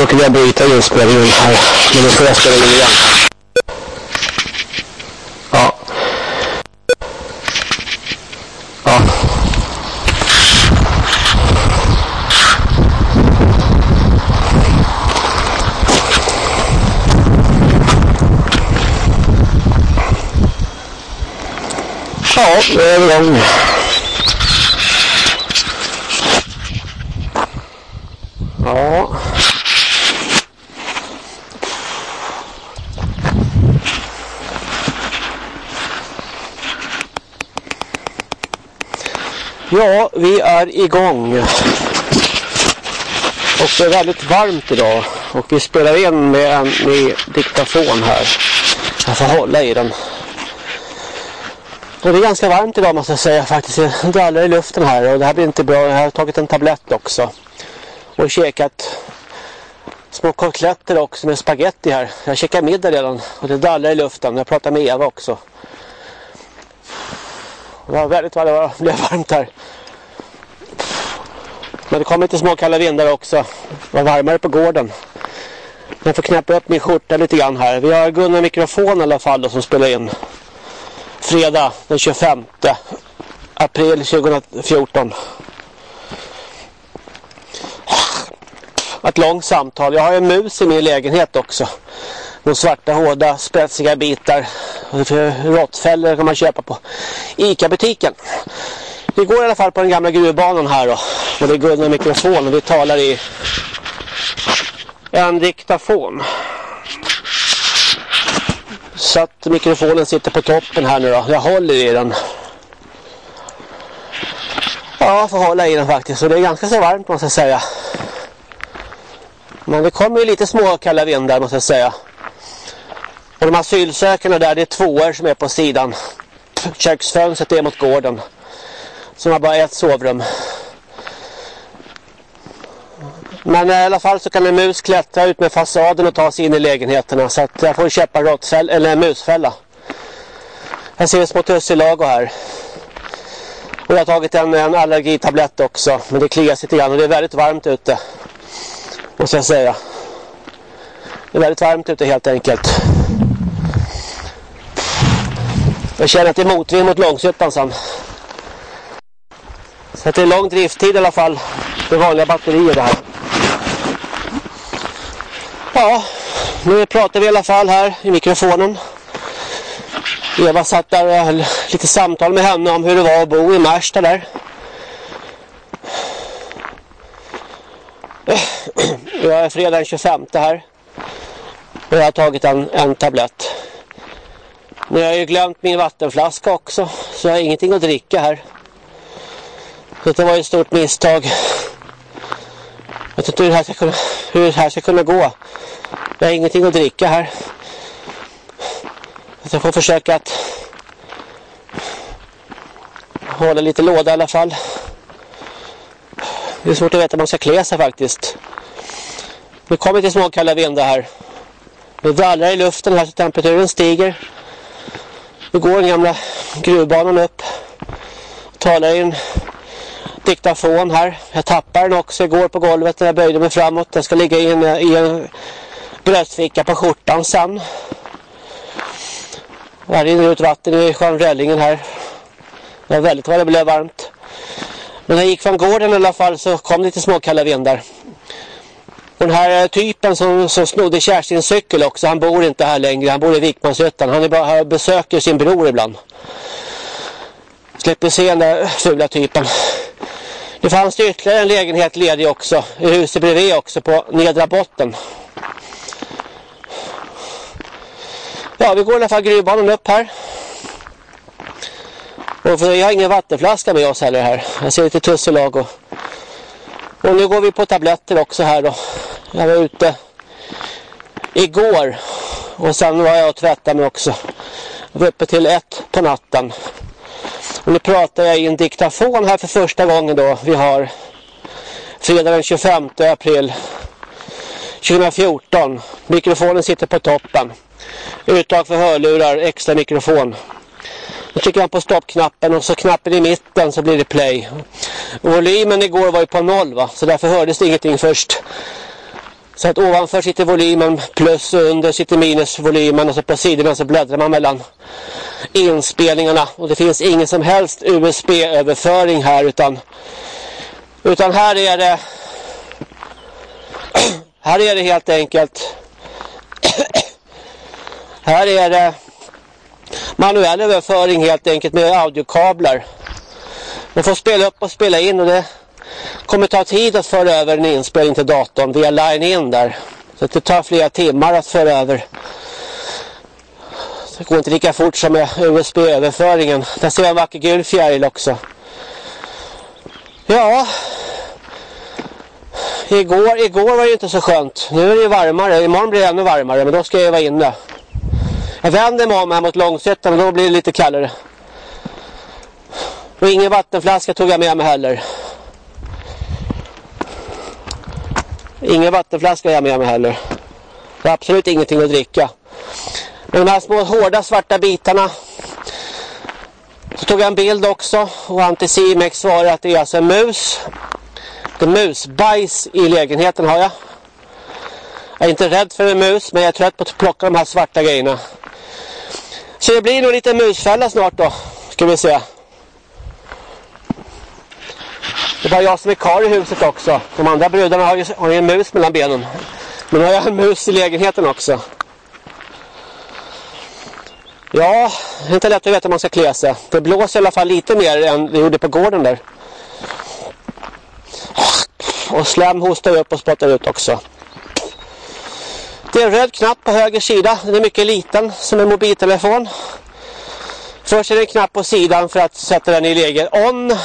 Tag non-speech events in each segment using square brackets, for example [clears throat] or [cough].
Nu råkade jag bryta inspelningen här. Men nu ska jag spela in igen. Ja. Ja. Ja, det är igång. Ja. Ja, vi är igång. Och det är väldigt varmt idag. Och vi spelar in med en ny diktafon här. Jag får hålla i den. Och det är ganska varmt idag måste jag säga faktiskt. Det dallrar i luften här och det här blir inte bra. Jag har tagit en tablett också. Och käkat små kotletter också med spaghetti här. Jag käkar middag redan och det dallrar i luften. Jag pratar med Eva också. Det var väldigt varmt, det blev [laughs] varmt här. Men det kom lite små kalla vindar också. Det var varmare på gården. Jag får knäppa upp min skjorta lite grann här. Vi har Gunnar mikrofon i alla fall då, som spelar in. Fredag den 25 april 2014. Ett långt samtal. Jag har en mus i min lägenhet också. De svarta hårda spetsiga bitar. Råttfällor kan man köpa på Ica-butiken. Vi går i alla fall på den gamla gruvbanan här då. Och det är Gunnar mikrofon och vi talar i en diktafon. Så att mikrofonen sitter på toppen här nu då. Jag håller i den. Ja, jag får hålla i den faktiskt. Så det är ganska så varmt måste jag säga. Men det kommer ju lite små kalla vindar måste jag säga. Och de asylsökande där, det är tvåor som är på sidan. Köksfönstret är mot gården. Som har bara ett sovrum. Men eh, i alla fall så kan en mus klättra ut med fasaden och ta sig in i lägenheterna. Så att jag får köpa råttfäll eller en musfälla. Jag ser små tussilago här. Och jag har tagit en, en allergitablett också. Men det kliar lite grann och det är väldigt varmt ute. Måste jag säga. Det är väldigt varmt ute helt enkelt. Jag känner att det är motvind mot Långshyttan sen. Så att det är lång drifttid i alla fall. Det vanliga batterier det här. Ja, nu pratar vi i alla fall här i mikrofonen. Eva satt där och höll lite samtal med henne om hur det var att bo i Märsta där. [clears throat] Jag är fredag den 25 här. Och jag har tagit en, en tablett. Nu har jag ju glömt min vattenflaska också. Så jag har ingenting att dricka här. Så det var ju ett stort misstag. Jag vet inte hur det här ska kunna, hur det här ska kunna gå. Jag har ingenting att dricka här. Så jag får försöka att hålla lite låda i alla fall. Det är svårt att veta om man ska klä sig faktiskt. Det kommer till små kalla vindar här. Det dallrar i luften här så temperaturen stiger. Då går den gamla gruvbanan upp. Talar i en diktafon här. Jag tappar den också igår på golvet när jag böjde mig framåt. Den ska ligga i en, i en bröstficka på skjortan sen. Här rinner ut vatten i sjön Rällingen här. Det var väldigt vad det blev varmt. Men när jag gick från gården i alla fall så kom det lite små kalla vindar. Den här eh, typen som, som snodde Kerstins cykel också, han bor inte här längre. Han bor i Vikmanshyttan. Han är bara här och besöker sin bror ibland. Slipper se den där fula typen. Det fanns ytterligare en lägenhet ledig också. I huset bredvid också på nedra botten. Ja, vi går i alla fall gruvbanan upp här. Och för jag har ingen vattenflaska med oss heller här. Jag ser lite tusselag och... Och nu går vi på tabletter också här då. Jag var ute igår. Och sen var jag och tvättade mig också. Jag var uppe till ett på natten. Och nu pratar jag i en diktafon här för första gången då. Vi har fredag den 25 april 2014. Mikrofonen sitter på toppen. Uttag för hörlurar, extra mikrofon. Då trycker man på stoppknappen och så knappen i mitten så blir det play. Volymen igår var ju på noll va, så därför hördes det ingenting först så att ovanför sitter volymen plus och under sitter minusvolymen och så på sidorna så bläddrar man mellan inspelningarna. Och det finns ingen som helst USB-överföring här utan, utan här är det [clears throat] här är det helt enkelt [clears throat] här är det manuell överföring helt enkelt med audiokablar. Man får spela upp och spela in och det kommer ta tid att föra över en inspelning till datorn via line-in där. Så det tar flera timmar att föra över. Det går inte lika fort som med USB-överföringen. Där ser jag en vacker gul fjäril också. Ja. Igår, igår var det inte så skönt. Nu är det varmare. Imorgon blir det ännu varmare. Men då ska jag vara inne. Jag vänder mig om här mot Långshyttan. och då blir det lite kallare. Och ingen vattenflaska tog jag med mig heller. Ingen vattenflaska har jag med mig heller. Det är absolut ingenting att dricka. Men de här små hårda svarta bitarna. Så tog jag en bild också. Och Anticimex svarade att det är alltså en mus. Det är musbajs i lägenheten har jag. Jag är inte rädd för en mus men jag är trött på att plocka de här svarta grejerna. Så det blir nog lite musfälla snart då. Ska vi se. Det är bara jag som är kar i huset också. De andra brudarna har ju, har ju en mus mellan benen. Men nu har jag en mus i lägenheten också. Ja, det är inte lätt att veta hur man ska klä sig. Det blåser i alla fall lite mer än det gjorde på gården där. Och slem hostar upp och spottar ut också. Det är en röd knapp på höger sida. Den är mycket liten som en mobiltelefon. Först är det en knapp på sidan för att sätta den i läge on.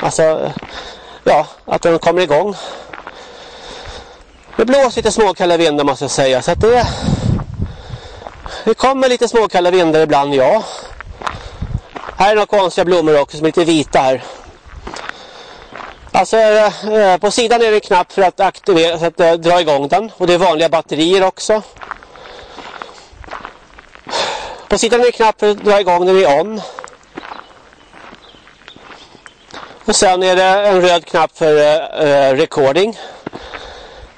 Alltså, ja, att den kommer igång. Det blåser lite småkalla vindar måste jag säga. Så att det, det kommer lite småkalla vindar ibland, ja. Här är några konstiga blommor också som är lite vita här. Alltså på sidan är det en knapp för att aktivera, så att eh, dra igång den. Och det är vanliga batterier också. På sidan är det en knapp för att dra igång den i on. Och sen är det en röd knapp för eh, recording.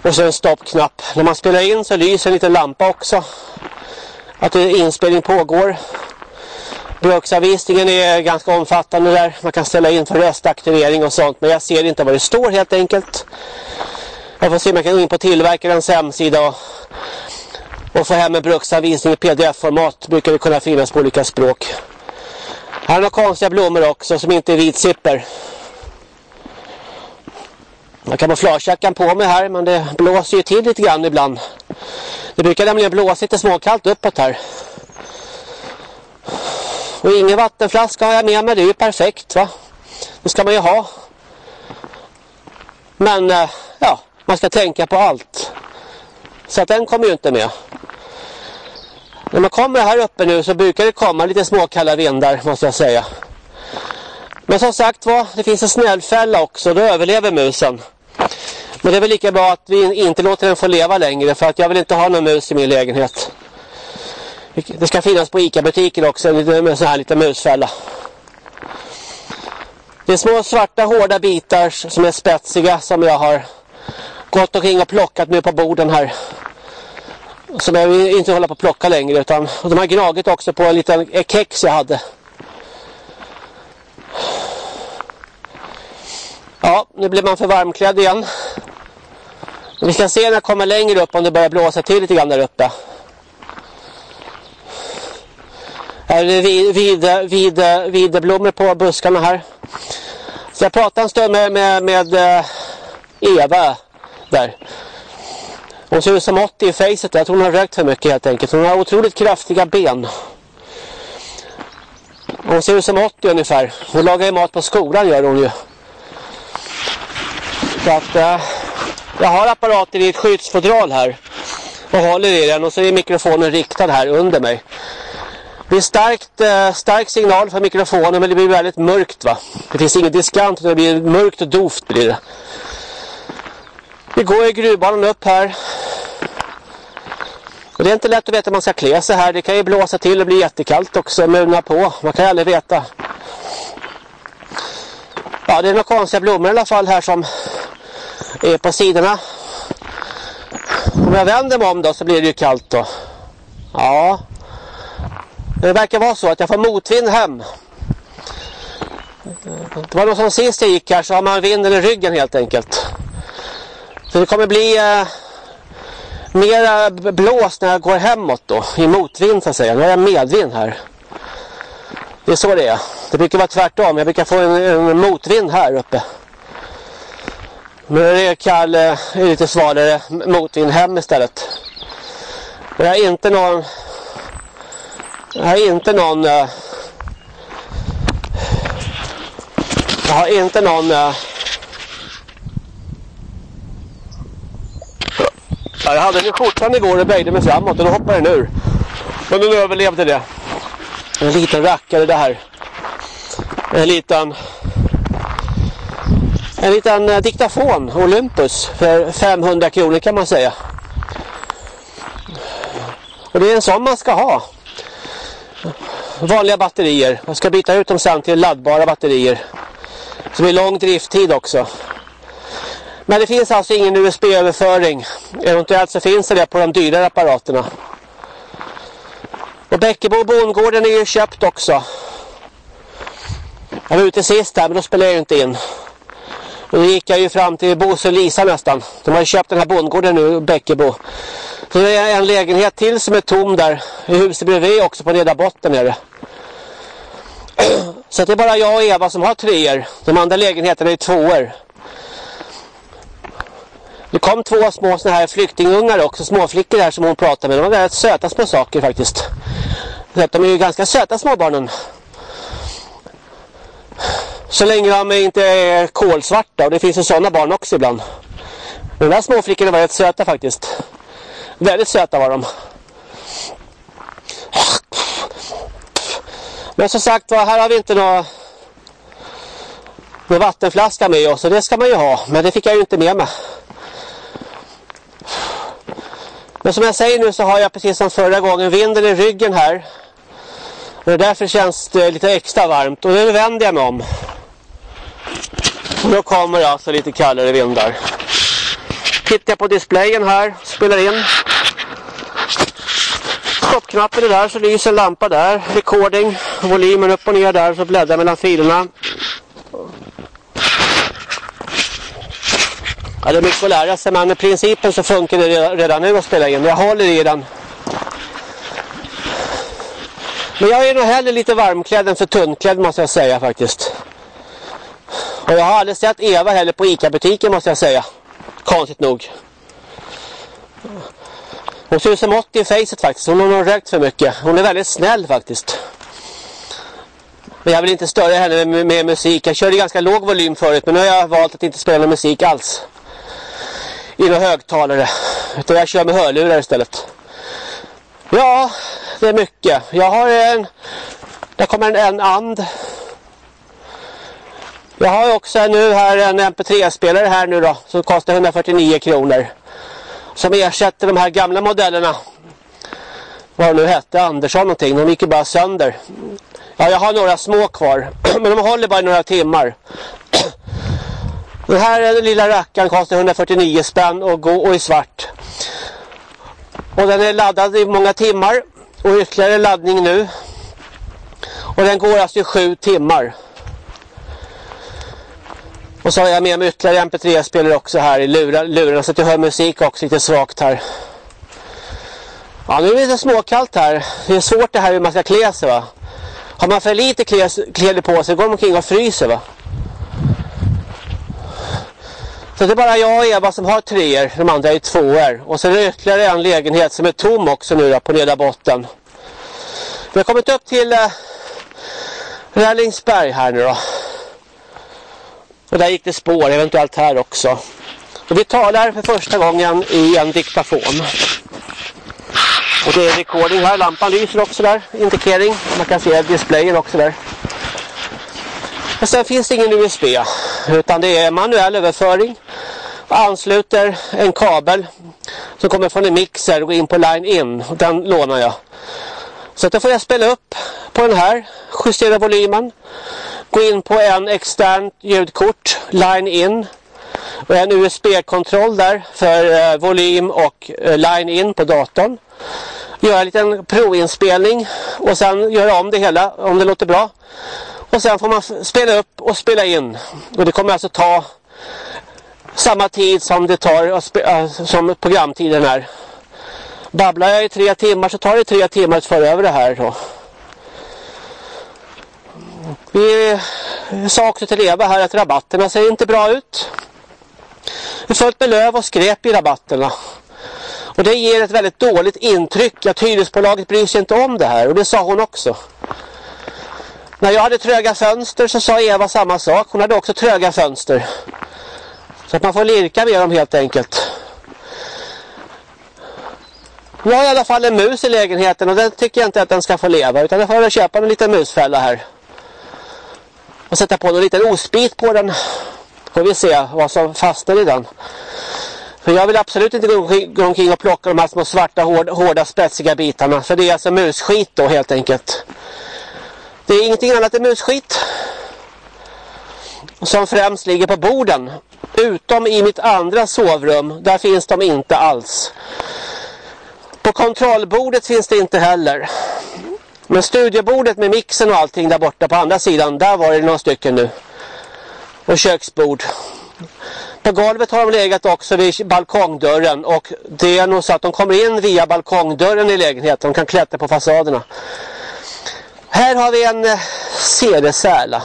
Och sen en stoppknapp. När man spelar in så lyser en liten lampa också. Att inspelning pågår. Bruksanvisningen är ganska omfattande där. Man kan ställa in för röstaktivering och sånt. Men jag ser inte vad det står helt enkelt. Jag får se om jag kan gå in på tillverkarens hemsida och, och få hem en bruksanvisning i pdf-format. Brukar det kunna finnas på olika språk. Här är några konstiga blommor också som inte är vitsipper. Jag har kamouflagejackan på mig här men det blåser ju till lite grann ibland. Det brukar nämligen blåsa lite småkallt uppåt här. Och ingen vattenflaska har jag med mig, det är ju perfekt va. Det ska man ju ha. Men eh, ja, man ska tänka på allt. Så att den kommer ju inte med. När man kommer här uppe nu så brukar det komma lite småkalla vindar måste jag säga. Men som sagt var, det finns en snällfälla också, då överlever musen. Men det är väl lika bra att vi inte låter den få leva längre för att jag vill inte ha någon mus i min lägenhet. Det ska finnas på Ica-butiken också med sån här liten musfälla. Det är små svarta hårda bitar som är spetsiga som jag har gått omkring och plockat nu på borden här. Som jag inte hålla på att plocka längre utan de har gnagit också på en liten kex jag hade. Ja, nu blir man för varmklädd igen. Vi ska se när jag kommer längre upp om det börjar blåsa till lite grann där uppe. Här är det vide, vide, videblommor på buskarna här. Så jag pratade en stund med, med, med eh, Eva där. Hon ser ut som 80 i facet. Jag tror hon har rökt för mycket helt enkelt. Hon har otroligt kraftiga ben. Hon ser ut som 80 ungefär. Hon lagar ju mat på skolan gör hon ju. Så att eh, jag har apparater i ett skyddsfodral här. Och håller i den och så är mikrofonen riktad här under mig. Det är starkt, eh, stark signal för mikrofonen men det blir väldigt mörkt va. Det finns ingen diskant det blir mörkt och doft blir det. Vi går i gruvbanan upp här. Och det är inte lätt att veta hur man ska klä sig här. Det kan ju blåsa till och bli jättekallt också. Muna på. Man kan aldrig veta. Ja, det är några konstiga blommor i alla fall här som är på sidorna. Om jag vänder mig om då så blir det ju kallt då. Ja. Det verkar vara så att jag får motvind hem. Det var nog som sist jag gick här så har man vinden i ryggen helt enkelt. Så det kommer bli eh, mera eh, blåst när jag går hemåt då. I motvind så att säga. Nu har jag medvind här. Det är så det är. Det brukar vara tvärtom. Jag brukar få en, en motvind här uppe. Nu är det kall, eh, lite svalare motvind hem istället. Men jag har inte någon... Jag har inte någon... Eh, jag har inte någon... Eh, ja, jag hade den i skjortan igår och böjde mig framåt och då hoppade den ur. Men den överlevde det. En liten rackare det här. En liten en liten eh, diktafon Olympus för 500 kronor kan man säga. Och det är en sån man ska ha. Vanliga batterier. Man ska byta ut dem sen till laddbara batterier. Som är lång drifttid också. Men det finns alltså ingen USB-överföring. Eventuellt så finns det det på de dyrare apparaterna. Och Bäckebo bondgården är ju köpt också. Jag var ute sist här men då spelade jag inte in. Och då gick jag ju fram till Bosse och Lisa nästan. De har ju köpt den här bondgården nu, Bäckebo. Så det är en lägenhet till som är tom där. I huset bredvid också på nedre botten är det. [clears throat] Så det är bara jag och Eva som har treor. De andra lägenheterna är tvåor. Det kom två små såna här flyktingungar också, småflickor här som hon pratade med. De var väldigt söta små saker faktiskt. De är ju ganska söta småbarnen. Så länge de inte är kolsvarta. Och det finns ju sådana barn också ibland. De där småflickorna var rätt söta faktiskt. Väldigt söta var de. Men som sagt här har vi inte några någon vattenflaska med oss. Och det ska man ju ha. Men det fick jag ju inte med mig. Men som jag säger nu så har jag precis som förra gången vinden i ryggen här. Och därför känns det lite extra varmt. Och nu vänder jag mig om. Då kommer det alltså lite kallare vindar. Tittar jag på displayen här. Spelar in. Stoppknappen är där så lyser en lampa där. Recording. Volymen upp och ner där så bläddrar mellan filerna. Ja, det är mycket att lära sig men i principen så funkar det redan nu att spela in. Jag håller i den. Men jag är nog hellre lite varmklädd än för tunnklädd måste jag säga faktiskt. Och jag har aldrig sett Eva heller på Ica-butiken måste jag säga. Konstigt nog. Hon ser ut som 80 i facet faktiskt. Hon har nog rökt för mycket. Hon är väldigt snäll faktiskt. Men jag vill inte störa henne med, med, musik. Jag körde ganska låg volym förut. Men nu har jag valt att inte spela någon musik alls. I några högtalare. Utan jag kör med hörlurar istället. Ja, det är mycket. Jag har en... Där kommer en, en and. Jag har också nu här en MP3-spelare här nu då. Som kostar 149 kronor. Som ersätter de här gamla modellerna. Vad det nu hette, Andersson någonting. De gick ju bara sönder. Ja, jag har några små kvar. [clears throat] Men de håller bara i några timmar. [clears throat] Den här lilla rackaren kostar 149 spänn och, går och är svart. Och den är laddad i många timmar. Och ytterligare laddning nu. Och den går alltså i sju timmar. Och så har jag med mig ytterligare MP3-spelare också här i lurarna så att jag hör musik också lite svagt här. Ja, nu är det lite småkallt här. Det är svårt det här hur man ska klä sig va. Har man för lite kläder på sig går man omkring och fryser va. Så det är bara jag och Eva som har treor, de andra är tvåor. Och så är det ytterligare en lägenhet som är tom också nu då, på nedre botten. Vi har kommit upp till eh, Rällingsberg här nu då. Och där gick det spår, eventuellt här också. Och vi talar för första gången i en diktafon. Och det är recording här, lampan lyser också där, indikering. Man kan se displayen också där. Och sen finns det ingen USB utan det är manuell överföring. Och ansluter en kabel som kommer från en mixer och går in på line in. Den lånar jag. Så då får jag spela upp på den här, justera volymen. Gå in på en externt ljudkort, line in. Och en USB-kontroll där för eh, volym och eh, line in på datorn. Göra en liten provinspelning och sen göra om det hela om det låter bra. Och sen får man spela upp och spela in. Och det kommer alltså ta samma tid som det tar äh, som programtiden är. Babblar jag i tre timmar så tar det tre timmar att föra över det här då. Vi sa också till Eva här att rabatterna ser inte bra ut. Det är fullt med löv och skräp i rabatterna. Och det ger ett väldigt dåligt intryck att hyresbolaget bryr sig inte om det här. Och det sa hon också. När jag hade tröga fönster så sa Eva samma sak. Hon hade också tröga fönster. Så att man får lirka med dem helt enkelt. Jag har i alla fall en mus i lägenheten och den tycker jag inte att den ska få leva. Utan jag får köpa en liten musfälla här. Och sätta på en liten ostbit på den. Får vi se vad som fastnar i den. För jag vill absolut inte gå omkring och plocka de här små svarta hårda spetsiga bitarna. För det är alltså musskit då helt enkelt. Det är ingenting annat än musskit. Som främst ligger på borden. Utom i mitt andra sovrum. Där finns de inte alls. På kontrollbordet finns det inte heller. Men studiebordet med mixen och allting där borta på andra sidan. Där var det några stycken nu. Och köksbord. På golvet har de legat också vid balkongdörren. Och det är nog så att de kommer in via balkongdörren i lägenheten. De kan klättra på fasaderna. Här har vi en eh, CD-säla.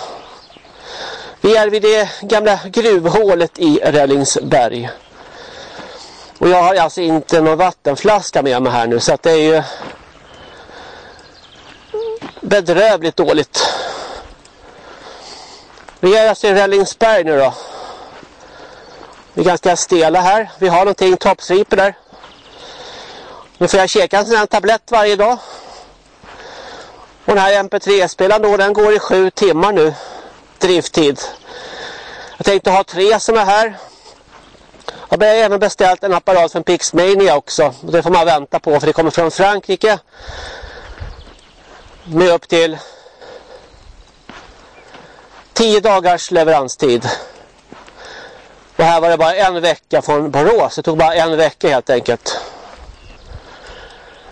Vi är vid det gamla gruvhålet i Rällingsberg. Och jag har alltså inte någon vattenflaska med mig här nu så att det är ju bedrövligt dåligt. Vi är alltså i Rällingsberg nu då. Vi är ganska stela här. Vi har någonting toppsviper där. Nu får jag käka en sån här tablett varje dag. Och den här MP3-spelaren då, den går i sju timmar nu. Drifttid. Jag tänkte ha tre såna här. Jag har även beställt en apparat från Pixmania också. Det får man vänta på för det kommer från Frankrike. Med upp till 10 dagars leveranstid. Och här var det bara en vecka från Borås. Det tog bara en vecka helt enkelt.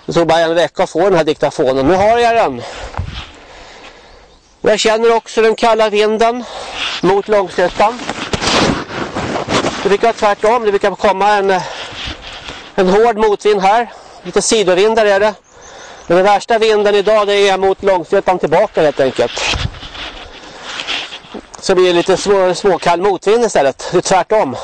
Det tog bara en vecka att få den här diktafonen. Nu har jag den. Jag känner också den kalla vinden mot Långsötan. Det brukar vara tvärtom. Det brukar komma en, en hård motvind här. Lite sidovindar är det. Men den värsta vinden idag det är mot Långsötan tillbaka helt enkelt. Så blir det lite små, småkall motvind istället. Det är tvärtom.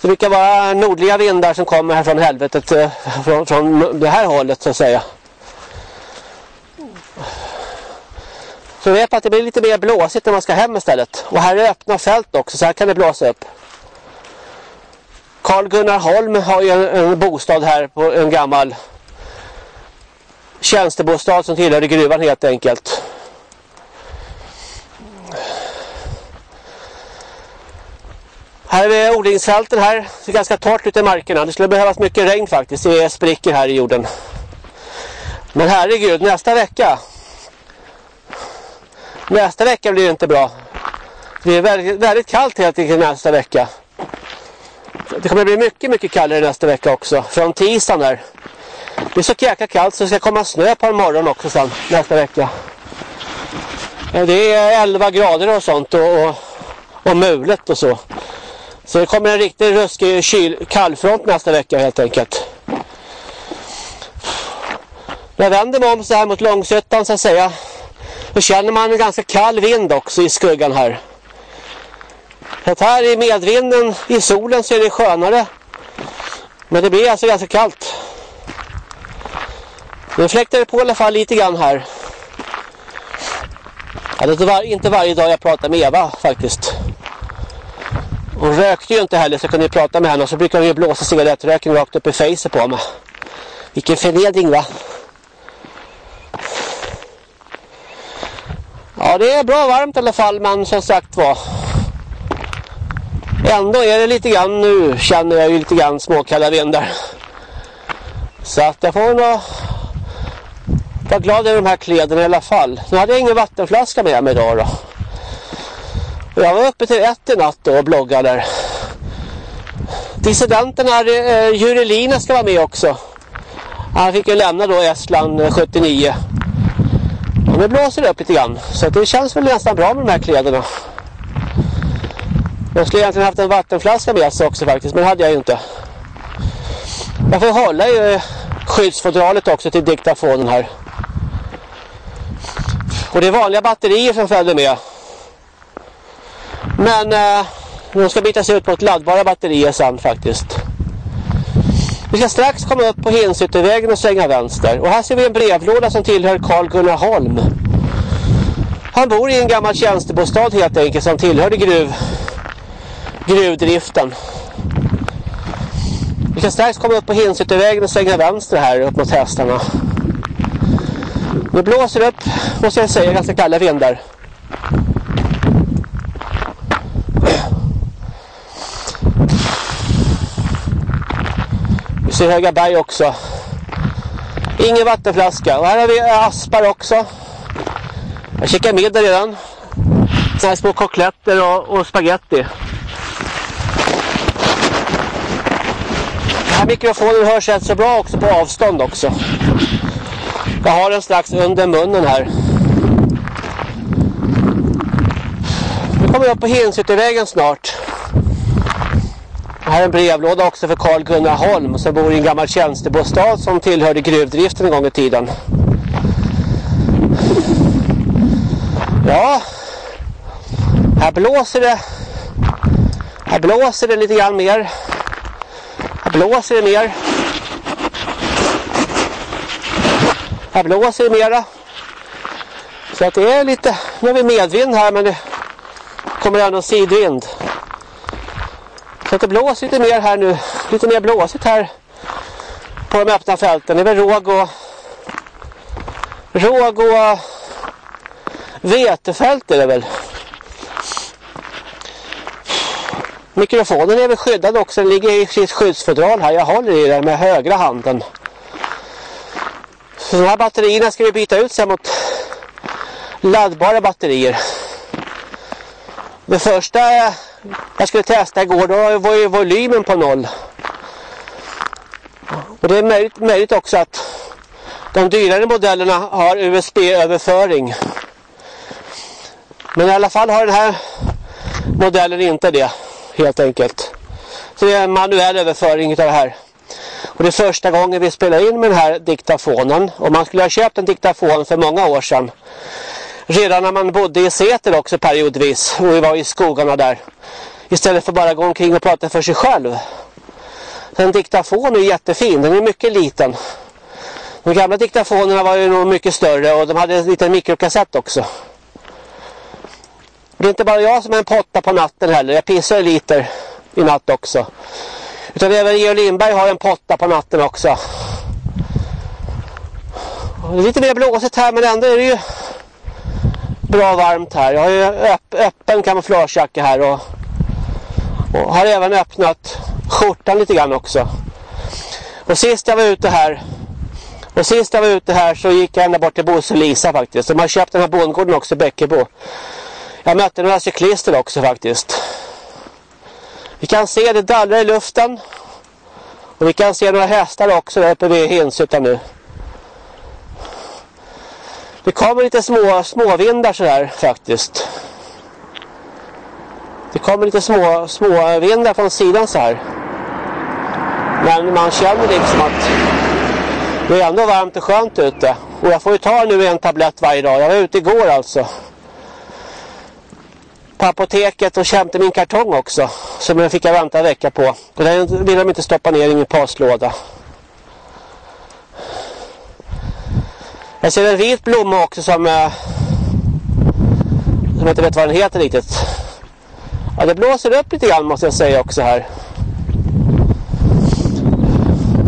Det brukar vara nordliga vindar som kommer här från helvetet. Eh, från, från det här hållet så att säga. Så vet att det blir lite mer blåsigt när man ska hem istället. Och här är öppna fält också så här kan det blåsa upp. Carl Gunnar Holm har ju en, en bostad här på en gammal tjänstebostad som tillhörde gruvan helt enkelt. Här är odlingsfälten här. Det är ganska torrt ute i markerna. Det skulle behövas mycket regn faktiskt. Det är sprickor här i jorden. Men herregud, nästa vecka. Nästa vecka blir det inte bra. Det är väldigt, väldigt kallt helt enkelt nästa vecka. Det kommer bli mycket, mycket kallare nästa vecka också. Från tisdagen där. Det är så jäkla kallt så det ska komma snö på en morgon också sen nästa vecka. Det är 11 grader och sånt och, och, och mulet och så. Så det kommer en riktig ruskig kyl, kallfront nästa vecka helt enkelt. När jag vänder mig om så här mot Långsötan så att säga. Då känner man en ganska kall vind också i skuggan här. Så att här i medvinden i solen så är det skönare. Men det blir alltså ganska kallt. Nu fläktar det på i alla fall lite grann här. Ja, det är inte varje dag jag pratar med Eva faktiskt. Hon rökte ju inte heller så jag kunde prata med henne och så brukar hon ju blåsa cigarettröken rakt upp i fejset på mig. Vilken förnedring va? Ja det är bra varmt i alla fall men som sagt var. Ändå är det lite grann nu känner jag ju lite grann småkalla vindar. Så att jag får nog var glad över de här kläderna i alla fall. Nu hade jag ingen vattenflaska med mig idag då. Jag var uppe till ett i natt då och bloggade där. Dissidenten här, eh, Jurelina ska vara med också. Han fick ju lämna då Estland eh, 79. Och nu blåser det upp lite grann. Så det känns väl nästan bra med de här kläderna. Jag skulle egentligen haft en vattenflaska med sig också faktiskt, men det hade jag ju inte. Jag får hålla i eh, skyddsfodralet också till diktafonen här. Och det är vanliga batterier som följer med. Men eh, de ska bytas ut mot laddbara batterier sen faktiskt. Vi ska strax komma upp på Hinsyttervägen och svänga vänster. Och här ser vi en brevlåda som tillhör Carl Gunnar Holm. Han bor i en gammal tjänstebostad helt enkelt som tillhörde gruv, gruvdriften. Vi ska strax komma upp på Hinsyttervägen och svänga vänster här upp mot hästarna. Det blåser upp, måste jag säga, ganska kalla vindar. Vi ser höga berg också. Ingen vattenflaska. Och här har vi eh, aspar också. Jag käkar middag redan. Så här små kokletter och, och spaghetti. Den här mikrofonen hörs rätt så bra också på avstånd också. Jag har den strax under munnen här. Nu kommer jag upp på Hinsyttervägen snart. Här är en brevlåda också för Carl Gunnar Holm som bor i en gammal tjänstebostad som tillhörde gruvdriften en gång i tiden. Ja, här blåser det. Här blåser det lite grann mer. Här blåser det mer. Här blåser det mera. Så att det är lite, nu har vi medvind här men det kommer ändå sidvind. Så att det blåser lite mer här nu. Lite mer blåsigt här på de öppna fälten. Det är väl råg och råg och vetefält är det väl. Mikrofonen är väl skyddad också. Den ligger i sitt skyddsfodral här. Jag håller i den med högra handen. Så de här batterierna ska vi byta ut sen mot laddbara batterier. Det första jag skulle testa igår då var ju volymen på noll. Och det är möjligt, möjligt också att de dyrare modellerna har USB-överföring. Men i alla fall har den här modellen inte det helt enkelt. Så det är en manuell överföring av det här. Och det är första gången vi spelar in med den här diktafonen. Och man skulle ha köpt en diktafon för många år sedan. Redan när man bodde i Säter också periodvis. Och vi var i skogarna där. Istället för bara gå omkring och prata för sig själv. En diktafon är jättefin. Den är mycket liten. De gamla diktafonerna var ju nog mycket större. Och de hade en liten mikrokassett också. Det är inte bara jag som är en potta på natten heller. Jag pissar liter i natt också. Utan även Georg Lindberg har en potta på natten också. Det är lite mer blåsigt här men ändå är det ju bra varmt här. Jag har ju öpp öppen kamouflagejacka här och, och har även öppnat skjortan lite grann också. Och sist jag var ute här och sist jag var ute här så gick jag ända bort till Bosse och Lisa faktiskt. De har köpt den här bondgården också, Bäckebo. Jag mötte några cyklister också faktiskt. Vi kan se det dallrar i luften. Och vi kan se några hästar också där uppe vid Hinsutan nu. Det kommer lite små småvindar sådär faktiskt. Det kommer lite små, små vindar från sidan så här. Men man känner liksom att det är ändå varmt och skönt ute. Och jag får ju ta nu en tablett varje dag. Jag var ute igår alltså på apoteket och köpte min kartong också. Som jag fick jag vänta en vecka på. Och den vill de inte stoppa ner i min postlåda. Jag ser en vit blomma också som, eh, som jag inte vet vad den heter riktigt. Ja, det blåser upp lite grann måste jag säga också här.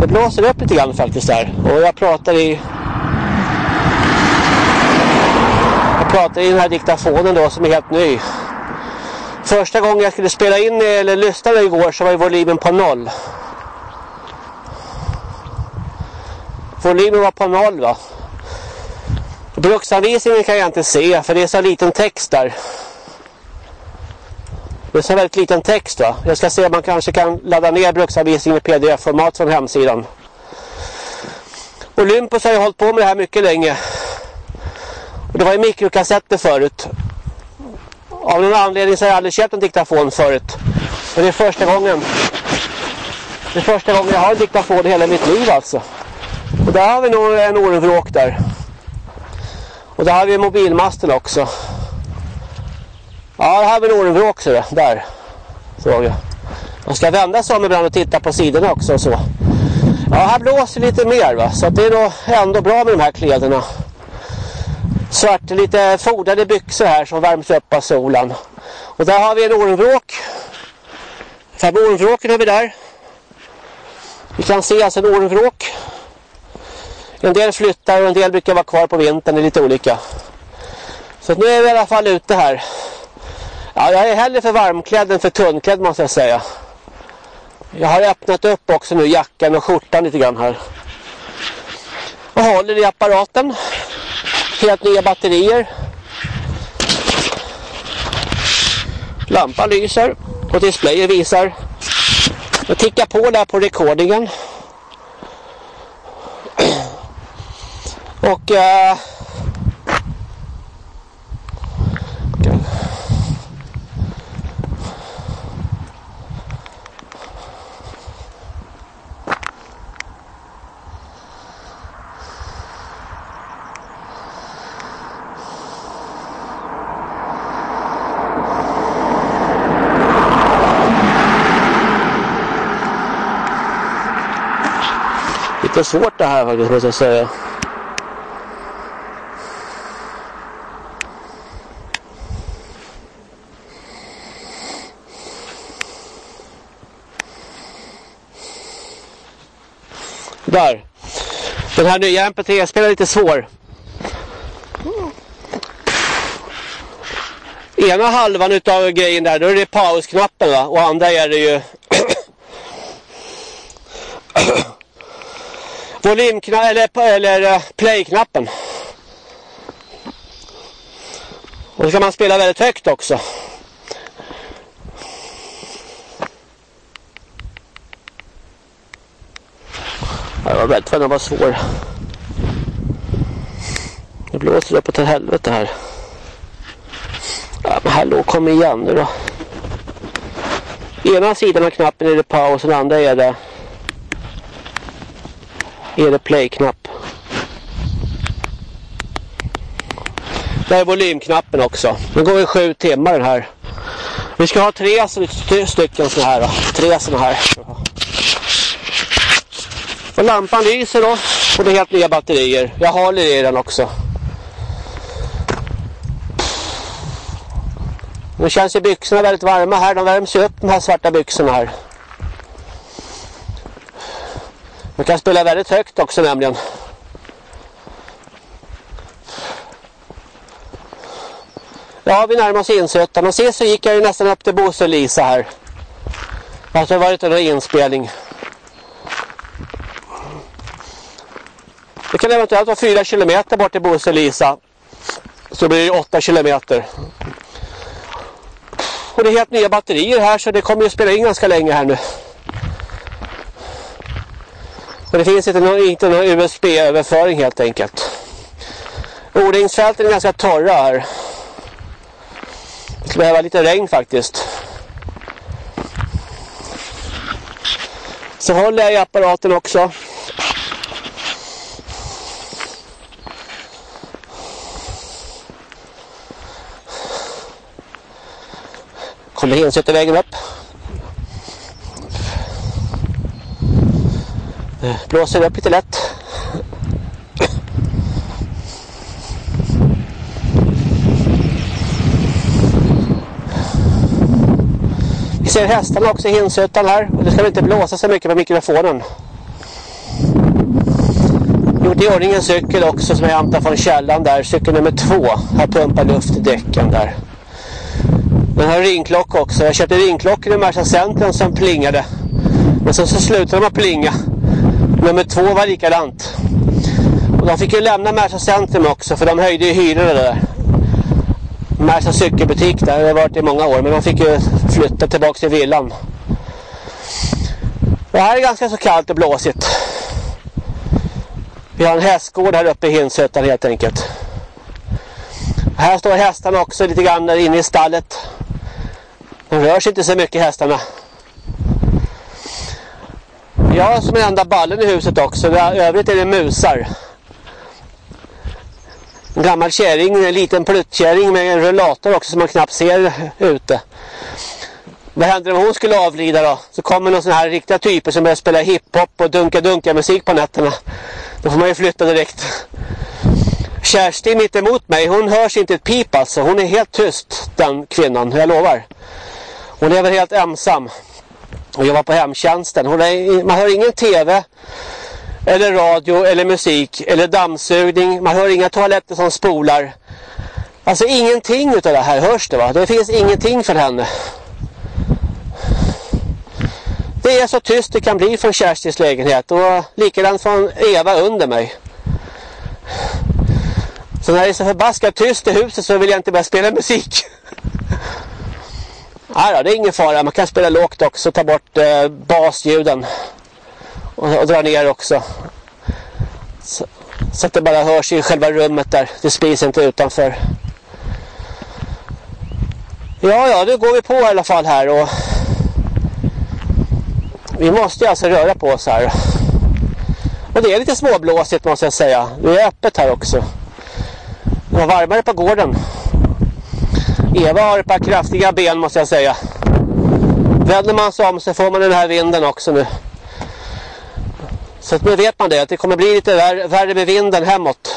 Det blåser upp lite grann faktiskt här. Och jag pratar i... Jag pratar i den här diktafonen då som är helt ny. Första gången jag skulle spela in eh, eller lyssna igår så var ju volymen på noll. Volymen var på noll va. Bruksanvisningen kan jag inte se för det är så liten text där. Det är så väldigt liten text va. Jag ska se om man kanske kan ladda ner bruksanvisningen i pdf-format från hemsidan. Olympus har ju hållit på med det här mycket länge. Och det var ju mikrokassetter förut. Av någon anledning så har jag aldrig köpt en diktafon förut. Men det är första gången. Det är första gången jag har en diktafon i hela mitt liv alltså. Och där har vi nog en ormvråk där. Och där har vi mobilmasten också. Ja, här har vi en ormvråk så där. Såg jag. Man ska vända sig om ibland och titta på sidorna också och så. Ja, här blåser lite mer va. Så det är nog ändå bra med de här kläderna. Svart, lite fodade byxor här som värms upp av solen. Och där har vi en ormvråk. Fem ormvråken har vi där. Vi kan se alltså en ormvråk. En del flyttar och en del brukar vara kvar på vintern. Det är lite olika. Så nu är vi i alla fall ute här. Ja, jag är hellre för varmklädd än för tunnklädd måste jag säga. Jag har öppnat upp också nu jackan och skjortan lite grann här. Och håller i apparaten. Helt nya batterier. Lampan lyser och displayen visar. Jag tickar på där på rekordingen. [clears throat] Och... eh, Lite svårt det här faktiskt måste jag säga. Där. Den här nya MP3-spelaren är lite svår. Ena halvan utav grejen där, då är det pausknappen va? Och andra är det ju [clears throat] [clears throat] volymknappen eller, eller eh, play-knappen. Och så kan man spela väldigt högt också. Jag var rädd för att den var svår. Det blåser uppåt till helvete här. Ja, men hallå, kom igen nu då. Ena sidan av knappen är det paus den andra är det är det play-knapp. Där är volymknappen också. Den går i sju timmar den här. Vi ska ha tre stycken sådana här då. Tre sådana här. Och lampan lyser då. Och det är helt nya batterier. Jag håller i den också. Nu känns ju byxorna väldigt varma här. De värms ju upp de här svarta byxorna här. Man kan spela väldigt högt också nämligen. Ja, vi närmar oss insötan. Och sist så gick jag ju nästan upp till Bosse och Lisa här. Fast det var inte någon inspelning. Det kan eventuellt vara fyra kilometer bort till Bosse och Lisa. Så blir det åtta kilometer. Och det är helt nya batterier här så det kommer ju spela in ganska länge här nu. Och det finns inte någon, inte någon USB-överföring helt enkelt. Odlingsfälten är ganska torra här. Det skulle behöva lite regn faktiskt. Så håller jag i apparaten också. Kommer Hinsättervägen upp. Blåser upp lite lätt. Vi ser hästarna också i här. Och det ska inte blåsa så mycket på mikrofonen. Gjort i ordning en cykel också som jag hämtar från källan där. Cykel nummer två. Här pumpar luft i däcken där. Den har ringklocka också. Jag köpte ringklockor i Märsta centrum som plingade. Men sen så slutade de att plinga. Nummer två var likadant. Och de fick ju lämna Märsta centrum också för de höjde ju hyrorna där. Märsta cykelbutik där. Det har varit i många år. Men de fick ju flytta tillbaka till villan. Det här är ganska så kallt och blåsigt. Vi har en hästgård här uppe i Hinshyttan helt enkelt. Här står hästarna också lite grann där inne i stallet. De rör sig inte så mycket hästarna. Jag som är enda ballen i huset också. I övrigt är det musar. En gammal kärring, en liten pluttkärring med en rullator också som man knappt ser ute. Vad händer om hon skulle avlida då? Så kommer någon sån här riktiga typer som börjar spela hiphop och dunka-dunka musik på nätterna. Då får man ju flytta direkt. Kerstin mitt emot mig, hon hörs inte ett pip alltså. Hon är helt tyst, den kvinnan, jag lovar. Hon lever helt ensam. Och jobbar på hemtjänsten. Hon är, man hör ingen tv, eller radio, eller musik, eller dammsugning. Man hör inga toaletter som spolar. Alltså ingenting utav det här hörs det va. Det finns ingenting för henne. Det är så tyst det kan bli från Kerstins lägenhet och likadant från Eva under mig. Så när det är så förbaskat tyst i huset så vill jag inte börja spela musik. [laughs] Nej då, det är ingen fara. Man kan spela lågt också. Ta bort eh, basljuden. Och, och dra ner också. Så, så, att det bara hörs i själva rummet där. Det sprids inte utanför. Ja, ja, nu går vi på i alla fall här. Och vi måste alltså röra på oss här. Och det är lite småblåsigt måste jag säga. Det är öppet här också. Det var varmare på gården. Eva har ett par kraftiga ben måste jag säga. Vänder man sig om så får man den här vinden också nu. Så att nu vet man det, att det kommer bli lite värre, värre med vinden hemåt.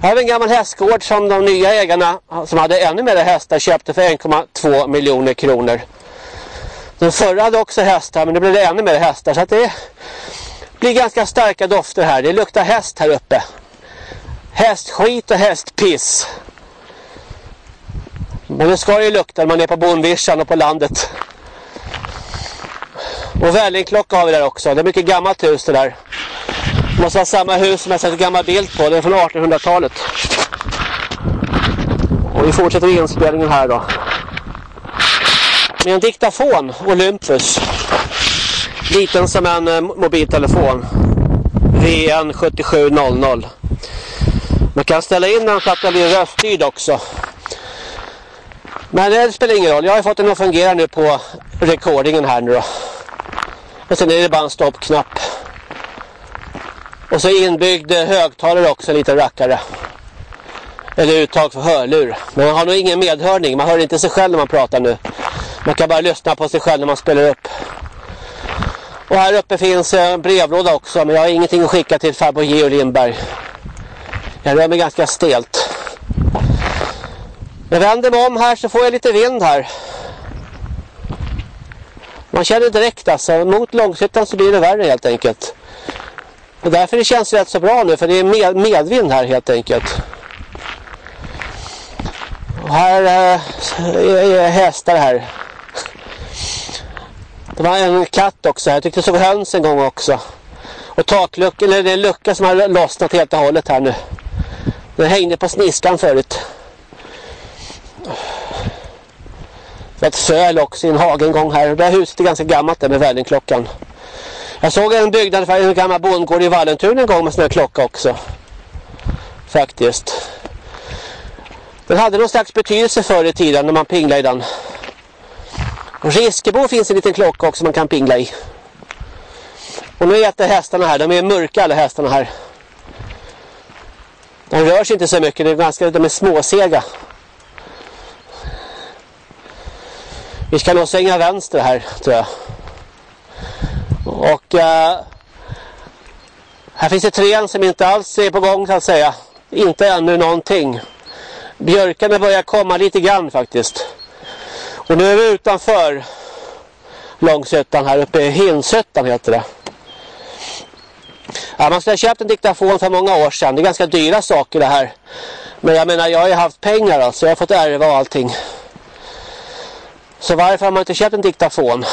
Här har vi en gammal hästgård som de nya ägarna som hade ännu mer hästar köpte för 1,2 miljoner kronor. Den förra hade också hästar men nu blev det ännu mer hästar så att det blir ganska starka dofter här. Det luktar häst här uppe. Hästskit och hästpiss. Men det ska ju lukta när man är på bondvischan och på landet. Och vällingklocka har vi där också. Det är mycket gammalt hus det där. Det måste vara samma hus som jag sett en gammal bild på. Det är från 1800-talet. Och vi fortsätter inspelningen här då. Med en diktafon, Olympus. Liten som en eh, mobiltelefon. VN 7700. Man kan ställa in den så att den blir röststyrd också. Men det spelar ingen roll. Jag har fått den att fungera nu på recordingen här nu då. Och sen är det bara en stoppknapp. Och så inbyggd eh, högtalare också, en liten rackare. Eller uttag för hörlur. Men man har nog ingen medhörning. Man hör inte sig själv när man pratar nu. Man kan bara lyssna på sig själv när man spelar upp. Och här uppe finns eh, en brevlåda också. Men jag har ingenting att skicka till farbror Geo Lindberg. Jag rör mig ganska stelt. Jag vänder mig om här så får jag lite vind här. Man känner direkt alltså, mot Långshyttan så blir det värre helt enkelt. Och därför det känns rätt så bra nu för det är med, medvind här helt enkelt. Och här eh, är hästar här. Det var en katt också här. Jag tyckte jag såg höns en gång också. Och takluckan, eller det är en lucka som har lossnat helt och hållet här nu. Den hängde på sniskan förut. Det var ett söl också i en hage en gång här. Det här huset är ganska gammalt där med värdingklockan. Jag såg en byggnad för en gammal bondgård i Vallentun en gång med sån här klocka också. Faktiskt. Den hade någon slags betydelse förr i tiden när man pinglade i den. Riskebo finns en liten klocka också man kan pingla i. Och nu äter hästarna här. De är mörka alla hästarna här. De rör sig inte så mycket. de är ganska, de är småsega. Vi ska nog svänga vänster här tror jag. Och uh, här finns det träd som inte alls är på gång så att säga. Inte ännu någonting. Björkarna börjar komma lite grann faktiskt. Och nu är vi utanför Långsötan här uppe i Hinsötan heter det. Ja, man skulle ha köpt en diktafon för många år sedan. Det är ganska dyra saker det här. Men jag menar, jag har ju haft pengar alltså. Jag har fått ärva och allting. Så varför har man inte köpt en diktafon?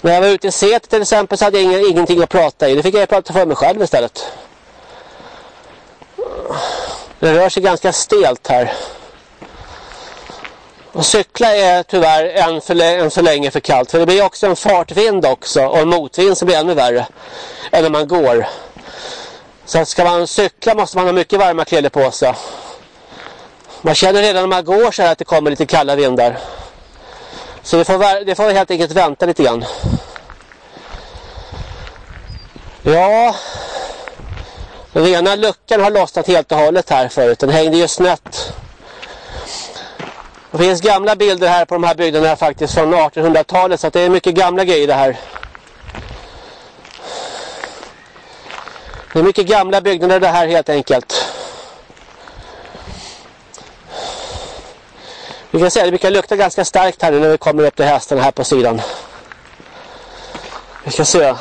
När jag var ute i Säter till exempel så hade jag ingenting att prata i. Det fick jag prata för mig själv istället. Det rör sig ganska stelt här. Och cykla är tyvärr än, för, än så länge för kallt. För det blir också en fartvind också. Och en motvind som blir ännu värre. Än när man går. Så ska man cykla måste man ha mycket varma kläder på sig. Man känner redan när man går så här att det kommer lite kalla vindar. Så det får, det får helt enkelt vänta lite grann. Ja, den ena luckan har lossnat helt och hållet här förut. Den hängde ju snett. Det finns gamla bilder här på de här byggnaderna faktiskt från 1800-talet så det är mycket gamla grejer det här. Det är mycket gamla byggnader det här helt enkelt. Vi kan säga att det brukar lukta ganska starkt här nu när vi kommer upp till hästen här på sidan. Vi ska se.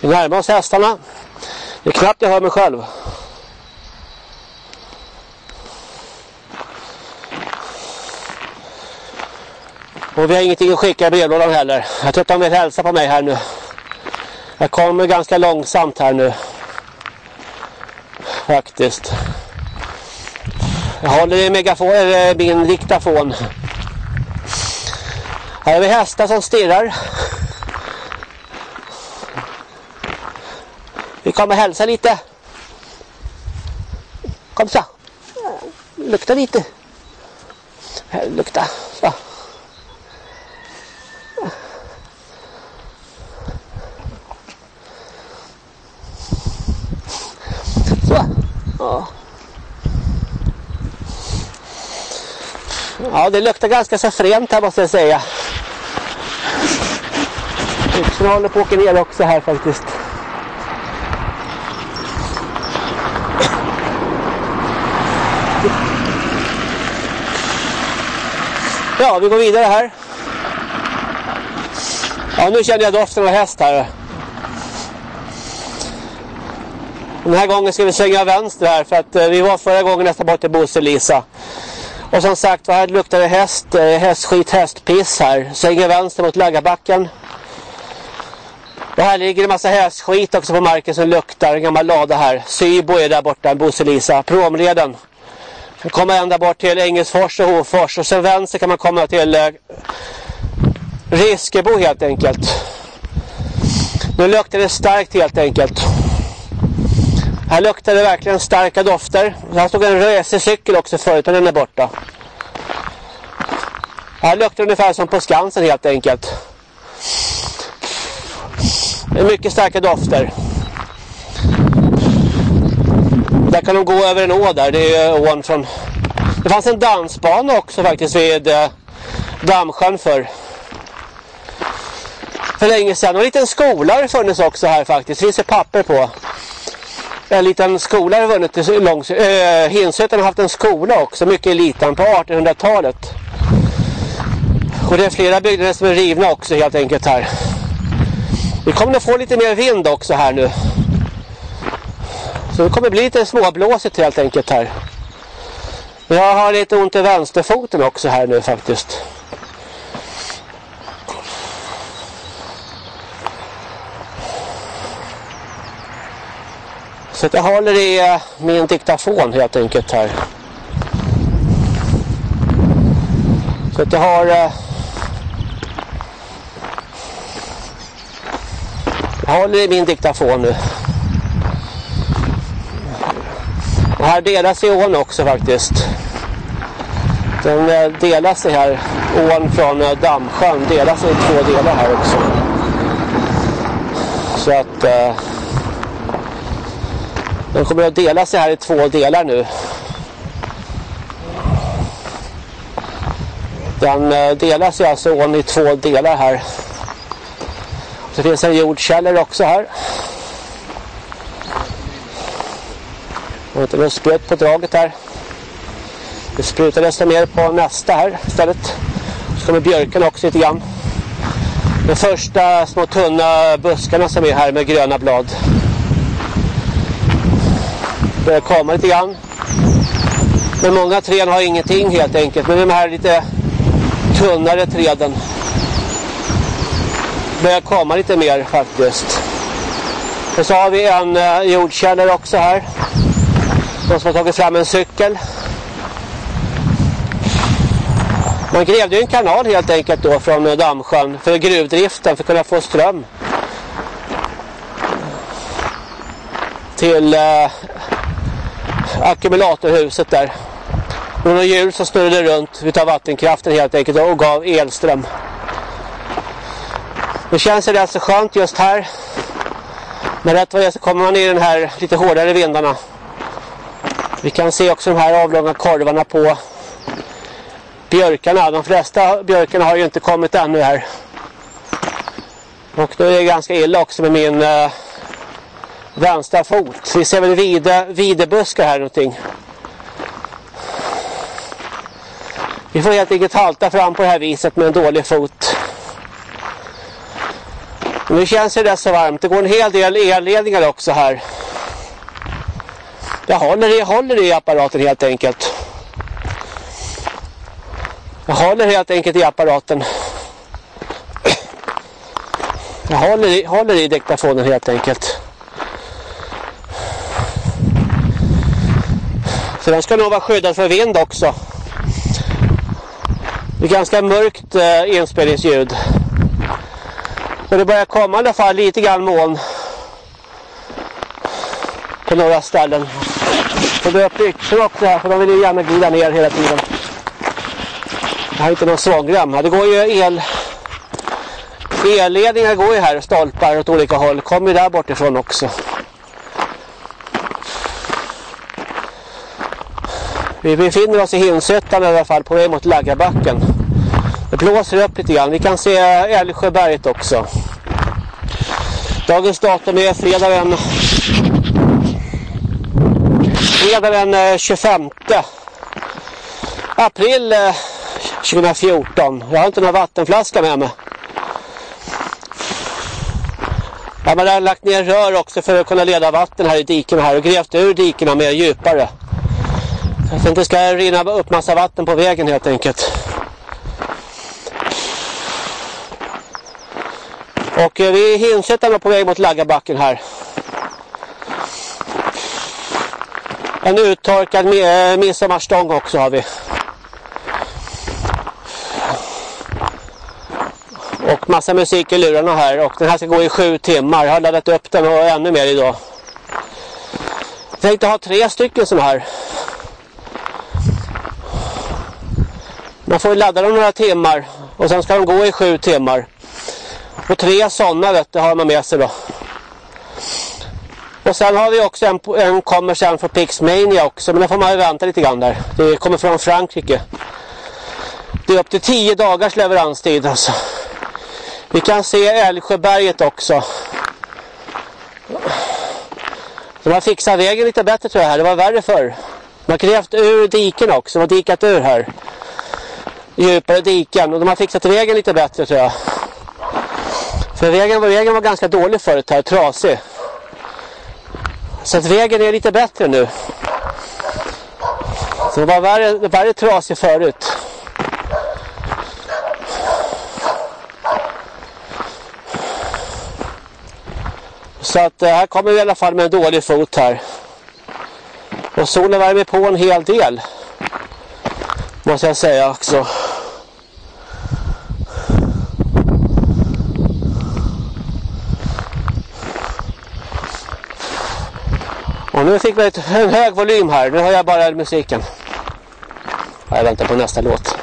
Vi närmar oss hästarna. Det är knappt jag hör mig själv. Och vi har ingenting att skicka i brevlådan heller. Jag tror att de vill hälsa på mig här nu. Jag kommer ganska långsamt här nu. Faktiskt. Jag håller i megafon, eller min diktafon. Här har vi hästar som stirrar. Vi kommer hälsa lite. Kom så. Lukta lite. Lukta. Så. Så. Ja. Ja, det luktar ganska så fränt här måste jag säga. Yxorna håller på att åka ner också här faktiskt. Ja, vi går vidare här. Ja, nu känner jag doften av häst här. Den här gången ska vi svänga vänster här för att eh, vi var förra gången nästan bort till Bosse Lisa. Och som sagt, här luktar det häst, eh, hästskit, hästpiss här. Svänger vänster mot Laggabacken. Och här ligger en massa hästskit också på marken som luktar. En gammal lada här. Sybo är där borta, Bosse Lisa. Promleden. Man kommer ända bort till Engelsfors och Hofors och sen vänster kan man komma till eh, Riskebo helt enkelt. Nu luktar det starkt helt enkelt. Här luktar det verkligen starka dofter. Här stod en racercykel också förut men den är borta. Här luktar det ungefär som på Skansen helt enkelt. Det är mycket starka dofter. Där kan de gå över en å där. Det är ån från... Det fanns en dansbana också faktiskt vid eh, Dammsjön för för länge sedan. Och en liten skola har funnits också här faktiskt. Det finns ett papper på. En liten skola har vunnit långs... Äh, har haft en skola också. Mycket liten på 1800-talet. Och det är flera byggnader som är rivna också helt enkelt här. Vi kommer att få lite mer vind också här nu. Så det kommer bli lite småblåsigt helt enkelt här. Jag har lite ont i vänsterfoten också här nu faktiskt. Så jag håller i eh, min diktafon helt enkelt här. Så att jag har... Eh, jag håller i min diktafon nu. Och här delas sig ån också faktiskt. Den eh, delas sig här. Ån från Dammsjön delas i två delar här också. Så att... Den kommer att dela sig här i två delar nu. Den eh, delar sig alltså ån i två delar här. Det finns en jordkällare också här. Och inte något sprut på draget här. Det sprutar desto mer på nästa här istället. Så kommer björken också lite grann. De första små tunna buskarna som är här med gröna blad börjar komma lite grann. Men många träd har ingenting helt enkelt. Men de här lite tunnare träden. Börjar komma lite mer faktiskt. Och så har vi en eh, jordkällare också här. De som har tagit fram en cykel. Man grävde en kanal helt enkelt då från eh, Dammsjön för gruvdriften för att kunna få ström. Till eh, ackumulatorhuset där. Med några hjul som snurrade runt utav vattenkraften helt enkelt och gav elström. Det känns det rätt så skönt just här. Men rätt vad det är så kommer man i den här lite hårdare vindarna. Vi kan se också de här avlånga korvarna på björkarna. De flesta björkarna har ju inte kommit ännu här. Och då är det ganska illa också med min uh, vänstra fot. Vi ser väl vide, videbuskar här någonting. Vi får helt enkelt halta fram på det här viset med en dålig fot. Nu känns det rätt så varmt. Det går en hel del elledningar också här. Jag håller i, håller i apparaten helt enkelt. Jag håller helt enkelt i apparaten. Jag håller i, håller i diktafonen helt enkelt. Så den ska nog vara skyddad för vind också. Det är ganska mörkt eh, inspelningsljud. Och det börjar komma i alla fall lite grann moln. På några ställen. Och det är byxor yxor också här för de vill ju gärna glida ner hela tiden. Jag har inte någon svångrem. Det går ju el... Elledningar går ju här, stolpar åt olika håll. Kommer ju där bortifrån också. Vi befinner oss i Hinsötan i alla fall på väg mot Laggabacken. Det blåser upp lite grann. Vi kan se Älvsjöberget också. Dagens datum är fredag den, fredag den eh, 25 april eh, 2014. Jag har inte någon vattenflaska med mig. Ja, man har lagt ner rör också för att kunna leda vatten här i diken här och grävt ur dikerna mer djupare. Så att det ska rinna upp massa vatten på vägen helt enkelt. Och eh, vi är Hinsättarna på väg mot Laggabacken här. En uttorkad eh, midsommarstång också har vi. Och massa musik i lurarna här och den här ska gå i sju timmar. Jag har laddat upp den och ännu mer idag. Jag tänkte ha tre stycken sådana här. Man får ladda dem några timmar och sen ska de gå i sju timmar. Och tre sådana vet du, har man med sig då. Och sen har vi också en, en kommer sen från Pixmania också. Men den får man ju vänta lite grann där. Det kommer från Frankrike. Det är upp till tio dagars leveranstid alltså. Vi kan se Älvsjöberget också. De har fixat vägen lite bättre tror jag här. Det var värre förr. De har grävt ur diken också. De har dikat ur här. Djupare diken. Och de har fixat vägen lite bättre tror jag. För vägen, vägen var ganska dålig förut här, trasig. Så att vägen är lite bättre nu. Så det var värre, värre trasig förut. Så att eh, här kommer vi i alla fall med en dålig fot här. Och solen värmer på en hel del. Måste jag säga också. Och nu fick vi en hög volym här. Nu har jag bara musiken. Jag väntar på nästa låt.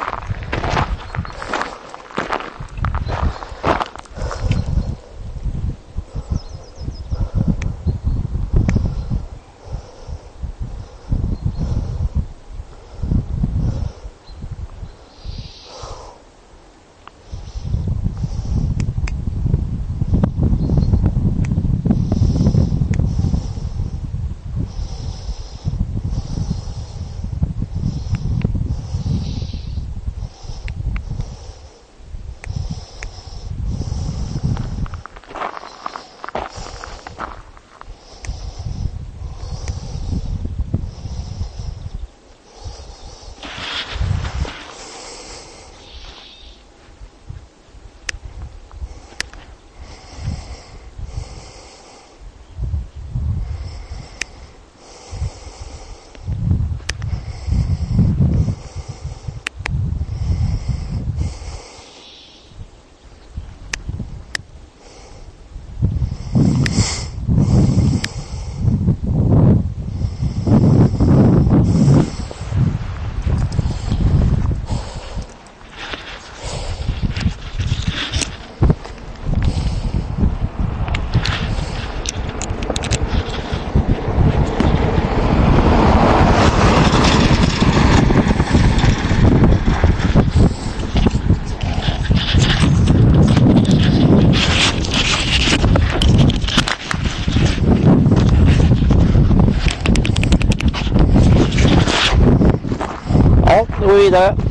Vidare.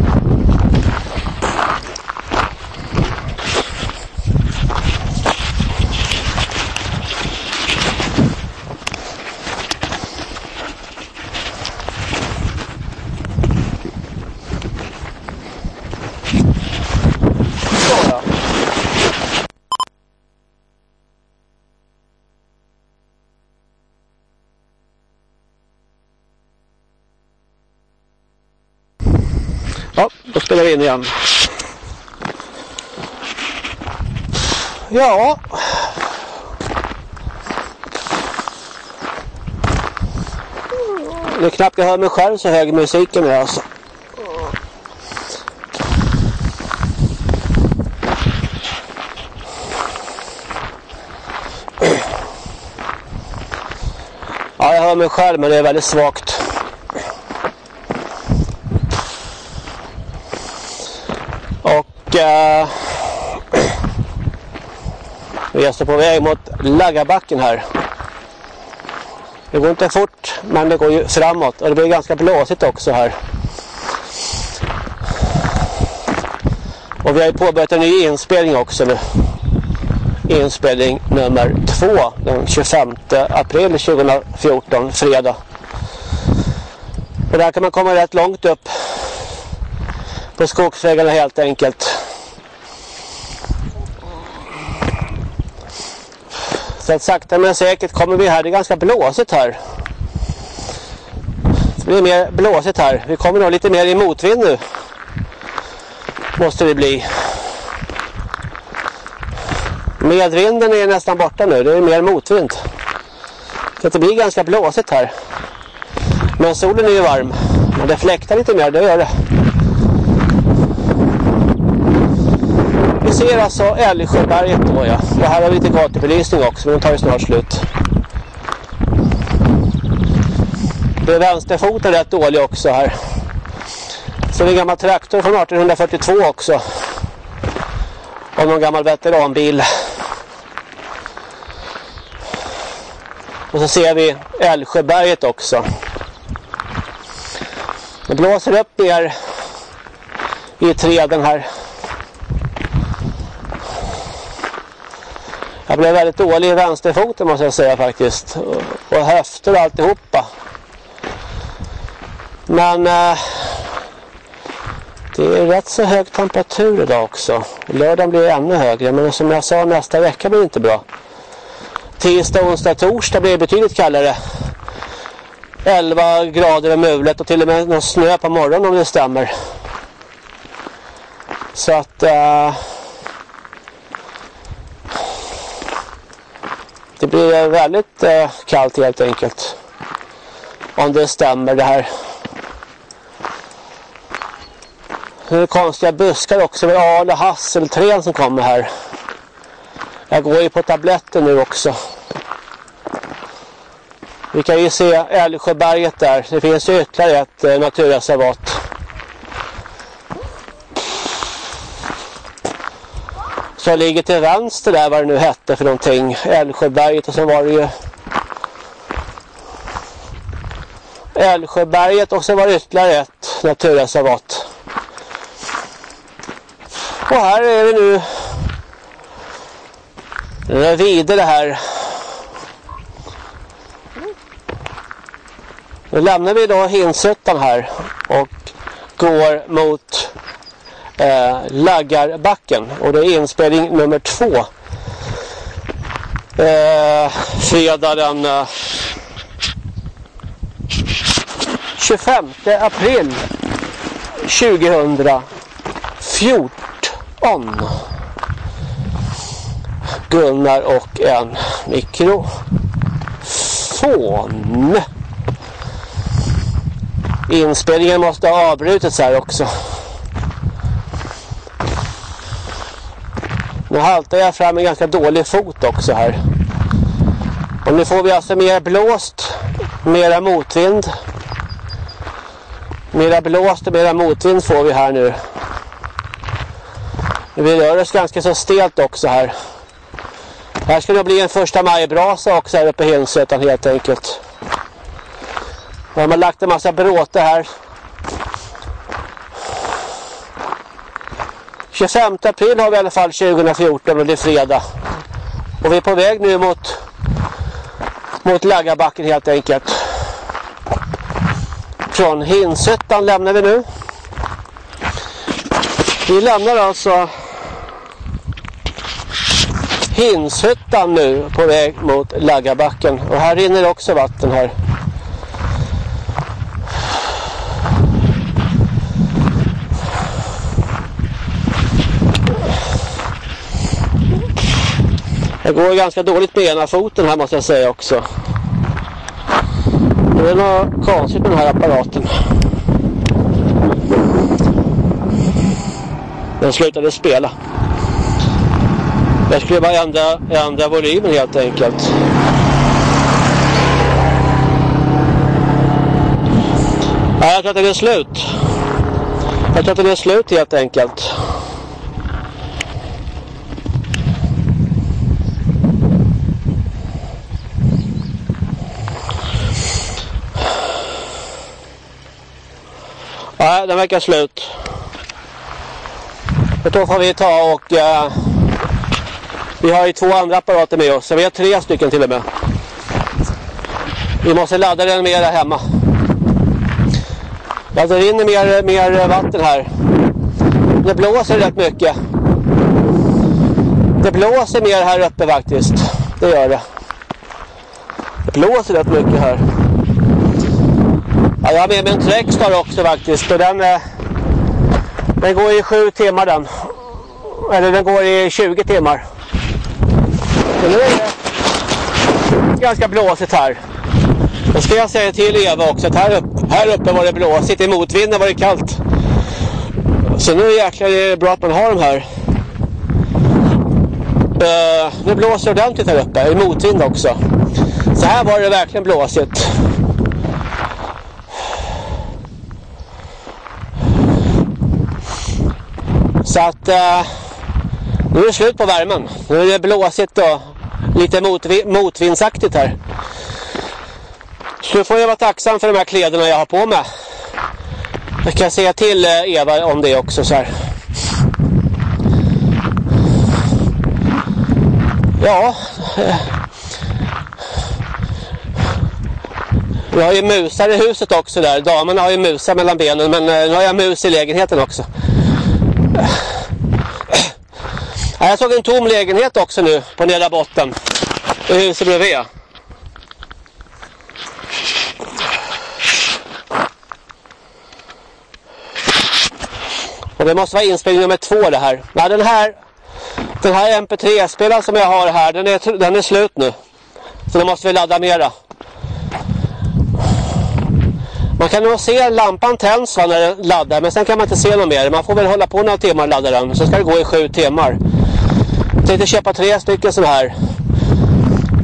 Ja, då spelar vi in igen. Ja. Det är knappt jag hör mig själv så hög musiken är alltså. Ja, jag hör mig själv men det är väldigt svagt. Och eh, vi är alltså på väg mot Laggabacken här. Det går inte fort men det går ju framåt och det blir ganska blåsigt också här. Och vi har ju påbörjat en ny inspelning också nu. Inspelning nummer två den 25 april 2014, fredag. Och där kan man komma rätt långt upp på skogsvägarna helt enkelt. Så att sakta men säkert kommer vi här. Det är ganska blåsigt här. Det blir mer blåsigt här. Vi kommer nog lite mer i motvind nu. Måste det bli. Medvinden är nästan borta nu. Det är mer motvind. Så det blir ganska blåsigt här. Men solen är ju varm. Men det fläktar lite mer, det gör det. Vi ser alltså Älvsjöberget då ja. Det här har vi lite gatubelysning också, men den tar ju snart slut. Det är vänsterfoten rätt dålig också här. Så det är en gammal traktor från 1842 också. Och någon gammal veteranbil. Och så ser vi Älvsjöberget också. Det blåser upp ner i träden här. Jag blev väldigt dålig i vänsterfoten måste jag säga faktiskt. Och höfter och alltihopa. Men eh, det är rätt så hög temperatur idag också. Lördagen blir ännu högre. Men som jag sa nästa vecka blir det inte bra. Tisdag, onsdag, torsdag blir det betydligt kallare. 11 grader och mulet och till och med någon snö på morgonen om det stämmer. Så att... Eh, det blir eh, väldigt eh, kallt helt enkelt. Om det stämmer det här. Det är konstiga buskar också. Det är al och hasselträd som kommer här. Jag går ju på tabletter nu också. Vi kan ju se Älvsjöberget där. Det finns ju ytterligare ett eh, naturreservat. Som ligger till vänster där vad det nu hette för någonting. Älvsjöberget och sen var det ju Älvsjöberget och sen var det ytterligare ett naturreservat. Och här är vi nu Nu är vidare här. Nu lämnar vi då Hinshyttan här och går mot eh, Laggarbacken och det är inspelning nummer två. Eh, fredag den eh, 25 april 2014. Gunnar och en mikrofon. Inspelningen måste ha avbrutits här också. Nu haltar jag fram en ganska dålig fot också här. Och nu får vi alltså mer blåst, mera motvind. Mera blåst och mera motvind får vi här nu. Vi rör oss ganska så stelt också här. Här ska det bli en första majbrasa också här uppe i Hinsötan helt enkelt. De har lagt en massa bråte här. 25 april har vi i alla fall 2014 och det är fredag. Och vi är på väg nu mot mot Laggabacken helt enkelt. Från Hinshyttan lämnar vi nu. Vi lämnar alltså Hinshyttan nu på väg mot Laggabacken. Och här rinner också vatten här. Det går ganska dåligt med ena foten här måste jag säga också. Det är något konstigt med den här apparaten. Den slutade spela. Jag skulle bara ändra, ändra volymen helt enkelt. Ja, jag tror att den är slut. Jag tror att den är slut helt enkelt. Nej, den verkar slut. Då får vi ta och... Eh, vi har ju två andra apparater med oss. Vi har tre stycken till och med. Vi måste ladda den mer hemma. Ja, det rinner mer, mer vatten här. Det blåser rätt mycket. Det blåser mer här uppe faktiskt. Det gör det. Det blåser rätt mycket här. Ja, jag har med mig en Trexstar också faktiskt. Och den, eh, den går i sju timmar den. Eller den går i 20 timmar. Så nu är det ganska blåsigt här. Då ska jag säga till Eva också att här uppe, här uppe var det blåsigt. I motvinden var det kallt. Så nu jäklar är det bra att man har de här. Uh, det blåser ordentligt här uppe. I motvind också. Så här var det verkligen blåsigt. Så att eh, nu är det slut på värmen. Nu är det blåsigt och lite motvi motvindsaktigt här. Så får jag vara tacksam för de här kläderna jag har på mig. Jag kan säga till eh, Eva om det också så här. Ja. Eh. Vi har ju musar i huset också där. Damerna har ju musar mellan benen men eh, nu har jag mus i lägenheten också. Jag såg en tom lägenhet också nu på nedre botten. I huset bredvid. Och det måste vara inspelning nummer två det här. Ja, den här den här MP3-spelaren som jag har här, den är, den är slut nu. Så då måste vi ladda mera. Man kan nog se lampan tänds när den laddar men sen kan man inte se något mer. Man får väl hålla på några timmar och ladda den. Så ska det gå i sju timmar. Jag tänkte köpa tre stycken sådana här.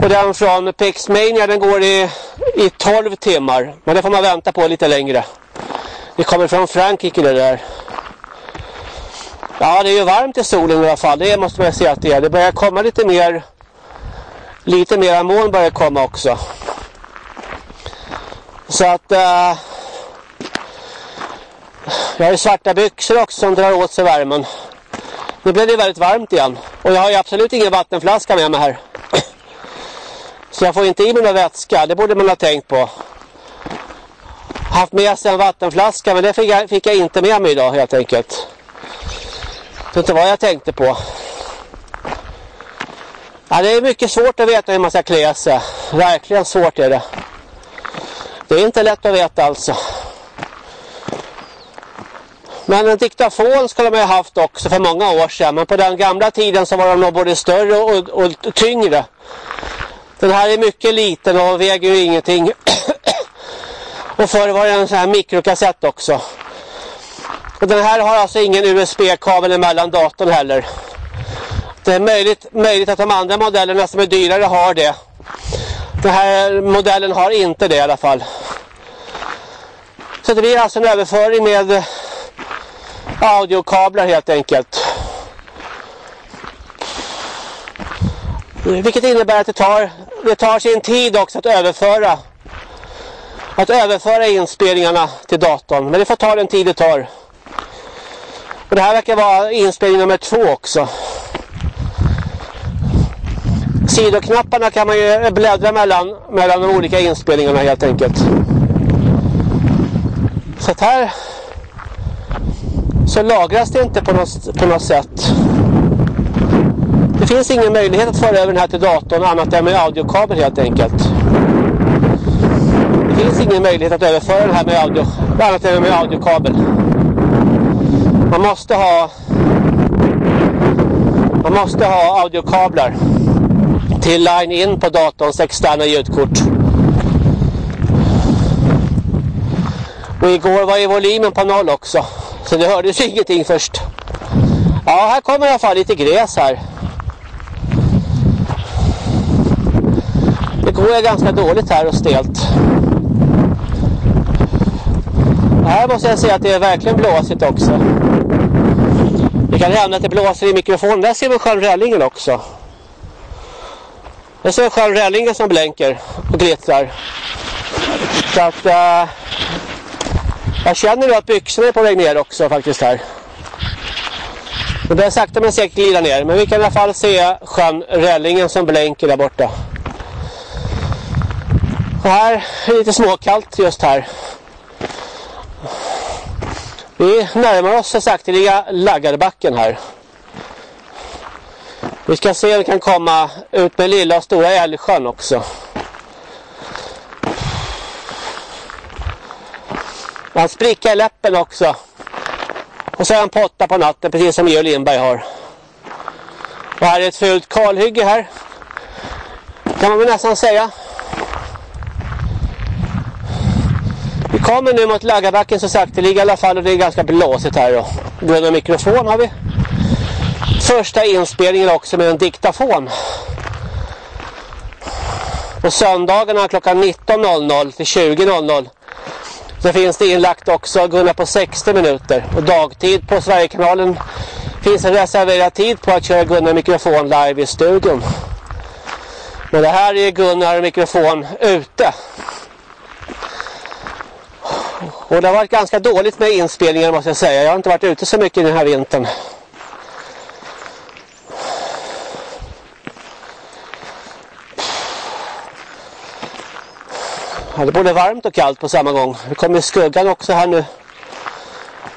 Och den från Pixmania den går i, i 12 timmar. Men det får man vänta på lite längre. Det kommer från Frankrike det där. Ja det är ju varmt i solen i alla fall. Det måste man säga att det är. Det börjar komma lite mer lite mer moln börjar komma också. Så att uh, jag har ju svarta byxor också som drar åt sig värmen. Nu blev det väldigt varmt igen. Och jag har ju absolut ingen vattenflaska med mig här. [clears throat] Så jag får inte i mig någon vätska. Det borde man ha tänkt på. Haft med sig en vattenflaska men det fick jag, fick jag inte med mig idag helt enkelt. Det inte vad jag tänkte på. Ja, det är mycket svårt att veta hur man ska klä sig. Verkligen svårt är det. Det är inte lätt att veta alltså. Men en diktafon skulle man ha haft också för många år sedan. Men på den gamla tiden så var de nog både större och, och tyngre. Den här är mycket liten och väger ju ingenting. [clears throat] och förr var det en sån här mikrokassett också. Och den här har alltså ingen USB-kabel emellan datorn heller. Det är möjligt, möjligt att de andra modellerna som är dyrare har det. Den här modellen har inte det i alla fall. Så det blir alltså en överföring med audiokablar helt enkelt. Vilket innebär att det tar, det tar sin tid också att överföra att överföra inspelningarna till datorn. Men det får ta den tid det tar. Och det här verkar vara inspelning nummer två också. Sidoknapparna kan man ju bläddra mellan, mellan de olika inspelningarna helt enkelt. Så att här så lagras det inte på något, på något sätt. Det finns ingen möjlighet att föra över den här till datorn annat än med audiokabel helt enkelt. Det finns ingen möjlighet att överföra den här med audio, annat än med audiokabel. Man måste ha man måste ha audiokablar till line in på datorns externa ljudkort. Och igår var ju volymen på noll också. Så det hördes ingenting först. Ja, här kommer i alla fall lite gräs här. Det går ganska dåligt här och stelt. Här måste jag säga att det är verkligen blåsigt också. Det kan hända att det blåser i mikrofonen. Där ser vi sjön Rällingen också. Där ser vi sjön Rällingen som blänker och glittrar. Så att... Uh, jag känner nu att byxorna är på väg ner också faktiskt här. Det börjar sakta men säkert glida ner. Men vi kan i alla fall se sjön Rällingen som blänker där borta. Och här är det lite småkallt just här. Vi närmar oss så sakteliga Laggarbacken här. Vi ska se om vi kan komma ut med lilla och stora Älvsjön också. Han spricka i läppen också. Och så är han potta på natten, precis som Georg Lindberg har. Och här är ett fult kalhygge här. Kan man väl nästan säga. Vi kommer nu mot Laggarbacken så sakteliga i alla fall och det är ganska blåsigt här då. Gröna mikrofon har vi. Första inspelningen också med en diktafon. På söndagarna klockan 19.00 till 20.00 så finns det inlagt också Gunnar på 60 minuter. Och dagtid på Sverigekanalen finns en reserverad tid på att köra Gunnar mikrofon live i studion. Men det här är Gunnar mikrofon ute. Och det har varit ganska dåligt med inspelningar måste jag säga. Jag har inte varit ute så mycket den här vintern. Ja, det är både varmt och kallt på samma gång. Det kommer skuggan också här nu.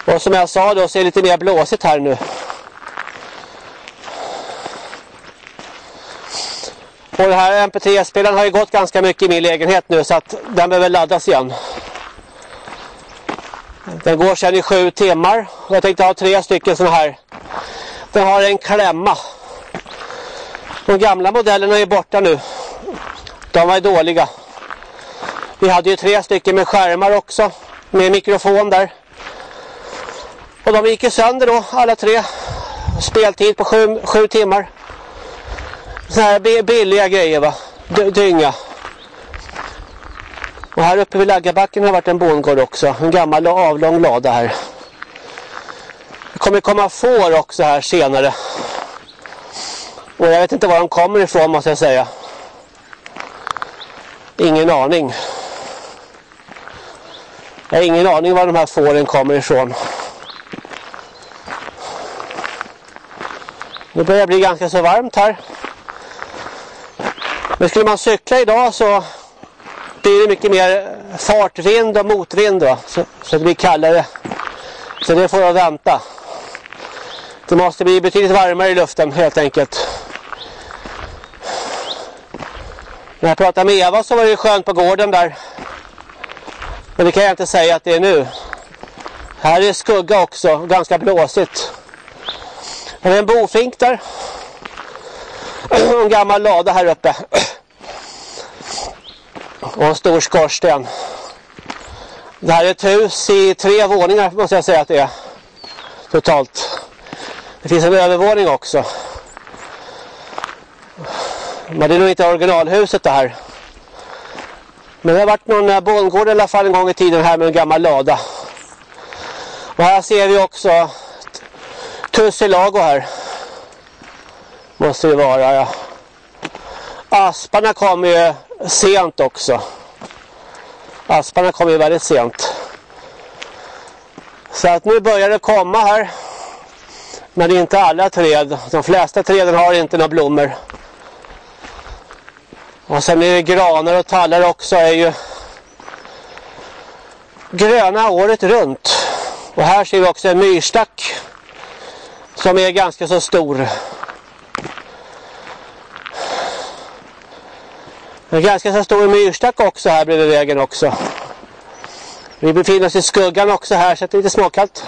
Och som jag sa då så är det lite mer blåsigt här nu. Och den här MP3-spelaren har ju gått ganska mycket i min lägenhet nu så att den behöver laddas igen. Den går sedan i sju timmar. Och jag tänkte ha tre stycken sådana här. Den har en klämma. De gamla modellerna är borta nu. De var dåliga. Vi hade ju tre stycken med skärmar också. Med mikrofon där. Och de gick ju sönder då, alla tre. Speltid på sju, sju timmar. Sådana här billiga grejer va. D dynga. Och här uppe vid Laggarbacken har varit en bondgård också. En gammal och avlång lada här. Det kommer komma får också här senare. Och jag vet inte var de kommer ifrån måste jag säga. Ingen aning. Jag har ingen aning var de här fåren kommer ifrån. Det börjar bli ganska så varmt här. Men skulle man cykla idag så blir det mycket mer fartvind och motvind då. Så, så det blir kallare. Så det får jag vänta. Det måste bli betydligt varmare i luften helt enkelt. När jag pratade med Eva så var det skönt på gården där. Men det kan jag inte säga att det är nu. Här är skugga också, ganska blåsigt. Här är en bofink där. [clears throat] En gammal lada här uppe. [clears throat] Och en stor skorsten. Det här är ett hus i tre våningar måste jag säga att det är. Totalt. Det finns en övervåning också. Men det är nog inte originalhuset det här. Men det har varit någon eh, bondgård i alla fall en gång i tiden här med en gammal lada. Och här ser vi också Tussilago här. Måste det vara, ja. Asparna kommer ju sent också. Asparna kommer ju väldigt sent. Så att nu börjar det komma här. Men inte alla träd. De flesta träden har inte några blommor. Och sen är det granar och tallar också är ju gröna året runt. Och här ser vi också en myrstack som är ganska så stor. En ganska så stor myrstack också här bredvid vägen också. Vi befinner oss i skuggan också här så det är lite småkallt.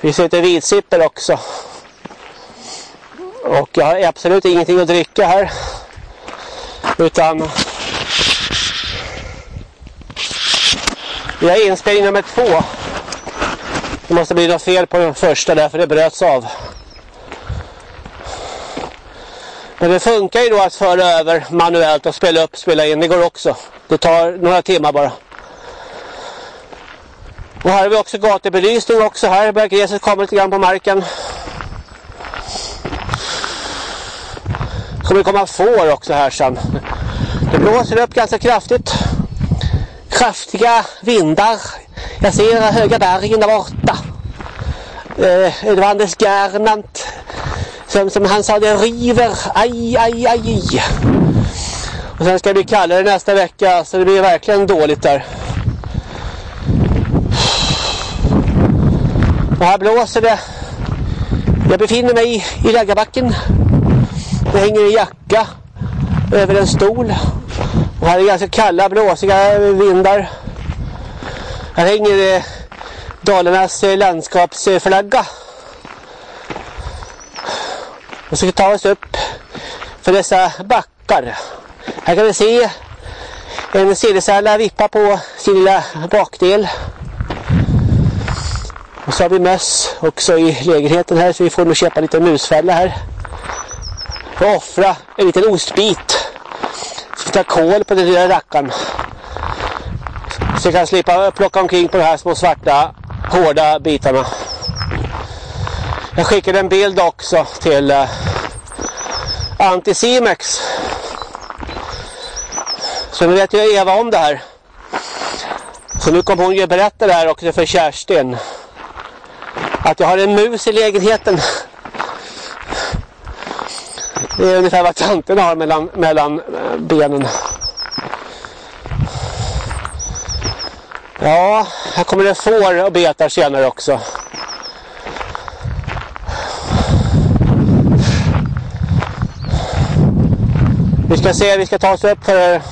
Vi ser lite vitsipper också. Och jag har absolut ingenting att dricka här. Utan vi har inspelning nummer två. Det måste bli något fel på den första därför det bröts av. Men det funkar ju då att föra över manuellt och spela upp, spela in. Det går också. Det tar några timmar bara. Och här har vi också gatubelysning också här. Börjar gräset komma lite grann på marken. Det kommer komma får också här sen. Det blåser upp ganska kraftigt. Kraftiga vindar. Jag ser höga bergen där borta. Eh, det var Anders Gernandt som, som han sa, det river. Aj, aj, aj. Och sen ska det bli kallare nästa vecka så det blir verkligen dåligt där. Och här blåser det. Jag befinner mig i läggarbacken. Det hänger en jacka över en stol. Och här är ganska kalla, blåsiga vindar. Här hänger eh, Dalarnas eh, landskapsflagga. Och ska ta oss upp för dessa backar. Här kan vi se en silversälla vippa på sin lilla bakdel. Och så har vi möss också i lägenheten här så vi får nog köpa lite musfälla här. Och offra en liten ostbit. Så vi tar kol på den lilla rackaren. Så jag kan slippa plocka omkring på de här små svarta hårda bitarna. Jag skickade en bild också till eh, uh, Anticimex. Så nu vet jag Eva om det här. Så nu kommer hon ju berätta det här också för Kerstin. Att jag har en mus i lägenheten. Det är ungefär vad tanten har mellan, mellan eh, benen. Ja, här kommer det får och betar senare också. Vi ska se, vi ska ta oss upp för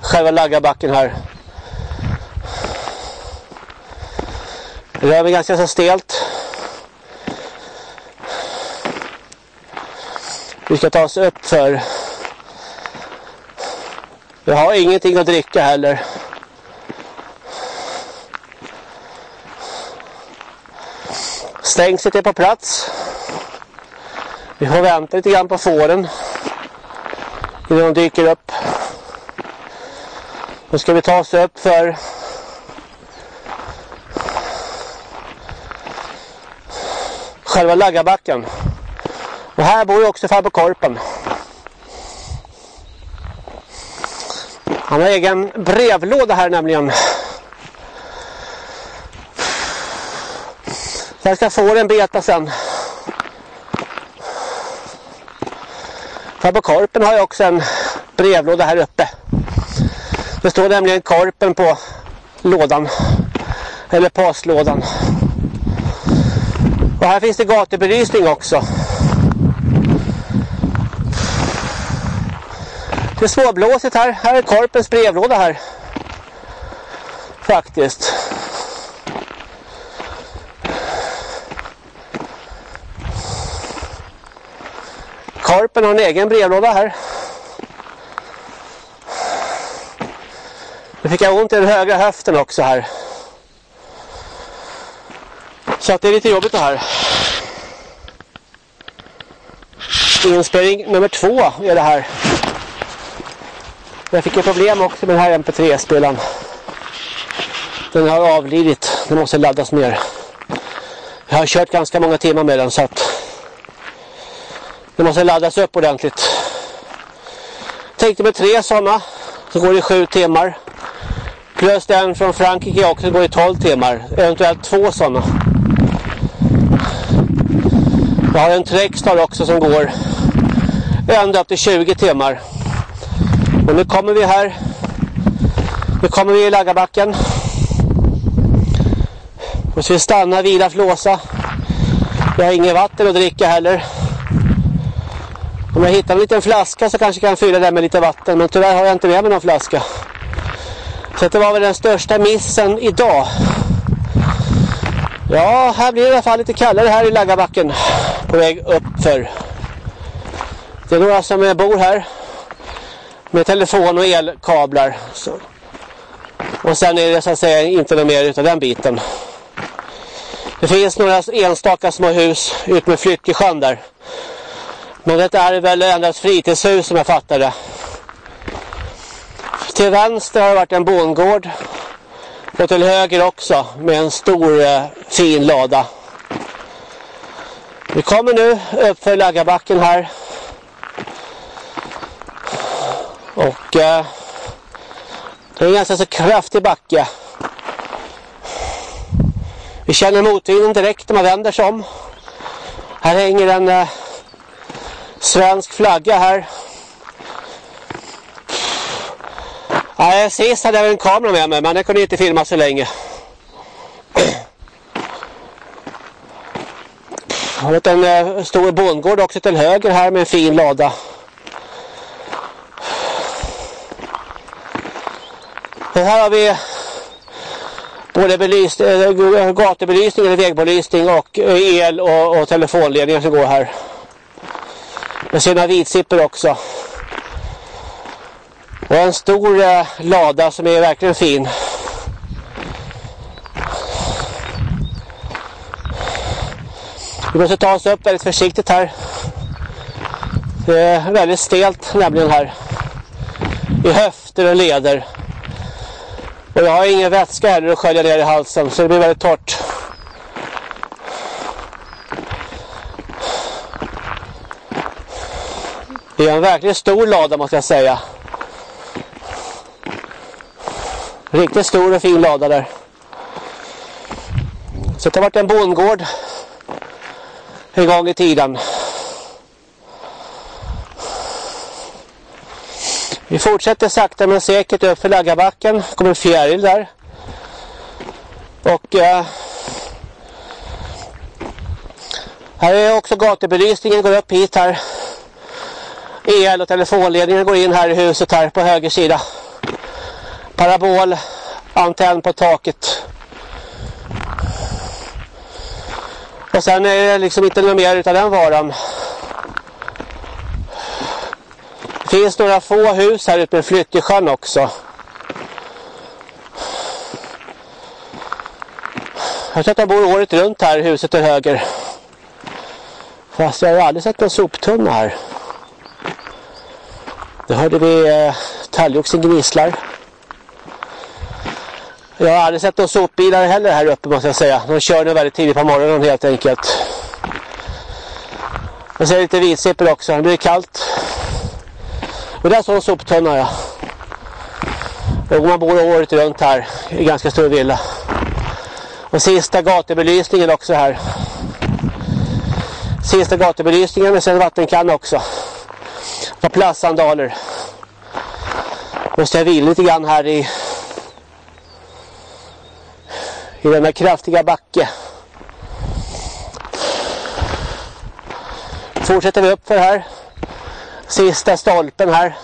själva laggarbacken här. Det rör ganska så stelt. Vi ska ta oss upp för Vi har ingenting att dricka heller. Stängslet är på plats. Vi får vänta lite grann på fåren. Innan de dyker upp. Nu ska vi ta oss upp för själva laggarbacken. Och här bor ju också farbror Korpen. Han har egen brevlåda här nämligen. Där ska fåren beta sen. Farbror Korpen har ju också en brevlåda här uppe. Det står nämligen Korpen på lådan. Eller postlådan. Och här finns det gatubelysning också. Det är småblåsigt här. Här är Korpens brevlåda här. Faktiskt. Korpen har en egen brevlåda här. Nu fick jag ont i den högra höften också här. Så att det är lite jobbigt det här. Inspelning nummer två är det här. Jag fick ett problem också med den här MP3-spelaren. Den har avlidit. Den måste laddas mer. Jag har kört ganska många timmar med den så att den måste laddas upp ordentligt. Tänkte med tre sådana så går det sju timmar. Plus den från Frankrike också går i 12 timmar. Eventuellt två sådana. Jag har en Trextar också som går ända upp till 20 timmar. Och nu kommer vi här. Nu kommer vi i Laggabacken. Och så vi stanna, vila, flåsa. Jag har inget vatten att dricka heller. Om jag hittar en liten flaska så kanske jag kan fylla den med lite vatten. Men tyvärr har jag inte med mig någon flaska. Så det var väl den största missen idag. Ja, här blir det i alla fall lite kallare här i Laggabacken. På väg uppför. Det är några som bor här. Med telefon och elkablar. Så. Och sen är det så att säga inte något mer utav den biten. Det finns några enstaka små hus ut med Flyttjesjön där. Men det är väl endast fritidshus som jag fattar det. Till vänster har det varit en bondgård. Och till höger också med en stor eh, fin lada. Vi kommer nu upp för Laggabacken här. Och eh, det är en ganska så kraftig backe. Vi känner motvinden direkt när man vänder sig om. Här hänger en eh, svensk flagga här. Nej, sist hade jag en kamera med mig men den kunde inte filma så länge. Jag har en eh, stor bondgård också till höger här med en fin lada. Här har vi både eh, eh, gatubelysning eller vägbelysning och eh, el och, och telefonledningar som går här. Jag ser några vitsipper också. Och en stor eh, lada som är verkligen fin. Vi måste ta oss upp väldigt försiktigt här. Det är väldigt stelt nämligen här. I höfter och leder. Och jag har ingen vätska heller att skölja ner i halsen så det blir väldigt torrt. Det är en verkligt stor lada måste jag säga. Riktigt stor och fin lada där. Så det har varit en bondgård en gång i tiden. Vi fortsätter sakta men säkert upp för Laggabacken. kommer en fjäril där. Och eh, här är också gatubelysningen går upp hit här. El och telefonledningen går in här i huset här på höger sida. Parabol, antenn på taket. Och sen är det liksom inte något mer utav den varan. Det finns några få hus här ute med Flyttesjön också. Jag tror att jag bor året runt här i huset till höger. Fast jag har aldrig sett någon soptunna här. Nu hörde vi eh, talgoxen gnisslar. Jag har aldrig sett någon sopbilar heller här uppe måste jag säga. De kör nu väldigt tidigt på morgonen helt enkelt. Jag ser lite vitsipper också. Det blir kallt. Och där står en soptunna ja. Och man bor året runt här i ganska stor villa. Och sista gatubelysningen också här. Sista gatubelysningen med sen vattenkanna också. Och plastsandaler. Måste jag vila lite grann här i i denna kraftiga backe. Fortsätter vi upp för här. Sista stolpen här.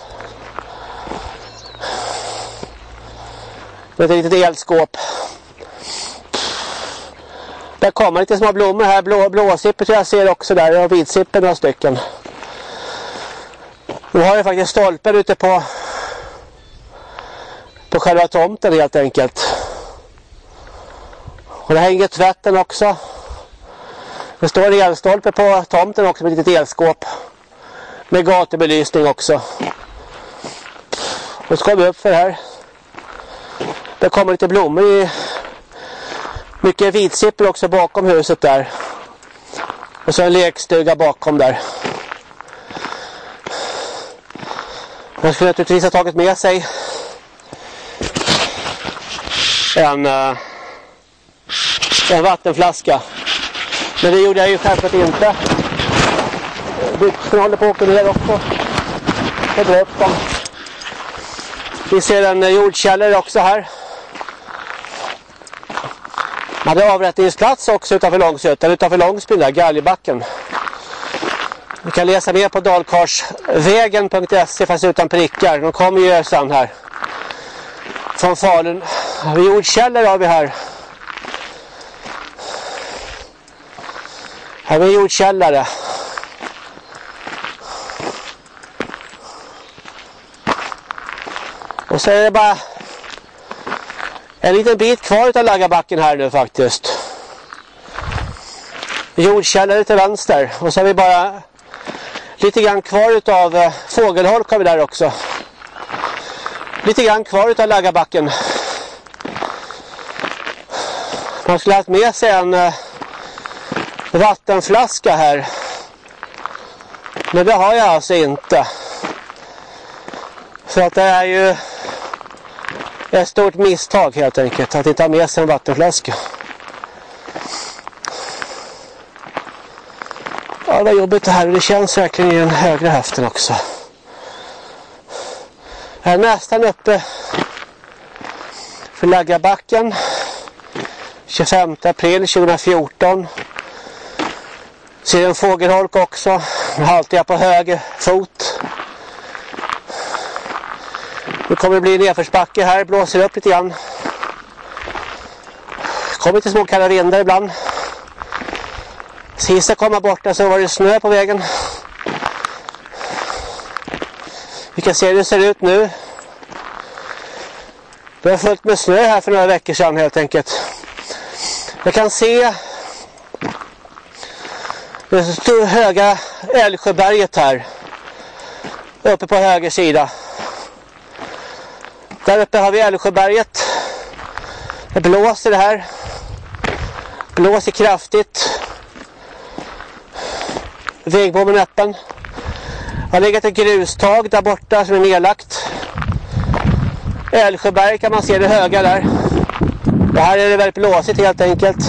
Med ett litet elskåp. Där kommer lite små blommor här. Blå, blåsippor tror jag ser också där. Och vitsippor några stycken. Nu har jag faktiskt stolpen ute på på själva tomten helt enkelt. Och det hänger tvätten också. Det står en elstolpe på tomten också med ett litet elskåp. Med gatubelysning också. Så kommer vi upp för här. Det kommer lite blommor i. Mycket vitsippor också bakom huset där. Och så en lekstuga bakom där. Man skulle naturligtvis ha tagit med sig en, uh, en vattenflaska. Men det gjorde jag ju självklart inte. Byxorna håller på att åka ner också. Jag drar upp dem. Vi ser en jordkällare också här. Man hade avrättningsplats också utanför Långsötan, utanför Långsbyn där, Galjebacken. Du kan läsa mer på dalkarsvägen.se fast utan prickar. De kommer ju sen här. Från Falun. Jordkällare har vi här. Här har vi jordkällare. Och så är det bara en liten bit kvar av laggarbacken här nu faktiskt. Jordkällare till vänster. Och så har vi bara lite grann kvar utav eh, fågelholk har vi där också. Lite grann kvar utav laggarbacken. Man skulle ha haft med sig en eh, vattenflaska här. Men det har jag alltså inte. Så att det är ju ett stort misstag helt enkelt att inte ha med sig en vattenflaska. Ja, det var jobbigt det här och det känns verkligen i den högra höften också. Jag är nästan uppe för Laggabacken 25 april 2014. Ser en fågelholk också. Nu haltar jag på höger fot. Nu kommer det bli nedförsbacke här, blåser upp lite grann. Kommer lite små kalla vindar ibland. Sist jag kom borta så var det snö på vägen. Vi kan se hur det ser ut nu. Det var fullt med snö här för några veckor sedan helt enkelt. Jag kan se det stora höga Älvsjöberget här. Uppe på höger sida. Där uppe har vi Älvsjöberget. Det blåser det här. Blåser kraftigt. Vägbommen öppen. Jag har legat ett grustag där borta som är nedlagt. Älvsjöberg kan man se det höga där. Det här är det väldigt blåsigt helt enkelt.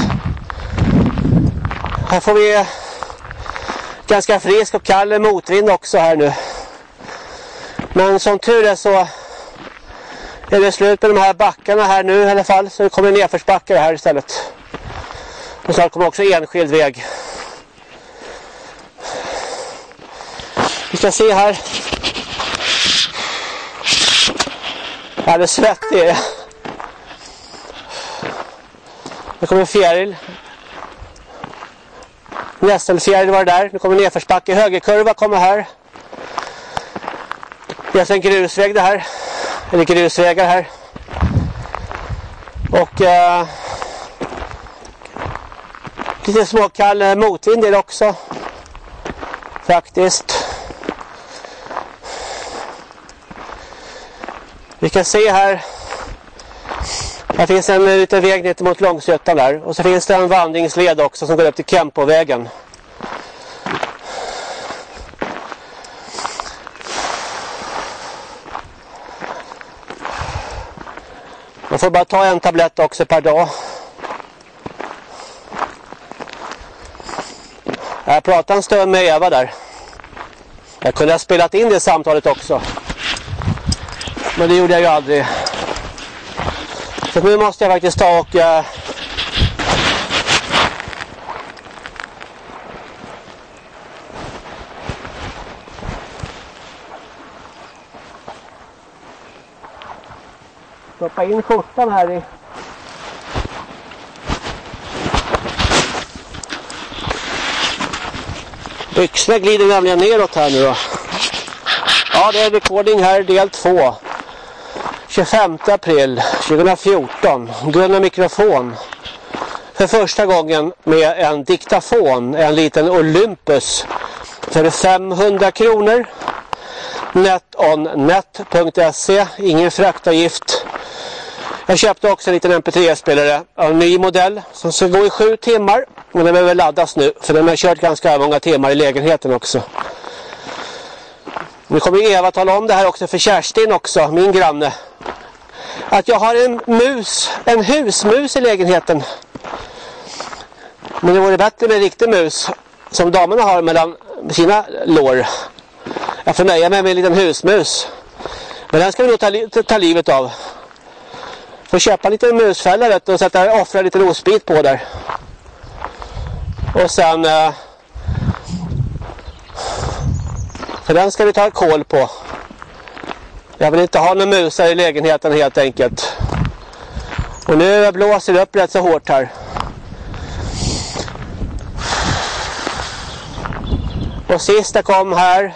Här får vi ganska frisk och kall motvind också här nu. Men som tur är så är det slut med de här backarna här nu i alla fall. Så det kommer nedförsbackar här istället. Och så kommer också enskild väg. Vi ska se här. Alldeles svettig är jag. Det kommer fjäril. Nästelfjäril var det där. Nu kommer nedförsbacke. Högerkurva kommer här. Det är en grusväg det här. Det Eller grusvägar här. Och eh, lite småkall eh, motvind är det också. Faktiskt. Vi kan se här. Här finns en liten väg ner mot Långsötan där. Och så finns det en vandringsled också som går upp till Kempovägen. Man får bara ta en tablett också per dag. Jag pratade en stund med Eva där. Jag kunde ha spelat in det samtalet också. Men det gjorde jag ju aldrig. Så nu måste jag faktiskt ta och... Eh, stoppa in skjortan här i Byxorna glider nämligen neråt här nu då. Ja, det är recording här, del 2. 25 april 2014. Gunnar mikrofon. För första gången med en diktafon, en liten Olympus. För 500 kronor. NetOnNet.se, Ingen fraktavgift. Jag köpte också en liten MP3-spelare av en ny modell som ska gå i sju timmar. Men den behöver laddas nu för den har kört ganska många timmar i lägenheten också. Nu kommer Eva tala om det här också för Kerstin också, min granne. att jag har en mus, en husmus i lägenheten. Men det vore bättre med en riktig mus som damerna har mellan sina lår. Jag får nöja mig med en liten husmus. Men den ska vi nog ta, ta livet av. Får köpa en liten musfälla vet du, och sätta, offra en liten ostbit på där. Och sen... Eh, för den ska vi ta kol på. Jag vill inte ha några musar i lägenheten helt enkelt. Och nu blåser det upp rätt så hårt här. Och sist jag kom här.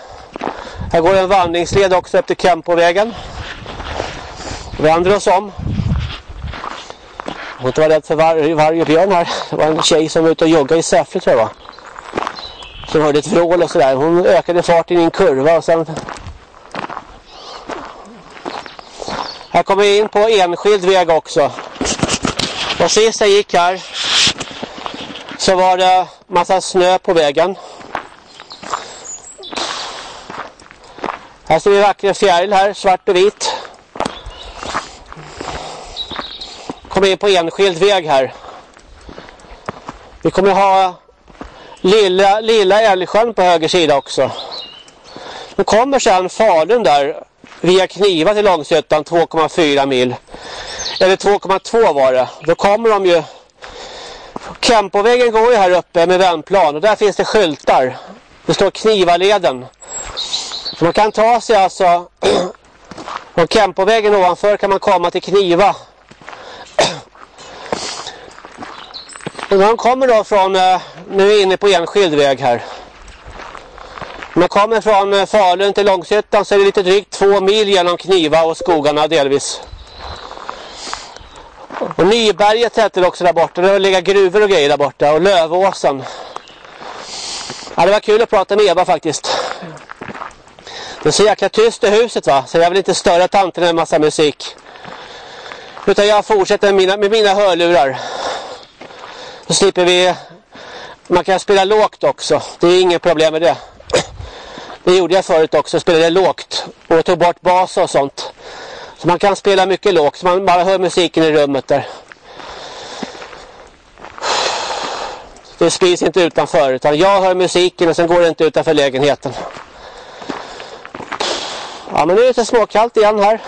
Här går en vandringsled också upp till Kempovägen. Vänder oss om. Jag får inte vara rädd för varg, varg och björn här. Det var en tjej som var ute och joggade i Säffle tror jag va. Som hörde ett vrål och sådär. Hon ökade farten i en kurva och sen... Här kommer vi in på enskild väg också. Och sist jag gick här så var det massa snö på vägen. Här ser vi vackra fjäril här, svart och vit. Kommer in på enskild väg här. Vi kommer ha lilla, lilla Älgsjön på höger sida också. Nu kommer sedan Falun där via Kniva till Långsötan 2,4 mil. Eller 2,2 var det. Då kommer de ju Kempovägen går ju här uppe med vändplan och där finns det skyltar. Det står Knivaleden. Så man kan ta sig alltså [clears throat] från Kempovägen ovanför kan man komma till Kniva. [clears throat] Och de kommer då från, eh, nu är vi inne på enskild väg här. Om man kommer från eh, Falun till Långshyttan så är det lite drygt två mil genom Kniva och skogarna delvis. Och Nyberget heter det också där borta. Det ligger gruvor och grejer där borta. Och Lövåsen. Ja, det var kul att prata med Eva faktiskt. Det är så jäkla tyst i huset va. Så jag vill inte störa tanten med en massa musik. Utan jag fortsätter med mina, med mina hörlurar. Så slipper vi... Man kan spela lågt också. Det är inget problem med det. Det gjorde jag förut också. Spelade lågt. Och tog bort bas och sånt. Så man kan spela mycket lågt. Så man bara hör musiken i rummet där. Det sprids inte utanför. Utan jag hör musiken och sen går det inte utanför lägenheten. Ja men nu är det lite småkallt igen här.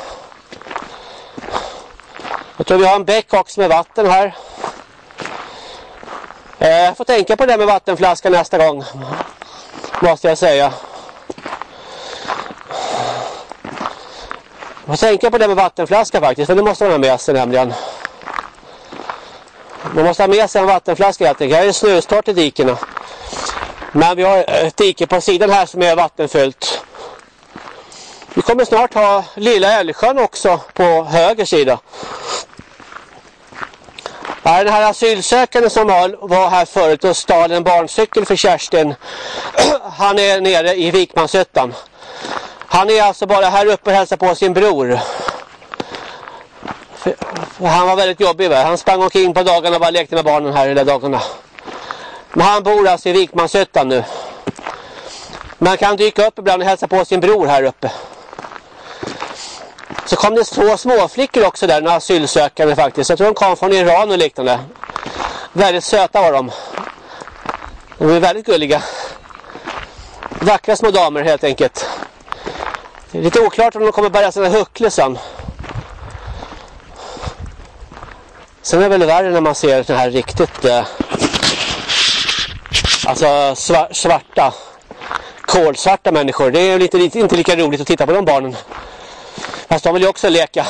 Jag tror vi har en bäck också med vatten här. Eh, jag får tänka på det med vattenflaskan nästa gång. Måste jag säga. Jag får tänka på det med vattenflaska faktiskt. För det måste man ha med sig nämligen. Man måste ha med sig en vattenflaska helt enkelt. Här är snöstort i dikena. Men vi har ett dike på sidan här som är vattenfyllt. Vi kommer snart ha Lilla Älgsjön också på höger sida. Ja, den här asylsökande som var här förut och stal en barncykel för Kerstin. [clears throat] Han är nere i Vikmanshyttan. Han är alltså bara här uppe och hälsar på sin bror. Han var väldigt jobbig. Va? Han sprang omkring på dagarna och bara lekte med barnen här hela dagarna. Men han bor alltså i Vikmanshyttan nu. Man kan dyka upp ibland och hälsa på sin bror här uppe. Så kom det två småflickor också där, några asylsökande faktiskt. Jag tror de kom från Iran och liknande. Väldigt söta var de. De är väldigt gulliga. Vackra små damer helt enkelt. Det är lite oklart om de kommer bära sina huckle sen. Sen är det väl värre när man ser den här riktigt eh, alltså svarta kolsvarta människor. Det är lite, inte lika roligt att titta på de barnen. Fast de vill ju också leka.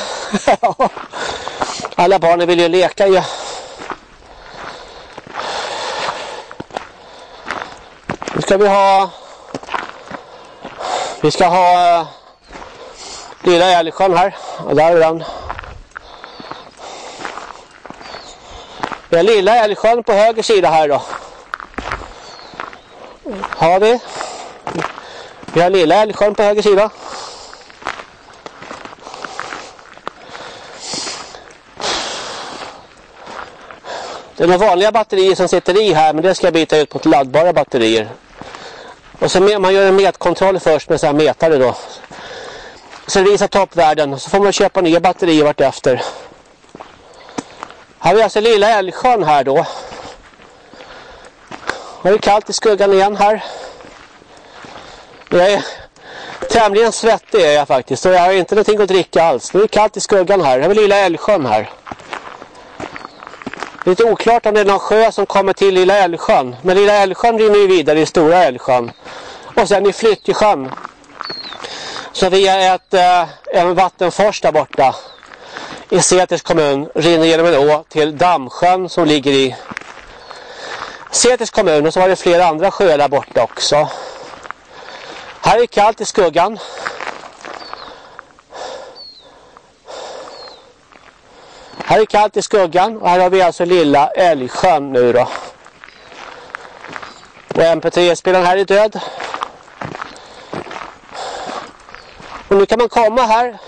Alla barnen vill ju leka ju. Nu ska vi ha vi ska ha lilla Älgsjön här och där är den. Vi har lilla Älgsjön på höger sida här då. Har vi. Vi har lilla Älgsjön på höger sida. Det är några vanliga batterier som sitter i här men det ska jag byta ut mot laddbara batterier. Och så man gör en metkontroll först med så här metare då. Så det visar toppvärden. Så får man köpa nya batterier vart efter. Här har vi alltså lilla Älgsjön här då. Nu är det kallt i skuggan igen här. Jag är tämligen svettig är jag faktiskt. Och jag har inte någonting att dricka alls. Nu är det kallt i skuggan här. Det är lilla Älgsjön här. Det är lite oklart om det är någon sjö som kommer till Lilla Älvsjön. Men Lilla Älvsjön rinner ju vidare i Stora Älvsjön. Och sen i Flyttjesjön. Så via ett, eh, en vattenfors där borta i Säters kommun rinner genom en å till Dammsjön som ligger i Säters kommun. Och så var det flera andra sjöar där borta också. Här är det kallt i skuggan. Här är kallt i skuggan och här har vi alltså lilla Älgsjön nu då. Och MP3-spelaren här är död. Och nu kan man komma här.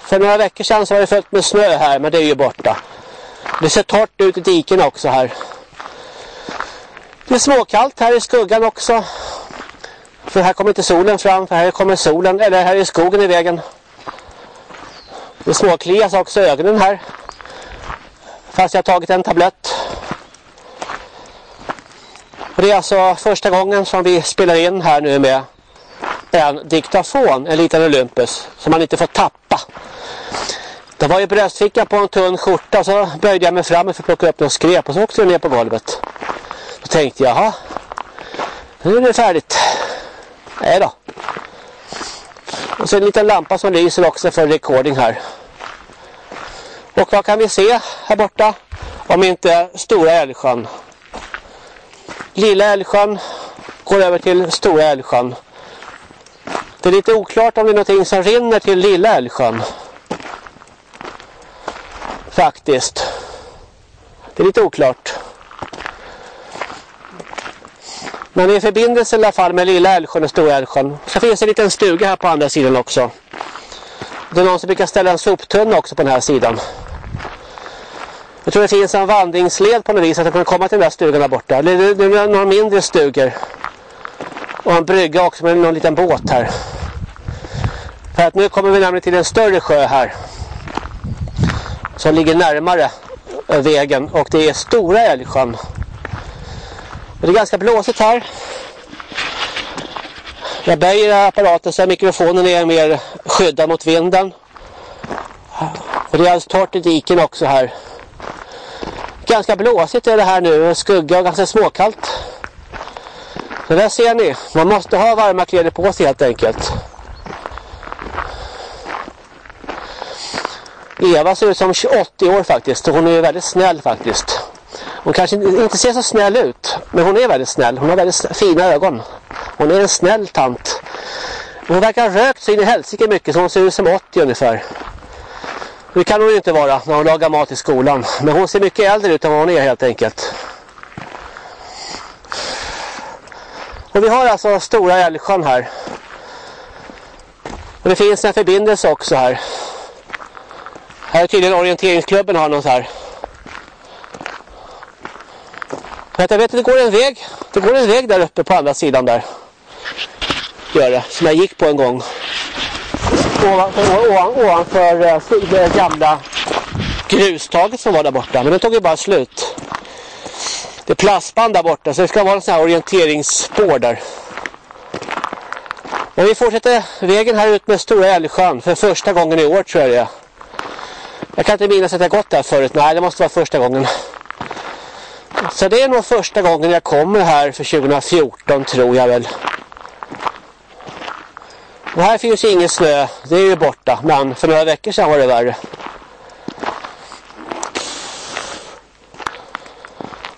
För några veckor sedan så var det fullt med snö här men det är ju borta. Det ser torrt ut i diken också här. Det är småkallt här i skuggan också. För här kommer inte solen fram för här kommer solen, eller här är skogen i vägen. Det småklias också ögonen här. Fast jag har tagit en tablett. Det är alltså första gången som vi spelar in här nu med en diktafon, en liten Olympus, som man inte får tappa. Det var ju bröstfickan på en tunn skjorta så böjde jag mig fram för att plocka upp något skrep och så åkte jag ner på golvet. Då tänkte jag, jaha, nu är det färdigt. Nej då. Och så en liten lampa som lyser också för recording här. Och vad kan vi se här borta? Om inte Stora Älvsjön. Lilla Älvsjön går över till Stora Älvsjön. Det är lite oklart om det är någonting som rinner till Lilla Älvsjön. Faktiskt. Det är lite oklart. Men det är förbindelse i alla fall med Lilla Älvsjön och Stora Älvsjön. Så finns det en liten stuga här på andra sidan också. Det är någon som brukar ställa en soptunna också på den här sidan. Jag tror det finns en vandringsled på något vis att jag kan komma till den där stugan där borta. Det är några mindre stugor. Och en brygga också med någon liten båt här. För att nu kommer vi nämligen till en större sjö här. Som ligger närmare vägen. Och det är Stora Älvsjön. Det är ganska blåsigt här. Jag böjer apparaten så att mikrofonen är mer skyddad mot vinden. Och det är alldeles torrt i diken också här. Ganska blåsigt är det här nu. Skugga och ganska småkallt. Så där ser ni. Man måste ha varma kläder på sig helt enkelt. Eva ser ut som 80 år faktiskt. Hon är väldigt snäll faktiskt. Hon kanske inte ser så snäll ut. Men hon är väldigt snäll. Hon har väldigt fina ögon. Hon är en snäll tant. Hon verkar ha rökt så in i helsike mycket så hon ser ut som 80 ungefär. Det kan hon ju inte vara när hon lagar mat i skolan. Men hon ser mycket äldre ut än vad hon är helt enkelt. Och vi har alltså Stora Älvsjön här. Och det finns en förbindelse också här. Här är tydligen orienteringsklubben har något här. Jag vet att det går en väg. Det går en väg där uppe på andra sidan där. Gör det. Som jag gick på en gång. Ovanför, ovan, ovanför eh, det gamla grustaget som var där borta. Men det tog ju bara slut. Det är plastband där borta så det ska vara en sån här orienteringsspår där. Men vi fortsätter vägen här ut med Stora Älvsjön för första gången i år tror jag det är. Jag kan inte minnas att jag gått där förut. Nej, det måste vara första gången. Så det är nog första gången jag kommer här för 2014 tror jag väl. Och här finns ingen snö. Det är ju borta. Men för några veckor sedan var det värre.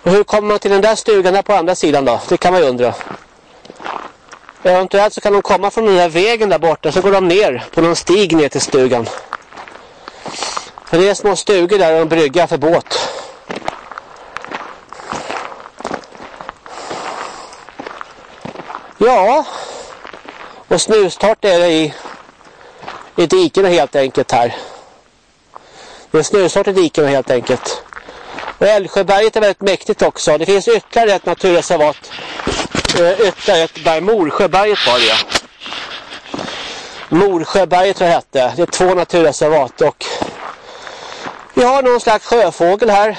Och hur kommer man till den där stugan där på andra sidan då? Det kan man ju undra. Eventuellt så kan de komma från den där vägen där borta. Så går de ner på någon stig ner till stugan. För det är små stugor där och en brygga för båt. Ja, och snustart är det i, i dikerna helt enkelt här. Det är snustart i dikena helt enkelt. Och Älvsjöberget är väldigt mäktigt också. Det finns ytterligare ett naturreservat. Eh, ytterligare ett berg, Morsjöberget var det Morsjöberget tror jag hette. Det är två naturreservat och vi har någon slags sjöfågel här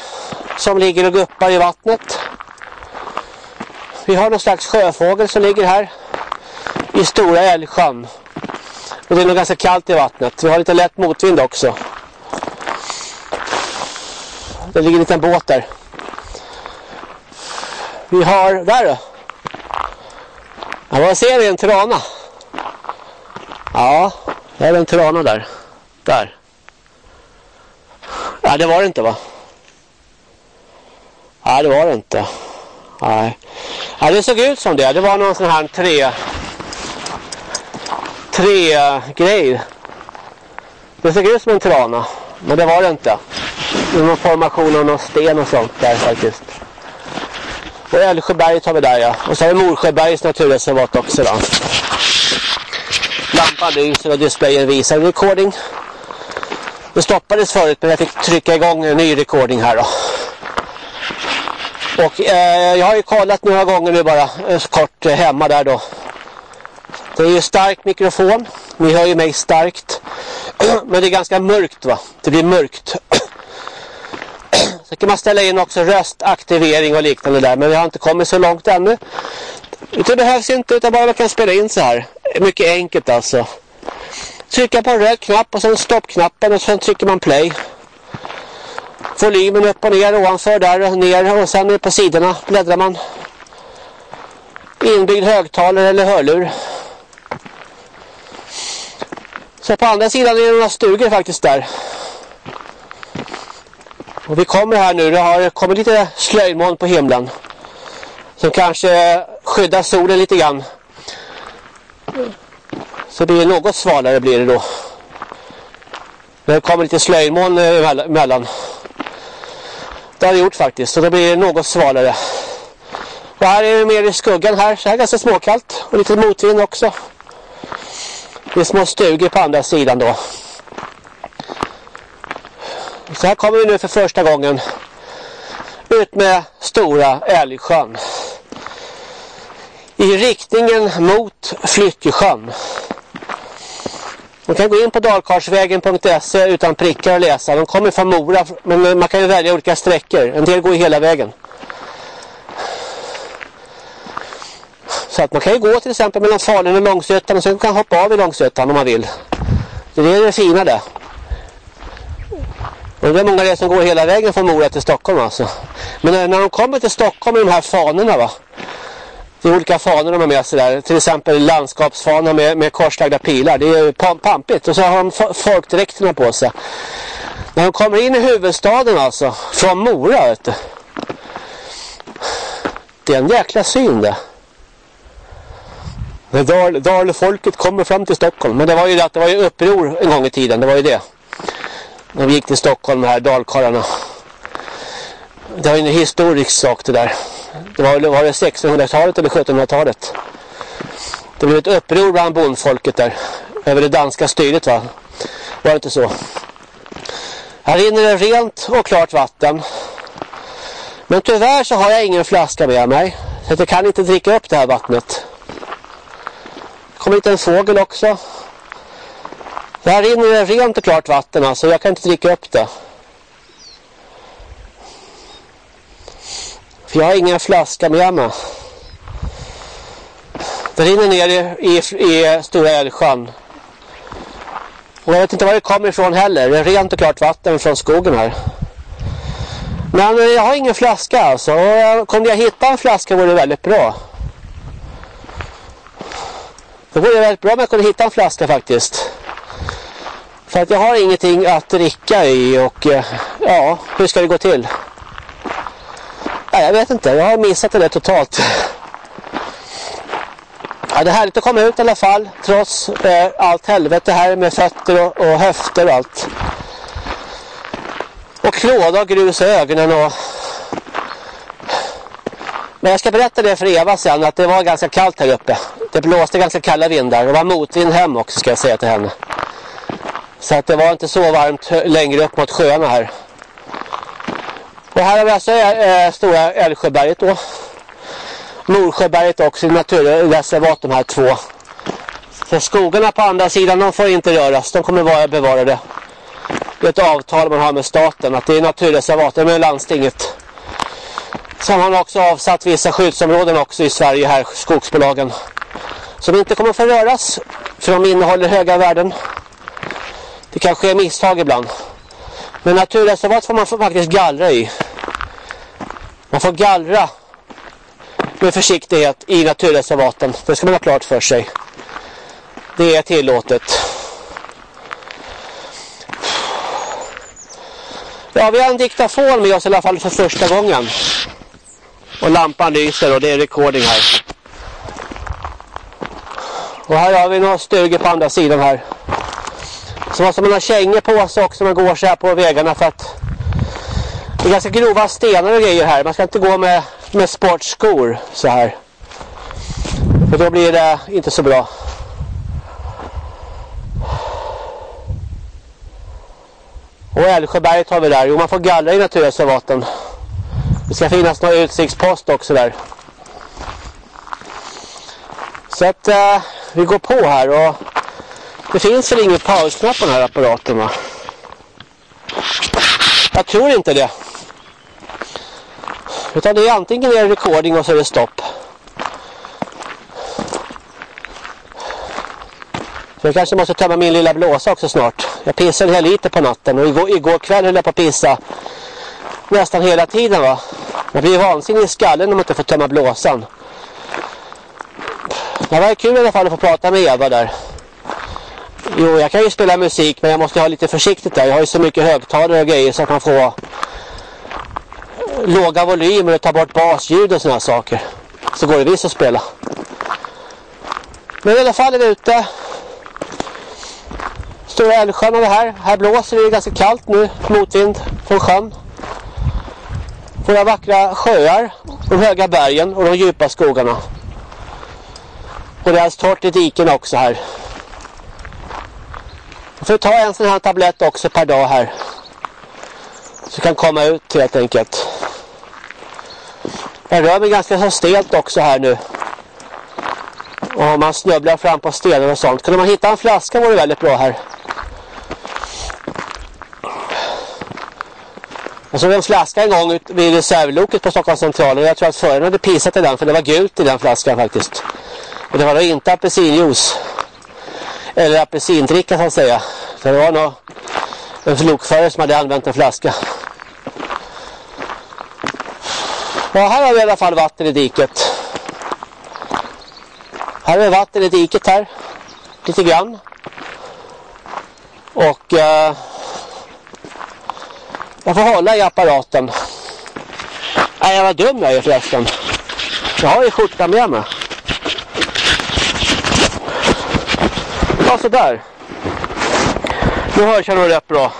som ligger och guppar i vattnet. Vi har någon slags sjöfågel som ligger här i Stora Älgsjön. Och det är nog ganska kallt i vattnet. Vi har lite lätt motvind också. Det ligger en liten båt där. Vi har, där då. Ja, vad ser vi? En trana. Ja, det är en trana där. Där. Ja, det var det inte va? Nej, det var det inte. Nej. Ja, det såg ut som det. Det var någon sån här tre tre. Det såg ut som en trana. Men det var det inte. Det var någon formation av någon sten och sånt där faktiskt. Och Älvsjöberget har vi där ja. Och så har vi Morsjöbergets naturreservat också då. Lampan lyser och displayen visar recording. Det stoppades förut men jag fick trycka igång en ny recording här då. Och eh, jag har ju kollat några gånger nu bara eh, kort eh, hemma där då. Det är ju stark mikrofon. Ni hör ju mig starkt. [clears throat] Men det är ganska mörkt va. Det blir mörkt. [clears throat] Så kan man ställa in också röstaktivering och liknande där. Men vi har inte kommit så långt ännu. Det behövs inte utan bara man kan spela in så här. Mycket enkelt alltså. Trycka på en röd knapp och sen stoppknappen och sen trycker man play. Volymen upp och ner ovanför där och ner och sen på sidorna bläddrar man. Inbyggd högtalare eller hörlur. Så på andra sidan är det några stugor faktiskt där. Och vi kommer här nu, det har kommit lite slöjmoln på himlen. Som kanske skyddar solen lite grann. Så blir det något svalare blir det då. Det kommer lite slöjmoln eh, emellan. Det har det gjort faktiskt. Så det blir något svalare. Och här är det mer i skuggan här. Så här är ganska småkallt. Och lite motvind också. Det är små stugor på andra sidan då. Så här kommer vi nu för första gången ut med Stora Älgsjön. I riktningen mot Flyckesjön. Man kan gå in på dalkarsvägen.se utan prickar och läsa. De kommer från Mora, men man kan ju välja olika sträckor. En del går hela vägen. Så att man kan ju gå till exempel mellan Falun och Långsötan och sen kan man hoppa av i Långsötan om man vill. Det är det fina där. Och det är många som går hela vägen från Mora till Stockholm alltså. Men när de kommer till Stockholm med de här fanorna va. Det är olika fanor de har med sig där. Till exempel landskapsfanan med, med korslagda pilar. Det är pampigt. Och så har de folkdräkterna på sig. När de kommer in i huvudstaden alltså. Från Mora vet du. Det är en jäkla syn det. När Dal, Dalfolket kommer fram till Stockholm. Men det var ju det att det var ju uppror en gång i tiden. Det var ju det. När vi gick till Stockholm här, dalkarlarna. Det var ju en historisk sak det där. Det var, var det 1600-talet eller 1700-talet. Det blev ett uppror bland bondfolket där. Över det danska styret va. Var det inte så? Här rinner det rent och klart vatten. Men tyvärr så har jag ingen flaska med mig. Så jag kan inte dricka upp det här vattnet. Det hit en fågel också. Här rinner det rent och klart vatten alltså. Jag kan inte dricka upp det. För jag har ingen flaska med mig. Det rinner ner i, i, i Stora Älvsjön. Och jag vet inte var det kommer ifrån heller. Det är rent och klart vatten från skogen här. Men eh, jag har ingen flaska alltså. Och eh, kunde jag hitta en flaska vore det väldigt bra. Det vore väldigt bra om jag kunde hitta en flaska faktiskt. För att jag har ingenting att dricka i och eh, ja, hur ska det gå till? Nej, jag vet inte. Jag har missat det där totalt. Ja, det är härligt att komma ut i alla fall. Trots eh, allt helvete här med fötter och, och höfter och allt. Och klåda och grus i ögonen och... Men jag ska berätta det för Eva sen att det var ganska kallt här uppe. Det blåste ganska kalla vindar. Det var motvind hem också ska jag säga till henne. Så att det var inte så varmt längre upp mot sjöarna här. Och här har vi alltså äh, stora Älvsjöberget då. Nordsjöberget också i naturreservat de här två. För skogarna på andra sidan de får inte röras. De kommer vara bevarade. Det är ett avtal man har med staten. Att det är naturreservat. det är med landstinget. Sen har man också avsatt vissa skyddsområden också i Sverige här. Skogsbolagen. Som inte kommer få röras. För de innehåller höga värden. Det kan ske misstag ibland. Men naturreservat får man faktiskt gallra i. Man får gallra med försiktighet i naturreservaten. Det ska man ha klart för sig. Det är tillåtet. Ja, vi har en diktafon med oss i alla fall för första gången. Och lampan lyser och det är recording här. Och här har vi några stugor på andra sidan här. Så måste man ha kängor på sig också när man går så här på vägarna för att det är ganska grova stenar och grejer här. Man ska inte gå med, med sportskor så här. För då blir det inte så bra. Och Älvsjöberget har vi där. Jo, man får gallra i naturreservaten. Det ska finnas någon utsiktspost också där. Så att eh, vi går på här och det finns väl ingen pausknapp på den här apparaten va? Jag tror inte det. Utan det är antingen en recording och så är det stopp. Så jag kanske måste tömma min lilla blåsa också snart. Jag pissade en hel liter på natten och igår, igår kväll höll jag på att pissa nästan hela tiden va. Man blir vansinnig i skallen om man inte får tömma blåsan. Det var kul i alla fall att få prata med Eva där. Jo, jag kan ju spela musik men jag måste ha lite försiktigt där. Jag har ju så mycket högtalare och grejer så att man får låga volymer och ta bort basljud och sådana saker. Så går det visst att spela. Men i alla fall är vi ute. Stora Älvsjön är vi här. Här blåser det ganska kallt nu. Motvind från sjön. Våra vackra sjöar. De höga bergen och de djupa skogarna. Och det är torrt i diken också här. Jag får ta en sån här tablett också per dag här. Så kan komma ut helt enkelt. Jag rör mig ganska så stelt också här nu. Och man snubblar fram på stenar och sånt. Kunde man hitta en flaska vore det väldigt bra här. Jag var en flaska en gång ut vid reservloket på Stockholms central. Och jag tror att föraren hade pissat i den för det var gult i den flaskan faktiskt. Och det var då inte apelsinjuice. Eller apelsindricka så att säga. För det var nog en lokförare som hade använt en flaska. Ja, här har vi i alla fall vatten i diket. Här är vatten i diket här. Lite grann. Och eh, jag får hålla i apparaten. Nej, jag var dum jag är förresten. Jag har ju skjorta med mig. Ja, sådär. Nu hörs jag nog rätt bra.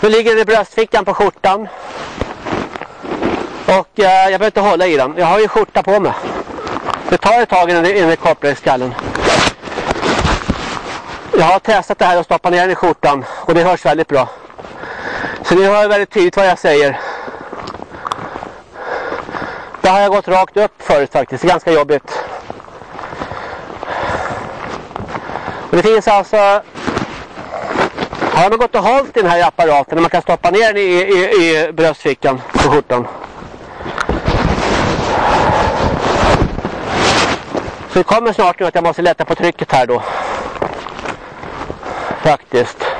Nu ligger det i bröstfickan på skjortan. Och eh, jag behöver inte hålla i den. Jag har ju skjorta på mig. Det tar ett tag innan det, innan det kopplar i skallen. Jag har testat det här och stoppat ner den i skjortan. Och det hörs väldigt bra. Så nu hör jag väldigt tydligt vad jag säger. Där har jag gått rakt upp förut faktiskt. Det är ganska jobbigt. Och det finns alltså... Har man gått och hållit i den här apparaten man kan stoppa ner den i, i, i bröstfickan på skjortan. Så det kommer snart nu att jag måste lätta på trycket här då. Faktiskt.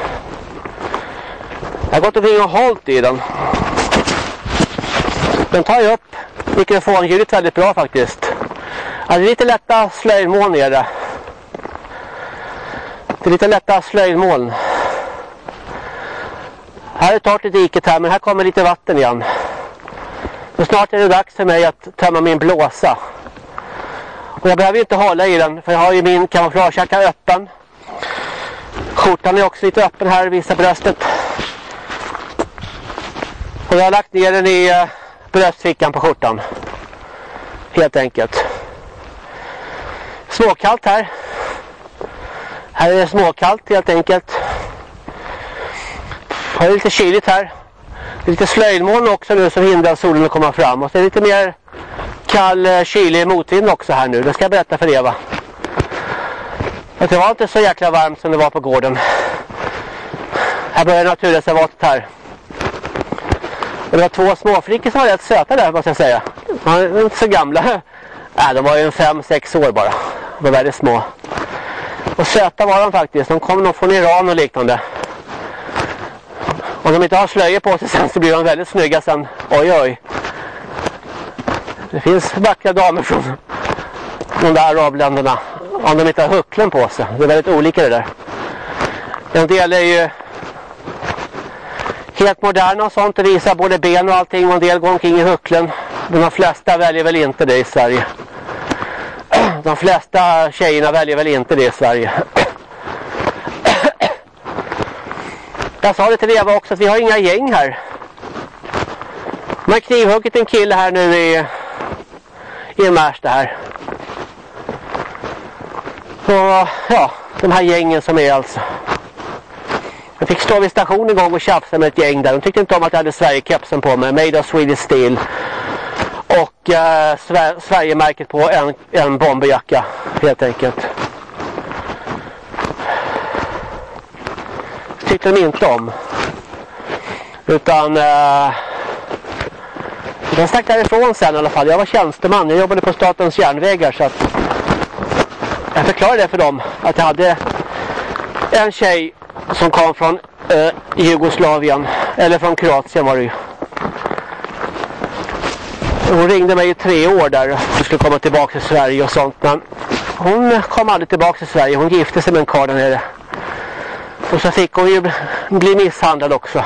Jag har gått omkring och hållit i den. Den tar ju upp mikrofonljudet väldigt bra faktiskt. Ja, det är lite lätta slöjmoln är det. Det är lite lätta slöjmoln. Här är torrt i diket här men här kommer lite vatten igen. Så snart är det dags för mig att tömma min blåsa. Och jag behöver inte hålla i den för jag har ju min kamouflagejacka öppen. Skjortan är också lite öppen här, visar bröstet. Och jag har lagt ner den i eh, bröstfickan på skjortan. Helt enkelt. Småkallt här. Här är det småkallt helt enkelt. Här är lite kyligt här. Det är lite slöjmoln också nu som hindrar solen att komma fram. Och så är det lite mer kall, eh, kylig motvind också här nu. Det ska jag berätta för Eva. Att det var inte så jäkla varmt som det var på gården. Här börjar naturreservatet här. Och det var två småflickor som var rätt söta där måste jag säga. De var inte så gamla. Nej, de var ju en fem, sex år bara. De var väldigt små. Och söta var de faktiskt. De kom nog från Iran och liknande. Om de inte har slöjor på sig sen så blir de väldigt snygga sen. Oj, oj. Det finns vackra damer från de där arabländerna. Om de inte har hucklen på sig. Det är väldigt olika det där. En del är ju helt moderna och sånt och visar både ben och allting och en del går omkring i hucklen. Men de flesta väljer väl inte det i Sverige. [clears throat] De flesta tjejerna väljer väl inte det i Sverige. [clears throat] Jag sa det till Eva också att vi har inga gäng här. Man har knivhuggit en kille här nu i, i Märsta här. Och ja, de här gängen som är alltså. Jag fick stå vid stationen en gång och tjafsa med ett gäng där. De tyckte inte om att jag hade Sverige-kepsen på mig. Made of Swedish Steel. Och eh, Sver Sverigemärket på en, en bomberjacka. Helt enkelt. tyckte de inte om. Utan... Eh, de stack därifrån sen i alla fall. Jag var tjänsteman. Jag jobbade på Statens järnvägar så att... Jag förklarade det för dem. Att jag hade en tjej som kom från eh, Jugoslavien. Eller från Kroatien var det ju. Hon ringde mig i tre år där. Hon skulle komma tillbaka till Sverige och sånt. Men hon kom aldrig tillbaka till Sverige. Hon gifte sig med en karl där nere. Och så fick hon ju bli misshandlad också.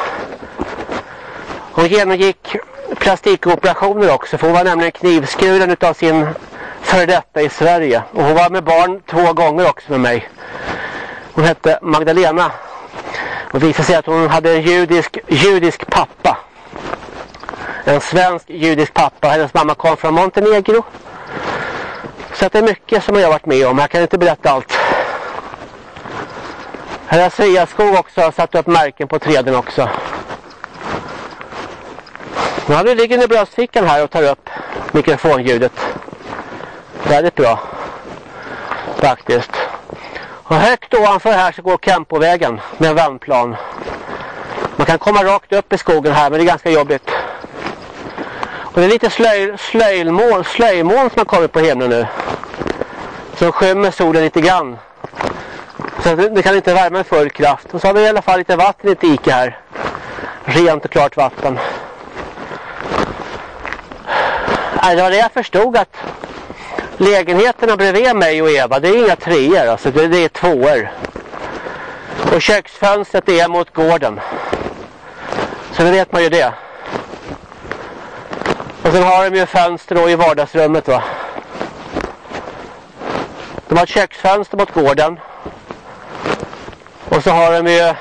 Hon genomgick plastikoperationer också. För hon var nämligen knivskuren av sin före detta i Sverige. Och hon var med barn två gånger också med mig. Hon hette Magdalena. Och visade sig att hon hade en judisk, judisk pappa. En svensk judisk pappa. Hennes mamma kom från Montenegro. Så att det är mycket som jag har varit med om. Jag kan inte berätta allt. Här har Sveaskog också satt upp märken på träden också. Nu har vi ligger i bröstfickan här och tar upp mikrofonljudet. Väldigt bra. Faktiskt. Och högt ovanför här så går Kempovägen med en vändplan. Man kan komma rakt upp i skogen här men det är ganska jobbigt. Och det är lite slöj, slöjmoln, slöjmoln som har kommit på himlen nu. Som skymmer solen lite grann. Så det kan inte värma med full kraft. Och så har vi i alla fall lite vatten i ett dike här. Rent och klart vatten. Nej, det var det jag förstod att lägenheterna bredvid mig och Eva, det är inga treor. Alltså det, det är tvåor. Och köksfönstret är mot gården. Så det vet man ju det. Och sen har de ju fönster då i vardagsrummet va. De har ett köksfönster mot gården. Och så har de ju...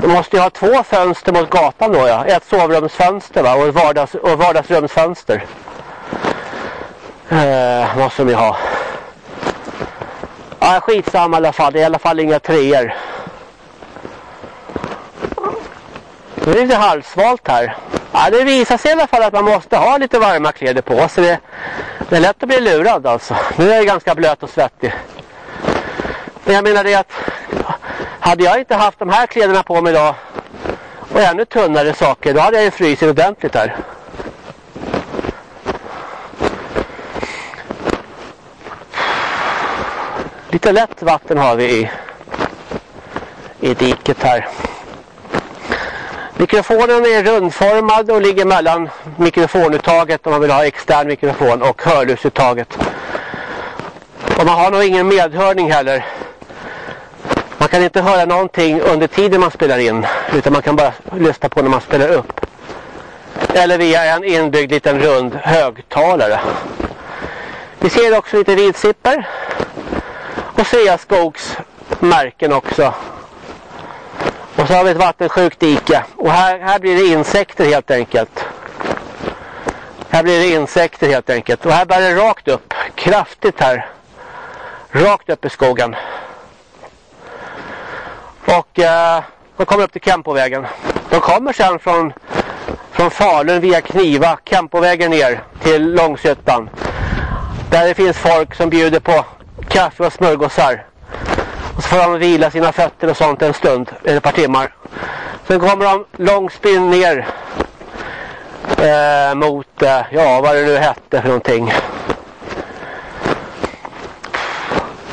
De måste ju ha två fönster mot gatan då ja. Ett sovrumsfönster va och, vardags, och vardagsrumsfönster. Eh, måste de ju ha. Ja, skitsamma i alla fall. Det är i alla fall inga treor. Det är lite halvsvalt här. Ja, det visar sig i alla fall att man måste ha lite varma kläder på sig. Det, det är lätt att bli lurad alltså. Nu är jag ganska blöt och svettig. Men jag menar det att hade jag inte haft de här kläderna på mig idag och ännu tunnare saker, då hade jag ju frysit ordentligt här. Lite lätt vatten har vi i, i diket här. Mikrofonen är rundformad och ligger mellan mikrofonuttaget om man vill ha extern mikrofon och hörlursuttaget. Och man har nog ingen medhörning heller. Man kan inte höra någonting under tiden man spelar in. Utan man kan bara lyssna på när man spelar upp. Eller via en inbyggd liten rund högtalare. Vi ser också lite vidsipper. Och Sveaskogs märken också. Och så har vi ett vattensjukt dike. Och här, här blir det insekter helt enkelt. Här blir det insekter helt enkelt. Och här bär det rakt upp. Kraftigt här. Rakt upp i skogen. Och eh, de kommer upp till Kempovägen. De kommer sen från, från Falun via Kniva, Kempovägen ner till Långshyttan. Där det finns folk som bjuder på kaffe och smörgåsar. Och så får de vila sina fötter och sånt en stund, eller ett par timmar. Sen kommer de långspinn ner eh, mot, eh, ja vad det nu hette för någonting.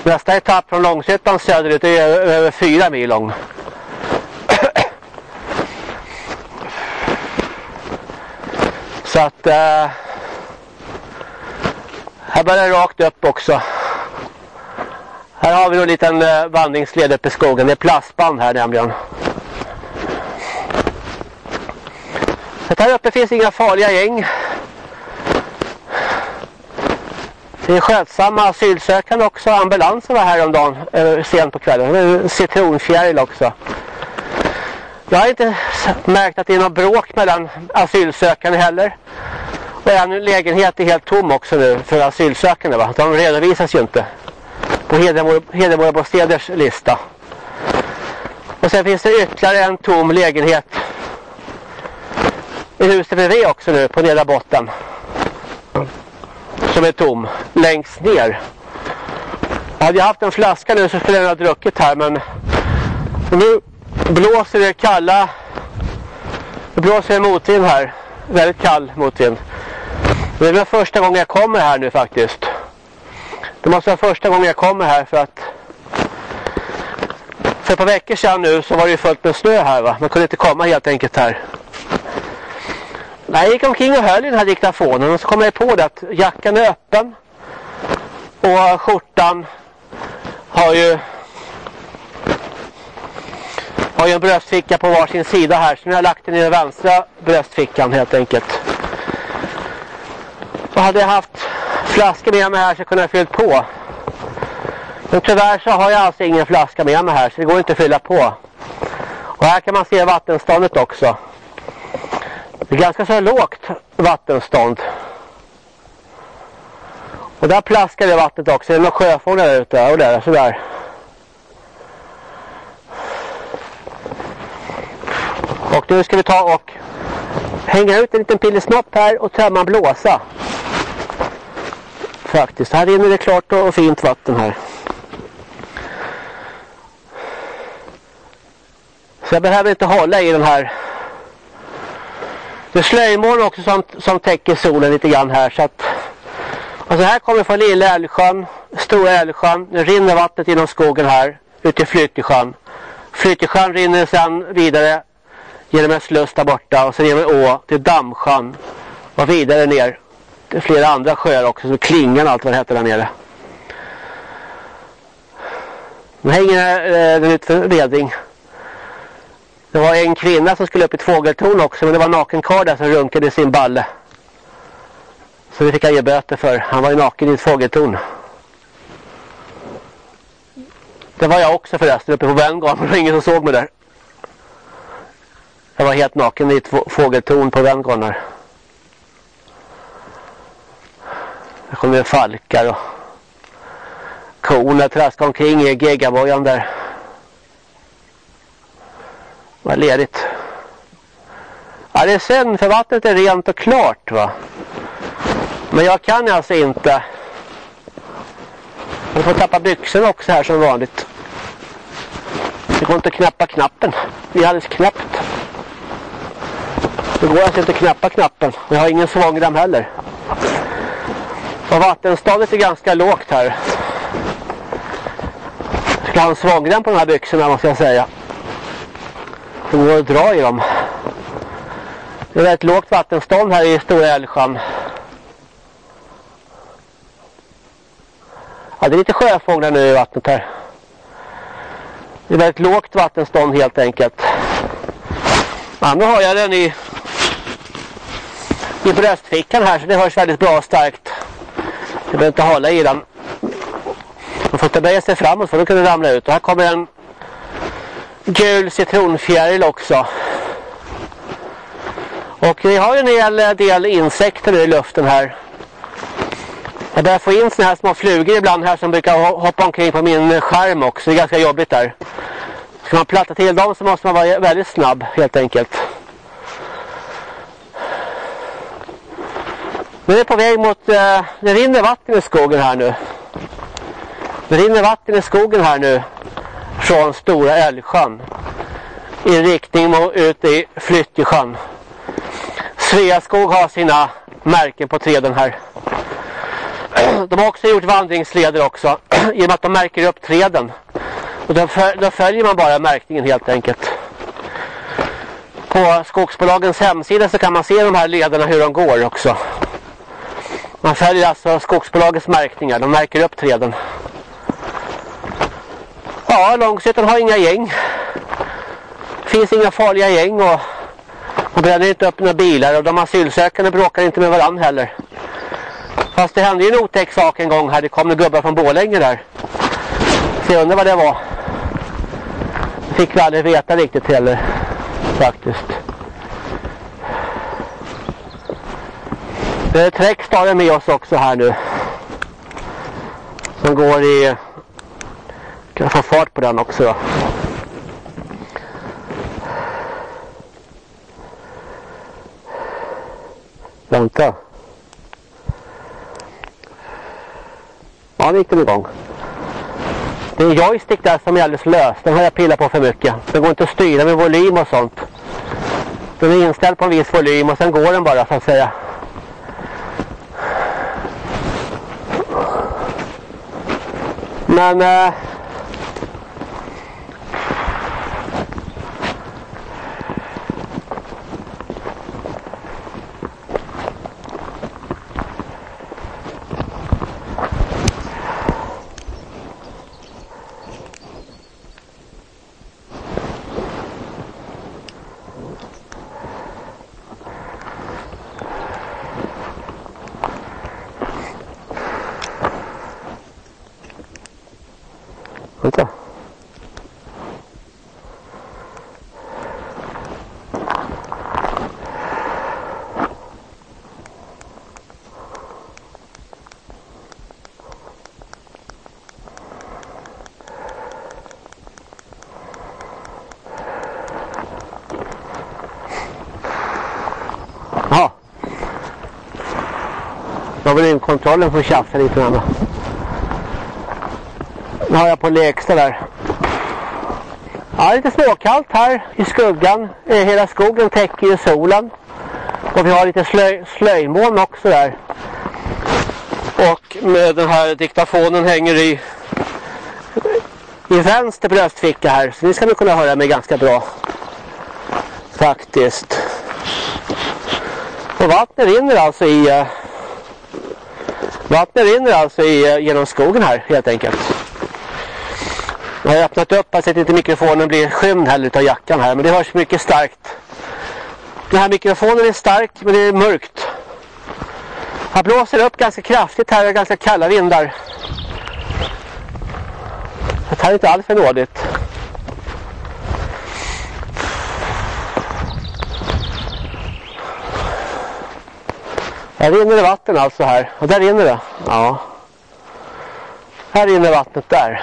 Nästa etapp från Långshyttan söderut är över fyra mil lång. [clears throat] Så att eh, här börjar det rakt upp också. Här har vi en liten eh, vandringsled uppe i skogen. Det är plastband här nämligen. Så här uppe finns inga farliga gäng. Det är skötsamma asylsökande också. Ambulansen var här om dagen, eh, sent på kvällen. Det är citronfjäril också. Jag har inte märkt att det är något bråk mellan asylsökande heller. Och en lägenhet är helt tom också nu för asylsökande. Va? De redovisas ju inte på Hedemora Bosteders lista. Och sen finns det ytterligare en tom lägenhet i huset bredvid också nu på nedre botten. Som är tom längst ner. Hade jag haft en flaska nu så skulle jag ha druckit här men nu blåser det kalla Nu blåser det motvind här. Väldigt kall motvind. Det är väl första gången jag kommer här nu faktiskt. Det måste vara första gången jag kommer här för att för ett par veckor sedan nu så var det ju fullt med snö här va. Man kunde inte komma helt enkelt här. Jag gick omkring och höll i den här diktafonen och så kom jag på det att jackan är öppen. Och skjortan har ju har ju en bröstficka på varsin sida här. Så nu har jag lagt den i den vänstra bröstfickan helt enkelt. Och hade jag haft flaskor med mig här så kunde jag fyllt på. Men tyvärr så har jag alltså ingen flaska med mig här så det går inte att fylla på. Och här kan man se vattenståndet också. Det är ganska så lågt vattenstånd. Och där plaskar det vattnet också. Det är några sjöfåglar där ute och där sådär. Och nu ska vi ta och hänga ut en liten pillesnopp här och tömma en blåsa. Faktiskt, här rinner det klart och fint vatten här. Så jag behöver inte hålla i den här. Det är slöjmoln också som, som täcker solen lite grann här. Så att, alltså här kommer från Lilla Älvsjön, Stora Älvsjön. Nu rinner vattnet genom skogen här, ut i Flyttesjön. Flyttesjön rinner sedan vidare genom en sluss där borta och sen genom en å till Dammsjön och vidare ner. Det är flera andra sjöar också, som Klingan och allt vad det heter där nere. Nu hänger eh, den ut för redring. Det var en kvinna som skulle upp i ett fågeltorn också, men det var en naken karl där som runkade sin balle. Så det fick han ge böter för. Han var ju naken i ett fågeltorn. Det var jag också förresten uppe på Venngarn, [laughs] men det var ingen som såg mig där. Jag var helt naken i ett fågeltorn på Venngarn där. Det kom ner falkar och korna traskade omkring i geggabojan där. Det ledigt. Ja, det är synd för vattnet är rent och klart va. Men jag kan alltså inte. Jag får tappa byxorna också här som vanligt. Det går inte att knäppa knappen. Det är alldeles knäppt. Det går alltså inte att knäppa knappen. Jag har ingen svångrem heller. Och vattenståndet är ganska lågt här. Jag ska ha en svångrem på de här byxorna måste jag säga. Det går att dra i dem. Det är ett lågt vattenstånd här i Stora Älvsjön. Ja, det är lite sjöfåglar nu i vattnet här. Det är väldigt lågt vattenstånd helt enkelt. Ja, nu har jag den i, i bröstfickan här så det hörs väldigt bra och starkt. Jag behöver inte hålla i den. Man får inte böja sig framåt för då kan det ramla ut. Och här kommer en gul citronfjäril också. Och vi har ju en hel del insekter i luften här. Jag börjar få in såna här små flugor ibland här som brukar hoppa omkring på min skärm också. Det är ganska jobbigt där. Ska man platta till dem så måste man vara väldigt snabb helt enkelt. Nu är vi på väg mot, eh, det rinner vatten i skogen här nu. Det rinner vatten i skogen här nu från Stora Älgsjön i riktning mot ut i Flyttjesjön. Sveaskog har sina märken på träden här. [clears throat] De har också gjort vandringsleder också [clears throat] genom att de märker upp träden. Och då, då följer man bara märkningen helt enkelt. På skogsbolagens hemsida så kan man se de här lederna hur de går också. Man följer alltså skogsbolagets märkningar. De märker upp träden. Ja, Långsötan har inga gäng. Finns inga farliga gäng och de bränner inte upp några bilar och de asylsökande bråkar inte med varandra heller. Fast det hände ju en otäck sak en gång här. Det kom gubbar från Bålänge där. Så jag undrar vad det var. Det fick vi aldrig veta riktigt heller. Faktiskt. Det är Träckstaden med oss också här nu. Som går i... Kan få fart på den också då. Vänta. Ja, nu gick den igång. Det är en joystick där som är alldeles lös. Den har jag pillat på för mycket. Den går inte att styra med volym och sånt. Den är inställd på en viss volym och sen går den bara så att säga. Men... Eh, Vänta. Jaha tar väl in kontrollen får tjafsa lite grann. Nu har jag på lägsta där. Ja, lite småkallt här i skuggan. Eh, hela skogen täcker ju solen. Och vi har lite slöj, slöjmoln också där. Och med den här diktafonen hänger i i vänster bröstficka här. Så ni ska nog kunna höra mig ganska bra. Faktiskt. Och vattnet rinner alltså i eh, vattnet rinner alltså i, eh, genom skogen här helt enkelt. Jag har öppnat upp så att inte mikrofonen blir skymd heller av jackan här. Men det hörs mycket starkt. Den här mikrofonen är stark men det är mörkt. Här blåser det upp ganska kraftigt här och ganska kalla vindar. Det här är inte alls för nådigt. Här rinner det vatten alltså här. Och där rinner det. Ja. Här rinner vattnet där.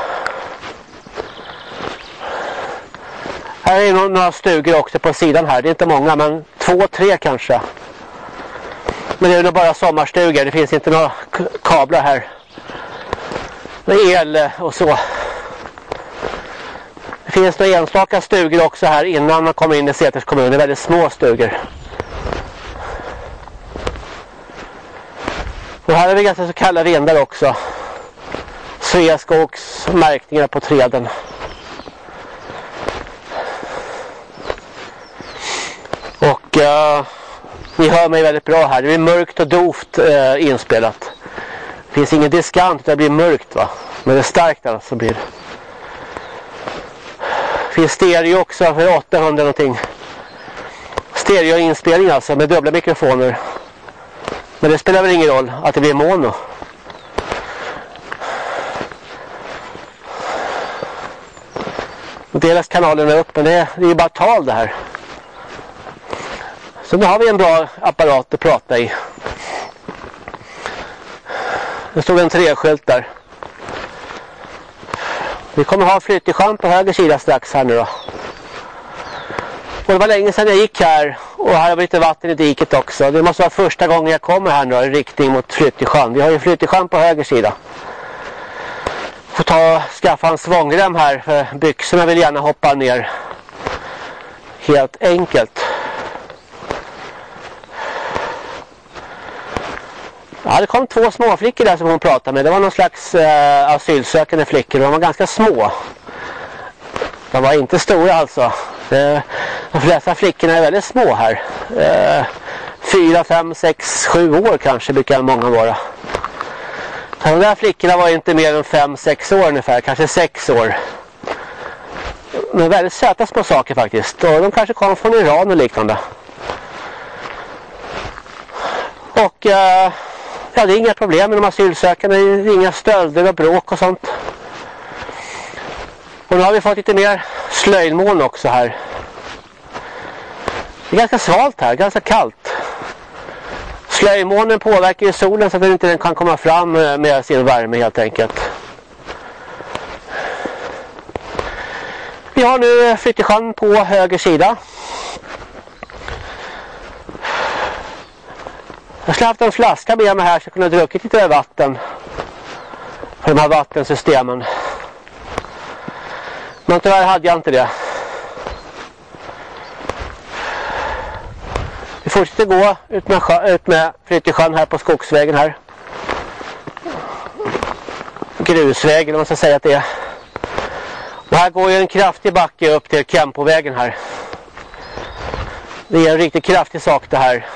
Här är några stugor också på sidan här. Det är inte många men två, tre kanske. Men det är nog bara sommarstugor. Det finns inte några kablar här. Med el och så. Det finns några enstaka stugor också här innan man kommer in i Säters kommun. Det är väldigt små stugor. Och här är det ganska så kalla vindar också. Sveaskogs märkningar på träden. Och uh, ni hör mig väldigt bra här. Det är mörkt och dovt uh, eh, inspelat. Det finns ingen diskant utan det blir mörkt va. Men det är starkt alltså blir det. finns stereo också för 800 någonting. Stereoinspelning alltså med dubbla mikrofoner. Men det spelar väl ingen roll att det blir mono. delas kanalerna upp men det är, det är bara tal det här. Så nu har vi en bra apparat att prata i. Det stod en treskylt där. Vi kommer ha flyttischamp på höger sida strax här nu då. Och det var länge sedan jag gick här Och här har vi lite vatten i diket också. Det måste vara första gången jag kommer här nu i riktning mot Flyttesjön. Vi har ju Flyttesjön på höger sida. Får ta och skaffa en svångrem här för byxorna vill gärna hoppa ner. Helt enkelt. Ja, det kom två småflickor där som hon pratade med. Det var någon slags eh, asylsökande flickor. De var ganska små. De var inte stora alltså. De flesta flickorna är väldigt små här. Eh, fyra, fem, sex, sju år kanske brukar många vara. De där flickorna var inte mer än fem, sex år ungefär. Kanske sex år. Men väldigt söta små saker faktiskt. Och de kanske kom från Iran och liknande. Och eh, ja, det är inga problem med de asylsökande. Det är inga stölder och bråk och sånt. Och nu har vi fått lite mer slöjmoln också här. Det är ganska svalt här, ganska kallt. Slöjmolnen påverkar ju solen så att den inte kan komma fram eh, med sin värme helt enkelt. Vi har nu Flyttesjön på höger sida. Jag skulle haft en flaska med mig här så jag kunde ha druckit lite vatten. För de här vattensystemen. Men tyvärr hade jag inte det. Vi fortsätter gå ut med, sjö, ut med Flyttesjön här på skogsvägen här. Grusvägen om man ska säga att det är. Och här går ju en kraftig backe upp till Kempovägen här. Det är en riktigt kraftig sak det här.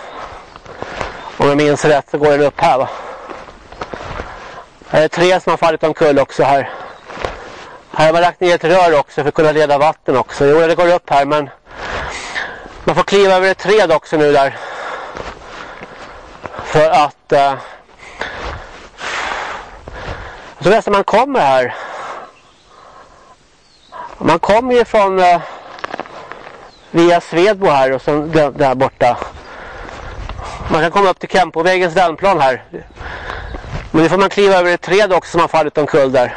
Om jag minns rätt så går den upp här va. Här är tre som har fallit omkull också här. Här har man lagt ner ett rör också för att kunna leda vatten också. Jo, det går upp här men man får kliva över ett träd också nu där. För att Eh, så nästan man kommer här. Man kommer ju från Eh, via Svedbo här och sen där borta. Man kan komma upp till Kempovägens vändplan här. Men nu får man kliva över ett träd också som har fallit omkull där.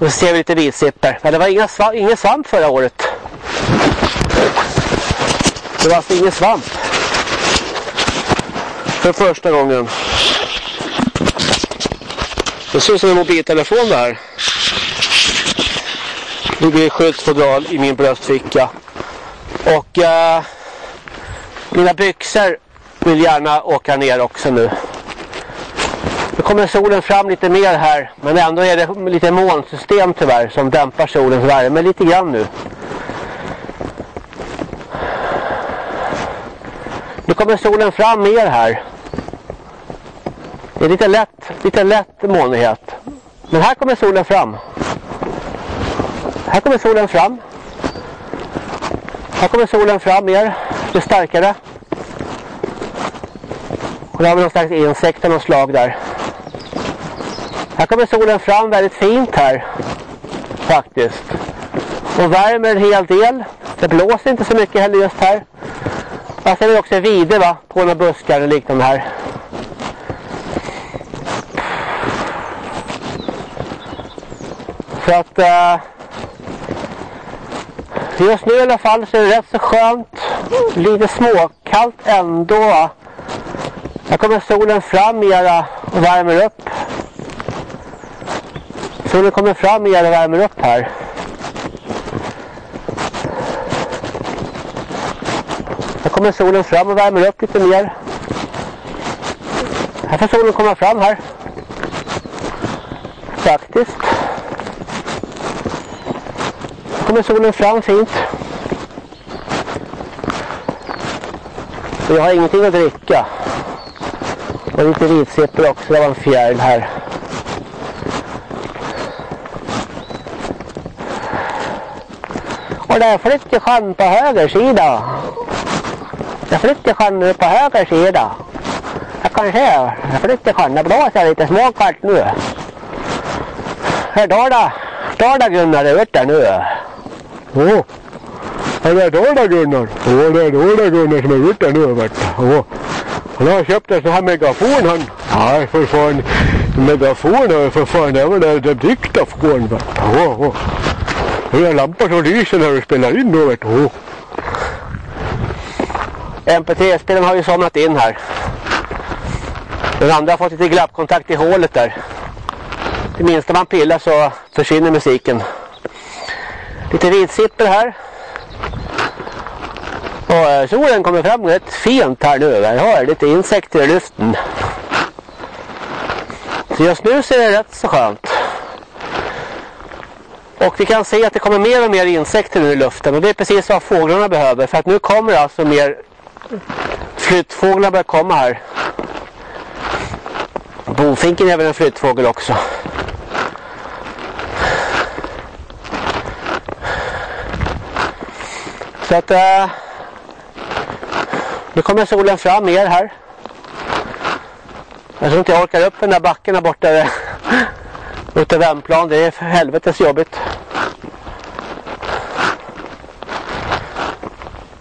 Nu ser vi lite vitsipper. Men det var inga svamp, ingen svamp förra året. Det var alltså ingen svamp. För första gången. Det ser ut som en mobiltelefon där. Ligger i skyddsfodral i min bröstficka. Och äh, mina byxor vill gärna åka ner också nu. Nu kommer solen fram lite mer här. Men ändå är det lite molnsystem tyvärr som dämpar solens värme lite grann nu. Nu kommer solen fram mer här. Det är lite lätt, lite lätt molnighet. Men här kommer solen fram. Här kommer solen fram. Här kommer solen fram mer. det starkare. Och då har vi någon slags insekt av något slag där. Här kommer solen fram väldigt fint här. Faktiskt. Och värmer en hel del. Det blåser inte så mycket heller just här. Här ser vi också vide va? På några buskar och liknande här. Så att... Eh, just nu i alla fall så är det rätt så skönt. Lite småkallt ändå va? Här kommer solen fram mera och värmer upp. Solen kommer fram mera och värmer upp här. Här kommer solen fram och värmer upp lite mer. Här får solen komma fram här. Faktiskt. Här kommer solen fram fint. Jag har ingenting att dricka. Och lite vitsipper också. Det var en fjäril här. Och där flyttar sjön på höger sida. Det sjön nu på höger sida. Jag kan se Flyttesjön. Det blåser lite småkallt nu. Här Dala, Dala Gunnar är ute nu. Åh, är det Dala Gunnar? Åh, det är Dala Gunnar som är ute nu Åh. Oh. Han har köpt en sån här megafon han. Nej för fan. Megafon för fan. Det är väl en diktafon Det är en lampa som lyser när du spelar in då vet du. MP3-spelaren har ju somnat in här. Den andra har fått lite glappkontakt i hålet där. Det minsta man pillar så försvinner musiken. Lite vitsipper här. Och eh, solen kommer fram rätt fint här nu. Jag har lite insekter i luften. Så just nu ser det rätt så skönt. Och vi kan se att det kommer mer och mer insekter nu i luften. Och det är precis vad fåglarna behöver. För att nu kommer alltså mer flyttfåglar börjar komma här. Bofinken är väl en flyttfågel också. Så att äh, nu kommer solen fram mer här. Jag tror inte jag orkar upp den där backen där borta ute i Värmplan. Det är för helvetes jobbigt.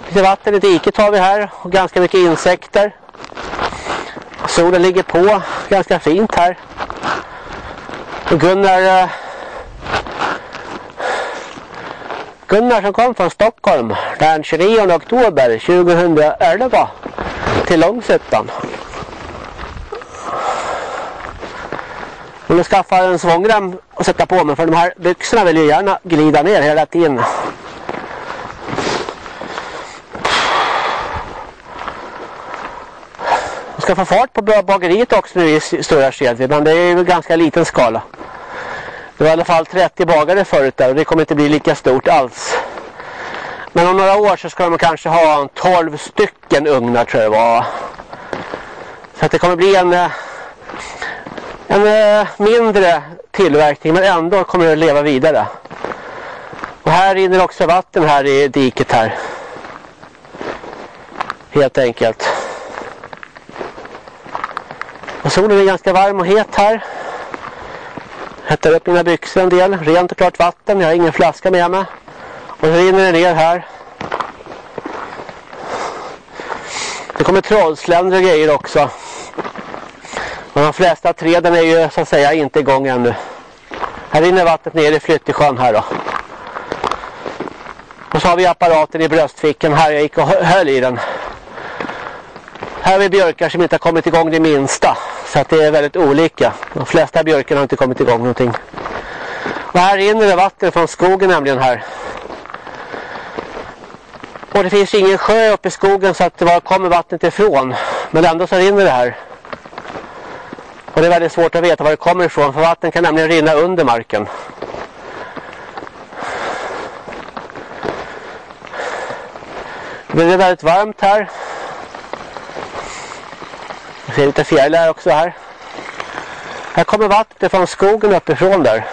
Lite vatten i diket har vi här och ganska mycket insekter. Solen ligger på ganska fint här. Och Gunnar eh, Gunnar som kom från Stockholm den 29 oktober 2011 till Långsötan. Hon skaffa en svångrem och sätta på mig för de här byxorna vill ju gärna glida ner hela tiden. Jag ska få fart på bageriet också nu i Stora skedvid men det är ju ganska liten skala. Det var i alla fall 30 bagare förut där och det kommer inte bli lika stort alls. Men om några år så ska de kanske ha 12 stycken ugnar tror jag det var. Så att det kommer bli en, eh, en eh, mindre tillverkning men ändå kommer det att leva vidare. Och här rinner också vatten här i diket här. Helt enkelt. Och solen är ganska varm och het här. Hettar upp mina byxor en del. Rent och klart vatten. Jag har ingen flaska med mig. Och så rinner det ner här. Det kommer trollsländer och grejer också. Och de flesta träden är ju så att säga inte igång ännu. Här rinner vattnet ner i flyttesjön här då. Och så har vi apparaten i bröstfickan här. Jag gick och höll i den. Här har vi björkar som inte har kommit igång det minsta. Så att det är väldigt olika. De flesta björkarna har inte kommit igång någonting. Och här rinner det vatten från skogen nämligen här. Och det finns ingen sjö uppe i skogen så att var kommer vattnet ifrån. Men ändå så rinner det här. Och det är väldigt svårt att veta var det kommer ifrån. För vatten kan nämligen rinna under marken. Det är väldigt varmt här. Jag ser lite fjärilar också här. Här kommer vattnet från skogen uppifrån där.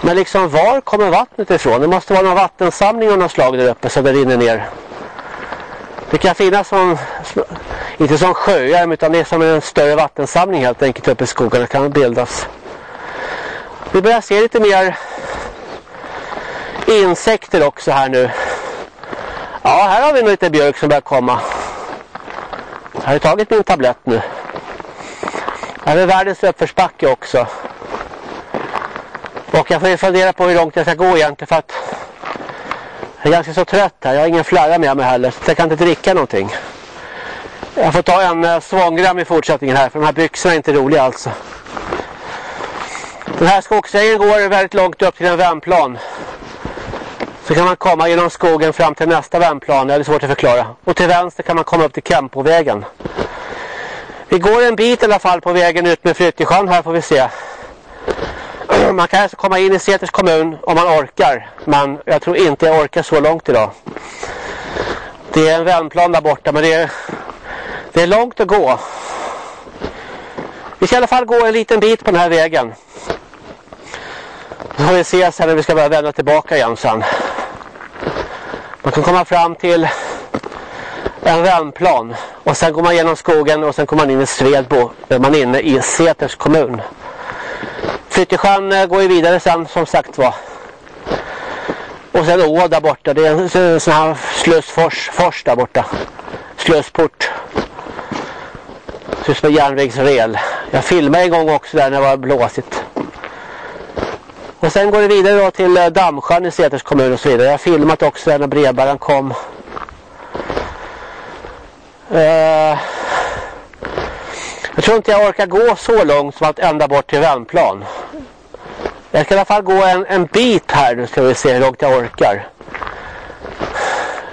Men liksom var kommer vattnet ifrån? Det måste vara någon vattensamling av något slag där uppe så det rinner ner. Det kan finnas som, inte som sjöar utan det är som en större vattensamling helt enkelt uppe i skogen. Det kan bildas. Vi börjar se lite mer insekter också här nu. Ja, här har vi nog lite björk som börjar komma. Jag har tagit min tablett nu. Här är världens uppförsbacke också. Och jag får ju fundera på hur långt jag ska gå egentligen för att jag är ganska så trött här. Jag har ingen flarra med mig heller så jag kan inte dricka någonting. Jag får ta en eh, uh, svångram i fortsättningen här för de här byxorna är inte roliga alltså. Den här skogsvägen går väldigt långt upp till en vändplan. Så kan man komma genom skogen fram till nästa vändplan. Det är svårt att förklara. Och till vänster kan man komma upp till Kempovägen. Vi går en bit i alla fall på vägen ut med Flyttjesjön här får vi se. [clears throat] Man kan alltså komma in i Säters kommun om man orkar. Men jag tror inte jag orkar så långt idag. Det är en vändplan där borta men det är, det är långt att gå. Vi ska i alla fall gå en liten bit på den här vägen. Så får vi se sen när vi ska börja vända tillbaka igen sen. Man kan komma fram till en vändplan och sen går man genom skogen och sen kommer man in i Svedbo. Där man är inne i Säters kommun. Flyttesjön eh, går ju vidare sen som sagt var. Och sen å där borta. Det är en sån här slussfors fors där borta. Slussport. Ser ut som en järnvägsrel. Jag filmade en gång också där när det var blåsigt. Och sen går det vidare då till eh, Dammsjön i Säters kommun och så vidare. Jag har filmat också när brevbäraren kom. Uh, jag tror inte jag orkar gå så långt som att ända bort till Värmplan. Jag ska i alla fall gå en, en bit här nu ska vi se hur långt jag orkar.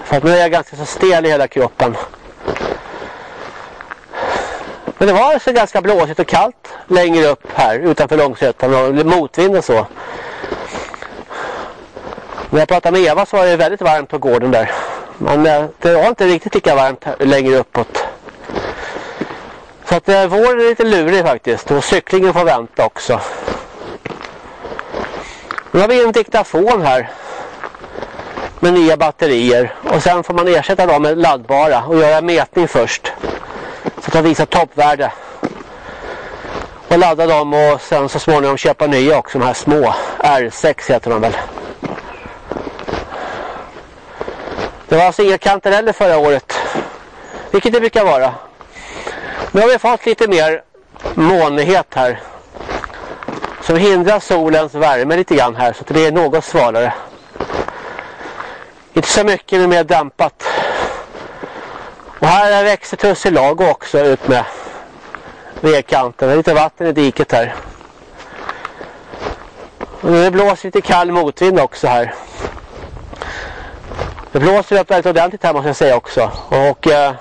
För att nu är jag ganska så stel i hela kroppen. Men det var alltså ganska blåsigt och kallt längre upp här utanför Långsötan och motvind och så. När jag pratade med Eva så var det väldigt varmt på gården där. Men eh, det var inte riktigt lika varmt längre uppåt. Så att eh, våren är lite lurig faktiskt och cyklingen får vänta också. Nu har vi en diktafon här med nya batterier och sen får man ersätta dem med laddbara och göra mätning först så att de visar toppvärde. Och ladda dem och sen så småningom köpa nya också de här små. R6 heter de väl. Det var alltså inga kantareller förra året. Vilket det brukar vara. Nu har vi fått lite mer månighet här. Som hindrar solens värme lite grann här så att det är något svalare. Inte så mycket men mer dämpat. Och här växer tussilago också ut med vägkanten. Det är lite vatten i diket här. Och nu blåser lite kall motvind också här. Det blåser upp väldigt ordentligt här måste jag säga också. Och eh,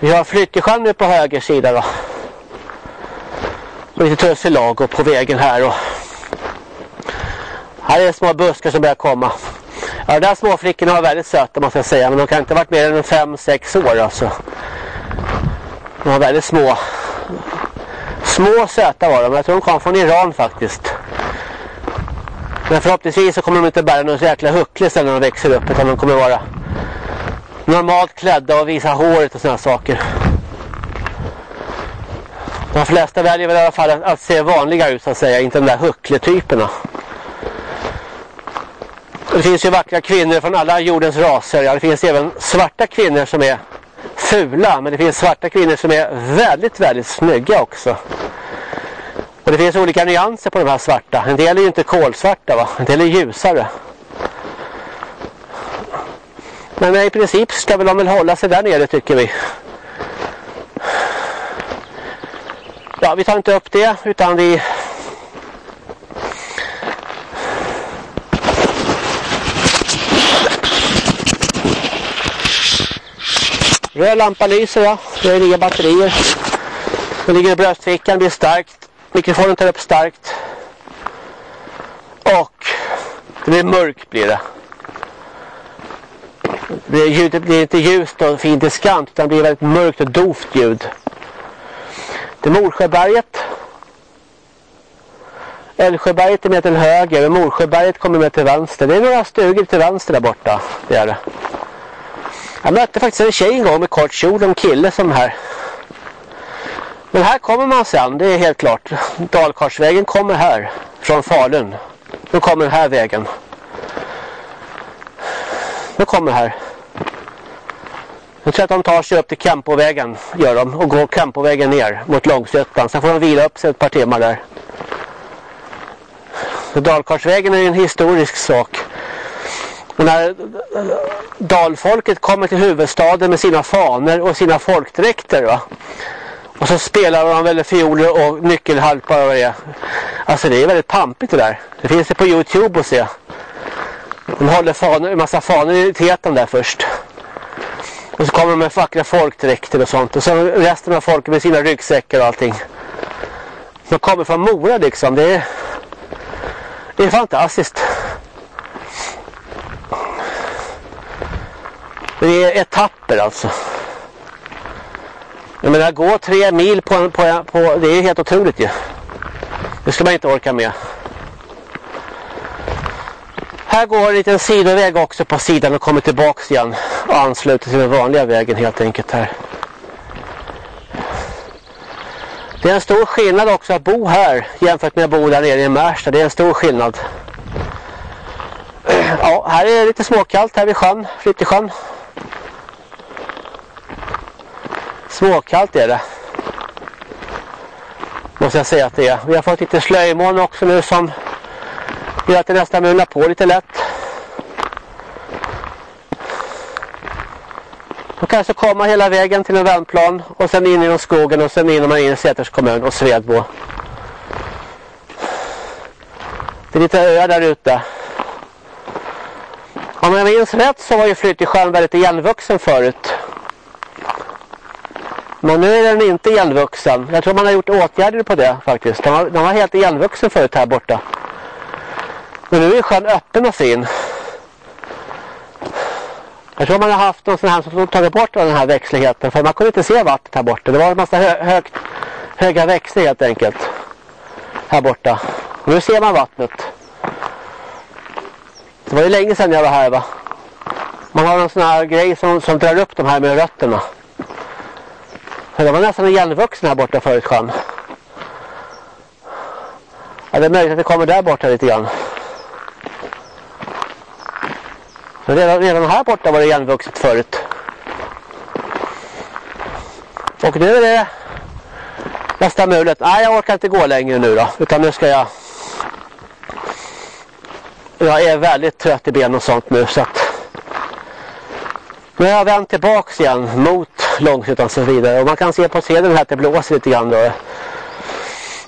vi har Flyttesjön nu på höger sida då. Och lite tussilago på vägen här. Och här är små buskar som börjar komma. Ja, de där småflickorna var väldigt söta måste jag säga. Men de kan inte ha varit mer än 5-6 år alltså. De var väldigt små. Små söta var de. Jag tror de kom från Iran faktiskt. Men förhoppningsvis så kommer de inte bära någon jäkla huckle sen när de växer upp. Utan de kommer vara normalt klädda och visa håret och sådana saker. De flesta väljer väl i alla fall att, att se vanliga ut så att säga. Inte de där huckletyperna. Det finns ju vackra kvinnor från alla jordens raser. Ja, det finns även svarta kvinnor som är fula. Men det finns svarta kvinnor som är väldigt, väldigt snygga också. Och det finns olika nyanser på de här svarta. En del är ju inte kolsvarta va. En del är ljusare. Men i princip ska väl de väl hålla sig där nere tycker vi. Ja, vi tar inte upp det utan vi Röd lampa lyser ja. Det är inga batterier. Den ligger i bröstfickan, blir starkt. Mikrofonen tar upp starkt. Och det blir mörkt blir det. det ljudet blir inte ljust och fint diskant utan det blir väldigt mörkt och dovt ljud. Det är Morsjöberget. Älvsjöberget är med till höger och Morsjöberget kommer med till vänster. Det är några stugor till vänster där borta. Det är det. Jag mötte faktiskt en tjej en gång med kort kjol och en kille som här. Men här kommer man sen, det är helt klart. Dalkarsvägen kommer här, från Falun. Nu kommer den här vägen. Nu kommer här. Jag tror att de tar sig upp till Kempovägen, gör de, och går Kempovägen ner mot Långsötan. Sen får de vila upp sig ett par timmar där. Dalkarsvägen är en historisk sak. Och när eh, dalfolket kommer till huvudstaden med sina faner och sina folkdräkter va. Och så spelar de väl fioler och nyckelhalpar. och vad det är. Alltså det är väldigt pampigt det där. Det finns det på Youtube att se. De håller faner, en massa faner i teten där först. Och så kommer de med vackra folkdräkter och sånt. Och så resten av folket med sina ryggsäckar och allting. De kommer från Mora liksom. Det är, det är fantastiskt. Det är etapper alltså. Jag menar, gå tre mil på, på, på det är helt otroligt ju. Det ska man inte orka med. Här går en liten sidoväg också på sidan och kommer tillbaks igen och ansluter till den vanliga vägen helt enkelt här. Det är en stor skillnad också att bo här jämfört med att bo där nere i Märsta. Det är en stor skillnad. [clears throat] Ja, här är det lite småkallt här vid sjön, Flyttesjön. Småkallt är det. Måste jag säga att det är. Vi har fått lite slöjmoln också nu som gör att det nästan mulnar på lite lätt. Man kanske komma hela vägen till en vändplan och sen in genom skogen och sen in man in i Säters kommun och Svedbo. Det är lite öar där ute. Om jag minns rätt så var ju Flyttesjön väldigt igenvuxen förut. Men nu är den inte igenvuxen. Jag tror man har gjort åtgärder på det faktiskt. Den var, den var helt igenvuxen förut här borta. Men nu är sjön öppen och fin. Jag tror man har haft någon sån här som tagit bort den här växtligheten. För man kunde inte se vattnet här borta. Det var en massa hö hög, höga växter helt enkelt. Här borta. Och nu ser man vattnet. Det var ju länge sedan jag var här va. Man har en sån här grej som, som drar upp de här med rötterna. För det var nästan igenvuxen här borta förut sjön. Ja, det är möjligt att det kommer där borta lite grann. Men redan, redan här borta var det igenvuxet förut. Och nu är det nästa mulet. Nej, jag orkar inte gå längre nu då. Utan nu ska jag... Jag är väldigt trött i benen och sånt nu så att... Nu har jag vänt tillbaks igen mot Långshyttan och så vidare. Och man kan se på sedeln här att det blåser lite grann då.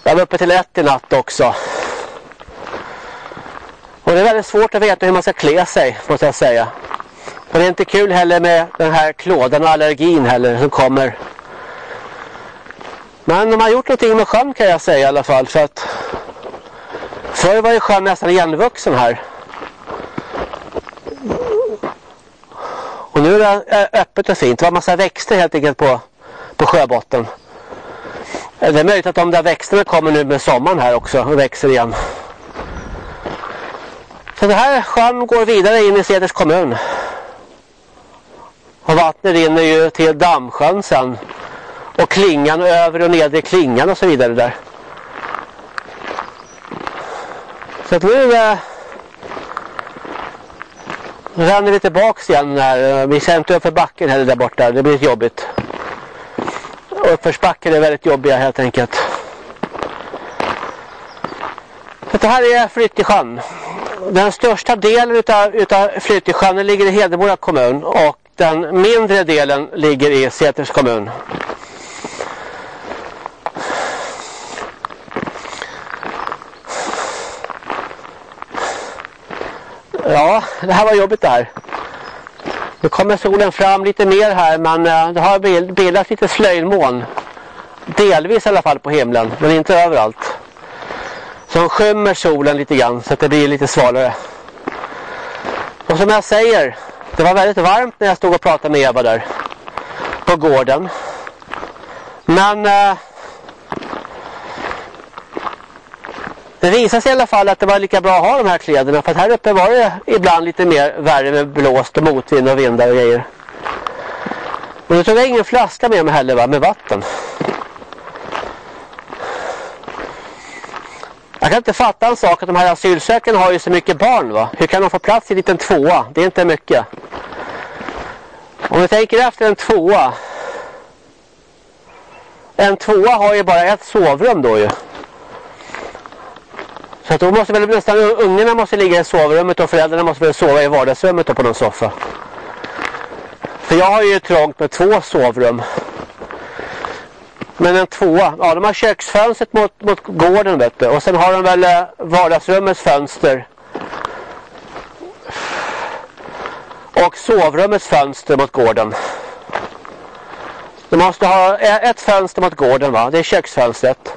Jag var uppe till ett i natt också. Och det är väldigt svårt att veta hur man ska klä sig, måste jag säga. Och det är inte kul heller med den här klådan och allergin heller som kommer. Men de har gjort någonting med sjön kan jag säga i alla fall. För att förr var ju sjön nästan igenvuxen här. Och nu är det eh, öppet och fint. Det var en massa växter helt enkelt på, på sjöbotten. Eh, det är möjligt att de där växterna kommer nu med sommaren här också och växer igen. Så den här sjön går vidare in i Seders kommun. Och vattnet rinner ju till Dammsjön sen. Och klingan och över och nedre klingan och så vidare där. Så att nu äh, ränner vi tillbaks igen här. Vi ser inte upp för backen heller där borta. Det blir jobbigt. Uppförsbacken är väldigt jobbiga helt enkelt. Det här är Flyttesjön den största delen utav, utav Flyttesjön ligger i Hedemora kommun och den mindre delen ligger i Säters kommun. Ja, det här var jobbigt där. Nu kommer solen fram lite mer här men eh, det har bildats lite slöjmoln. Delvis i alla fall på himlen men inte överallt. Som skymmer solen lite grann så att det blir lite svalare. Och som jag säger, det var väldigt varmt när jag stod och pratade med Eva där. På gården. Men eh, det visade sig i alla fall att det var lika bra att ha de här kläderna. För att här uppe var det ibland lite mer värre med blåst och motvind och vindar och grejer. Men då tog jag ingen flaska med mig heller va, med vatten. Jag kan inte fatta en sak att de här asylsökande har ju så mycket barn va. Hur kan de få plats i en liten tvåa? Det är inte mycket. Om vi tänker efter en tvåa. En tvåa har ju bara ett sovrum då ju. Så att då måste väl nästan ungarna måste ligga i sovrummet och föräldrarna måste väl sova i vardagsrummet på någon soffa. För jag har ju trångt med två sovrum. Men en tvåa, ja de har köksfönstret mot, mot gården vet du. Och sen har de väl eh, vardagsrummets fönster. Och sovrummets fönster mot gården. De måste ha eh, ett fönster mot gården va, det är köksfönstret.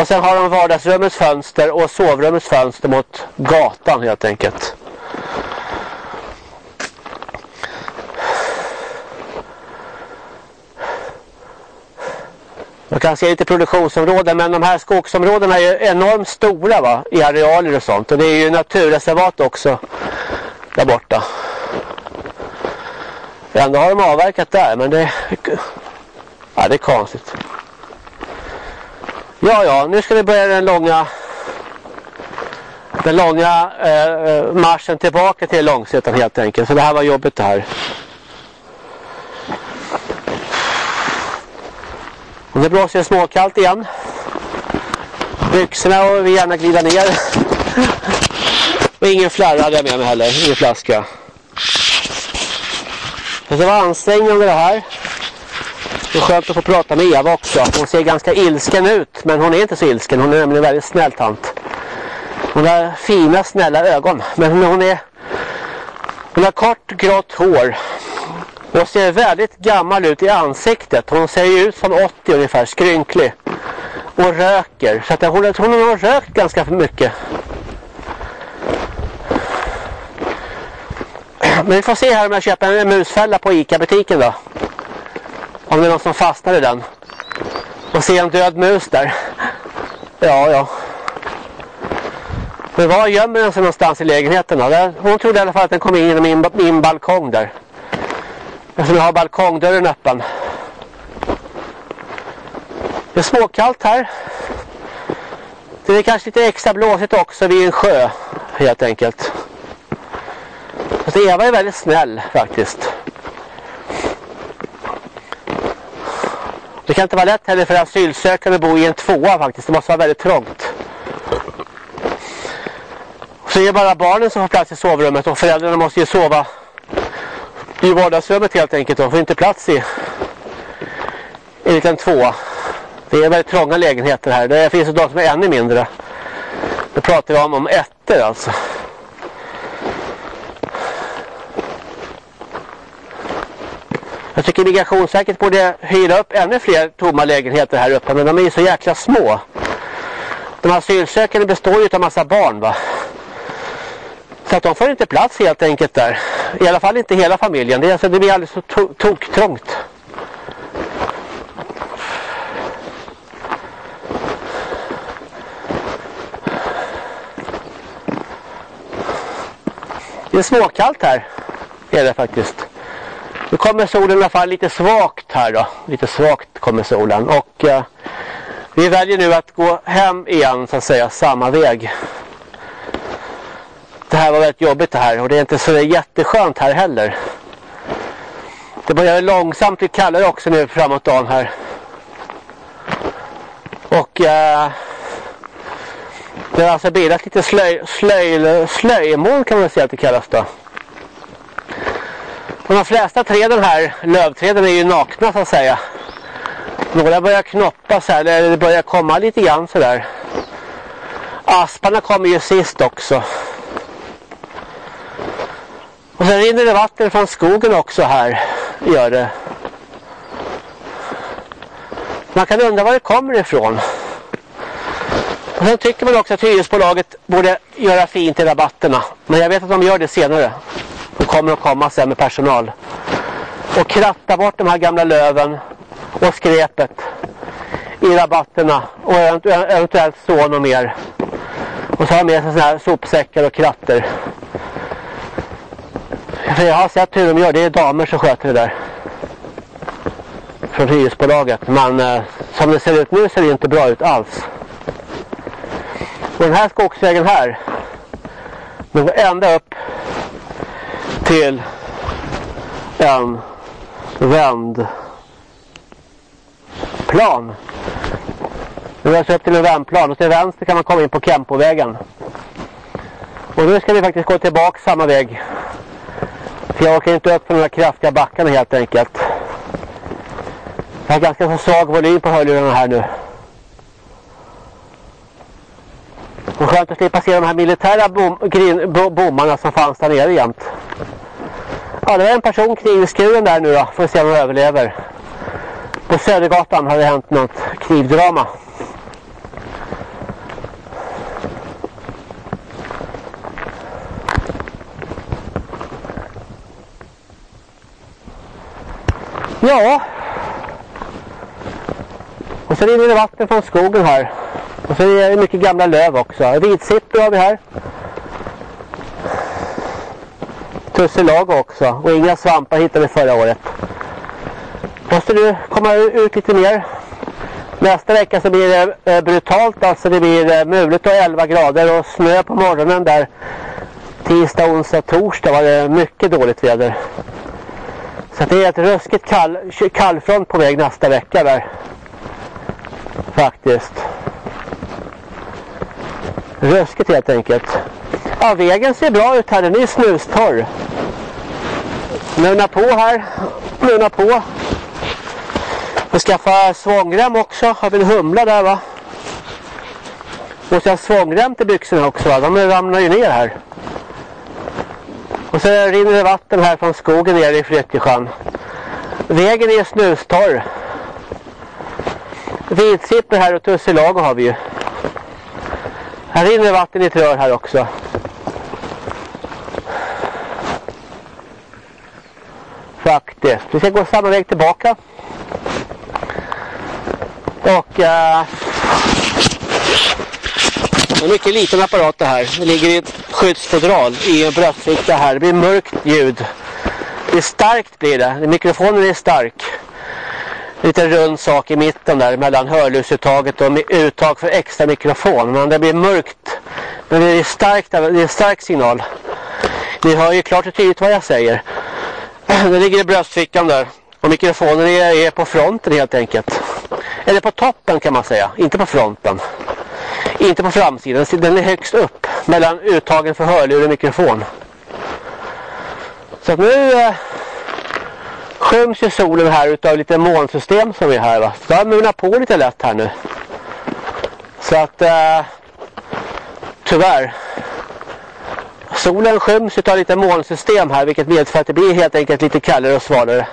Och sen har de vardagsrummets fönster och sovrummets fönster mot gatan helt enkelt. Man kan se lite produktionsområden men de här skogsområdena är enormt stora va? i arealer och sånt. Och det är ju naturreservat också där borta. Ändå har de avverkat där men det, ja, det är konstigt. Ja, ja, nu ska vi börja den långa den långa eh, eh marschen tillbaka till Långsötan helt enkelt. Så det här var jobbigt det här. Och det blåser småkallt igen. Byxorna och vi gärna glida ner. och ingen flarra hade jag med mig heller, ingen flaska. Det var ansträngande det här. Det är skönt att få prata med Eva också. Hon ser ganska ilsken ut. Men hon är inte så ilsken. Hon är nämligen väldigt snäll tant. Hon har fina snälla ögon. Men hon är... Hon har kort grått hår. Och ser väldigt gammal ut i ansiktet. Hon ser ut som 80 ungefär. Skrynklig. Och röker. Så att hon, hon har rökt ganska mycket. Men vi får se här om jag köper en musfälla på Ica-butiken då. Om det är någon som fastnar i den. Och ser en död mus där. Ja, ja. Men var gömmer den sig någonstans i lägenheten då? Hon trodde i alla fall att den kom in genom min, min balkong där. Eftersom jag har balkongdörren öppen. Det är småkallt här. Det är kanske lite extra blåsigt också vid en sjö. Helt enkelt. Fast Eva är väldigt snäll faktiskt. Det kan inte vara lätt heller för asylsökande att bo i en tvåa faktiskt. Det måste vara väldigt trångt. Så är bara barnen som får plats i sovrummet och föräldrarna måste ju sova i vardagsrummet helt enkelt. De får inte plats i en liten tvåa. Det är väldigt trånga lägenheter här. Det finns de som är ännu mindre. Nu pratar vi om, om ettor alltså. Jag tycker Migrationsverket borde hyra upp ännu fler tomma lägenheter här uppe. Men de är ju så jäkla små. De asylsökande består ju av en massa barn va. Så att de får inte plats helt enkelt där. I alla fall inte hela familjen. Det, är, alltså, det blir alldeles så to toktrångt. Det är småkallt här. Det är det faktiskt. Nu kommer solen i alla fall lite svagt här då. Lite svagt kommer solen. Och eh, vi väljer nu att gå hem igen så att säga. Samma väg. Det här var väldigt jobbigt det här. Och det är inte så jätteskönt här heller. Det börjar långsamt bli kallare också nu framåt dagen här. Och eh, det har alltså bildat lite slöj, slöj, slöjmoln kan man säga att det kallas då. Och de flesta träden här, lövträden är ju nakna så att säga. Några börjar knoppas här, eller det börjar komma lite grann sådär. Asparna kommer ju sist också. Och sen rinner det vatten från skogen också här, gör det. Man kan undra var det kommer ifrån. Och sen tycker man också att hyresbolaget borde göra fint i rabatterna. Men jag vet att de gör det senare. De kommer att komma sen med personal. Och kratta bort de här gamla löven och skräpet i rabatterna. Och eventuellt så något mer. Och så har med sig sådana här sopsäckar och kratter. För jag har sett hur de gör. Det är damer som sköter det där. Från hyresbolaget. Men eh, som det ser ut nu ser det inte bra ut alls. Och den här skogsvägen här. Den går ända upp till en vändplan. Nu sig upp till en vändplan och till vänster kan man komma in på Kempovägen. Och nu ska vi faktiskt gå tillbaka samma väg. För jag åker inte upp för några kraftiga backarna helt enkelt. Jag har ganska så svag volym på hörlurarna här nu. Och skönt att slippa se de här militära bom, grin, bommarna som fanns där nere jämt. Ja, det var en person knivskuren där nu då. Får se om han överlever. På Södergatan har det hänt något knivdrama. Ja. Och så rinner det vatten från skogen här. Och så är det mycket gamla löv också. Vitsipper har vi här. Tusselag också. Och inga svampar hittade vi förra året. Måste du komma ut lite mer. Nästa vecka så blir det eh, brutalt. Alltså det blir eh, mulet och 11 grader och snö på morgonen där. Tisdag, onsdag, torsdag var det mycket dåligt väder. Så det är ett ruskigt kall, kallfront på väg nästa vecka där. Faktiskt. Ruskigt helt enkelt. Ja, vägen ser bra ut här. Den är snustorr. Nuna på här. Nuna på. Vi skaffa svångrem också. Har vi en humla där va? Måste jag ha svångrem till byxorna också va? De ramlar ju ner här. Och så rinner det vatten här från skogen ner i Flyttjesjön. Vägen är snustorr. Vitsipper här och tussilago har vi ju. Här rinner vatten i ett rör här också. Faktiskt. Vi ska gå samma väg tillbaka. Och... Eh, uh, en mycket liten apparat det här. Det ligger i ett skyddsfodral i en bröstficka här. Det blir mörkt ljud. Det är starkt blir det. Mikrofonen är stark. En liten rund sak i mitten där mellan hörlursuttaget och uttag för extra mikrofon. Men det blir mörkt. Men det är starkt. Det är en stark signal. Ni hör ju klart och tydligt vad jag säger. [clears throat] Den ligger i bröstfickan där. Och mikrofonen är, är på fronten helt enkelt. Eller på toppen kan man säga. Inte på fronten. Inte på framsidan. Den är högst upp. Mellan uttagen för hörlur och mikrofon. Så nu eh, eh, skyms ju solen här utav lite molnsystem som är här va. Så jag munar på lite lätt här nu. Så att eh, tyvärr. Solen skyms utav lite molnsystem här vilket medför att det blir helt enkelt lite kallare och svalare.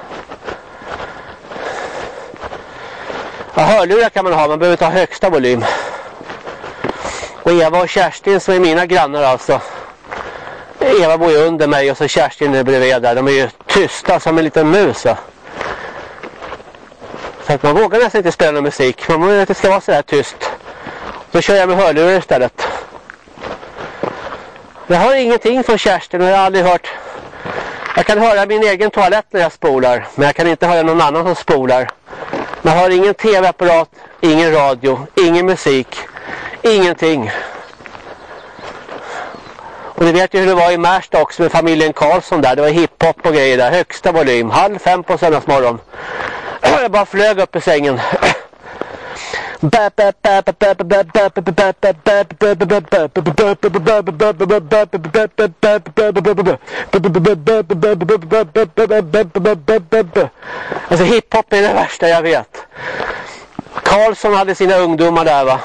Ja, hörlurar kan man ha, man behöver inte ha högsta volym. Och Eva och Kerstin som är mina grannar alltså. Eva bor ju under mig och så Kerstin är bredvid där. De är ju tysta som en liten mus va? Så att man vågar nästan inte spela någon musik. Man vill att det ska vara så här tyst. Då kör jag med hörlurar istället. Jag hör ingenting från Kerstin och jag har aldrig hört. Jag kan höra min egen toalett när jag spolar. Men jag kan inte höra någon annan som spolar. Man har ingen tv-apparat, ingen radio, ingen musik, ingenting. Och ni vet ju hur det var i Märsta också med familjen Karlsson där. Det var hiphop och grejer där. Högsta volym. Halv fem på söndagsmorgon. Jag bara flög upp i sängen. Alltså hiphop är det värsta jag vet. Karlsson hade sina ungdomar där va.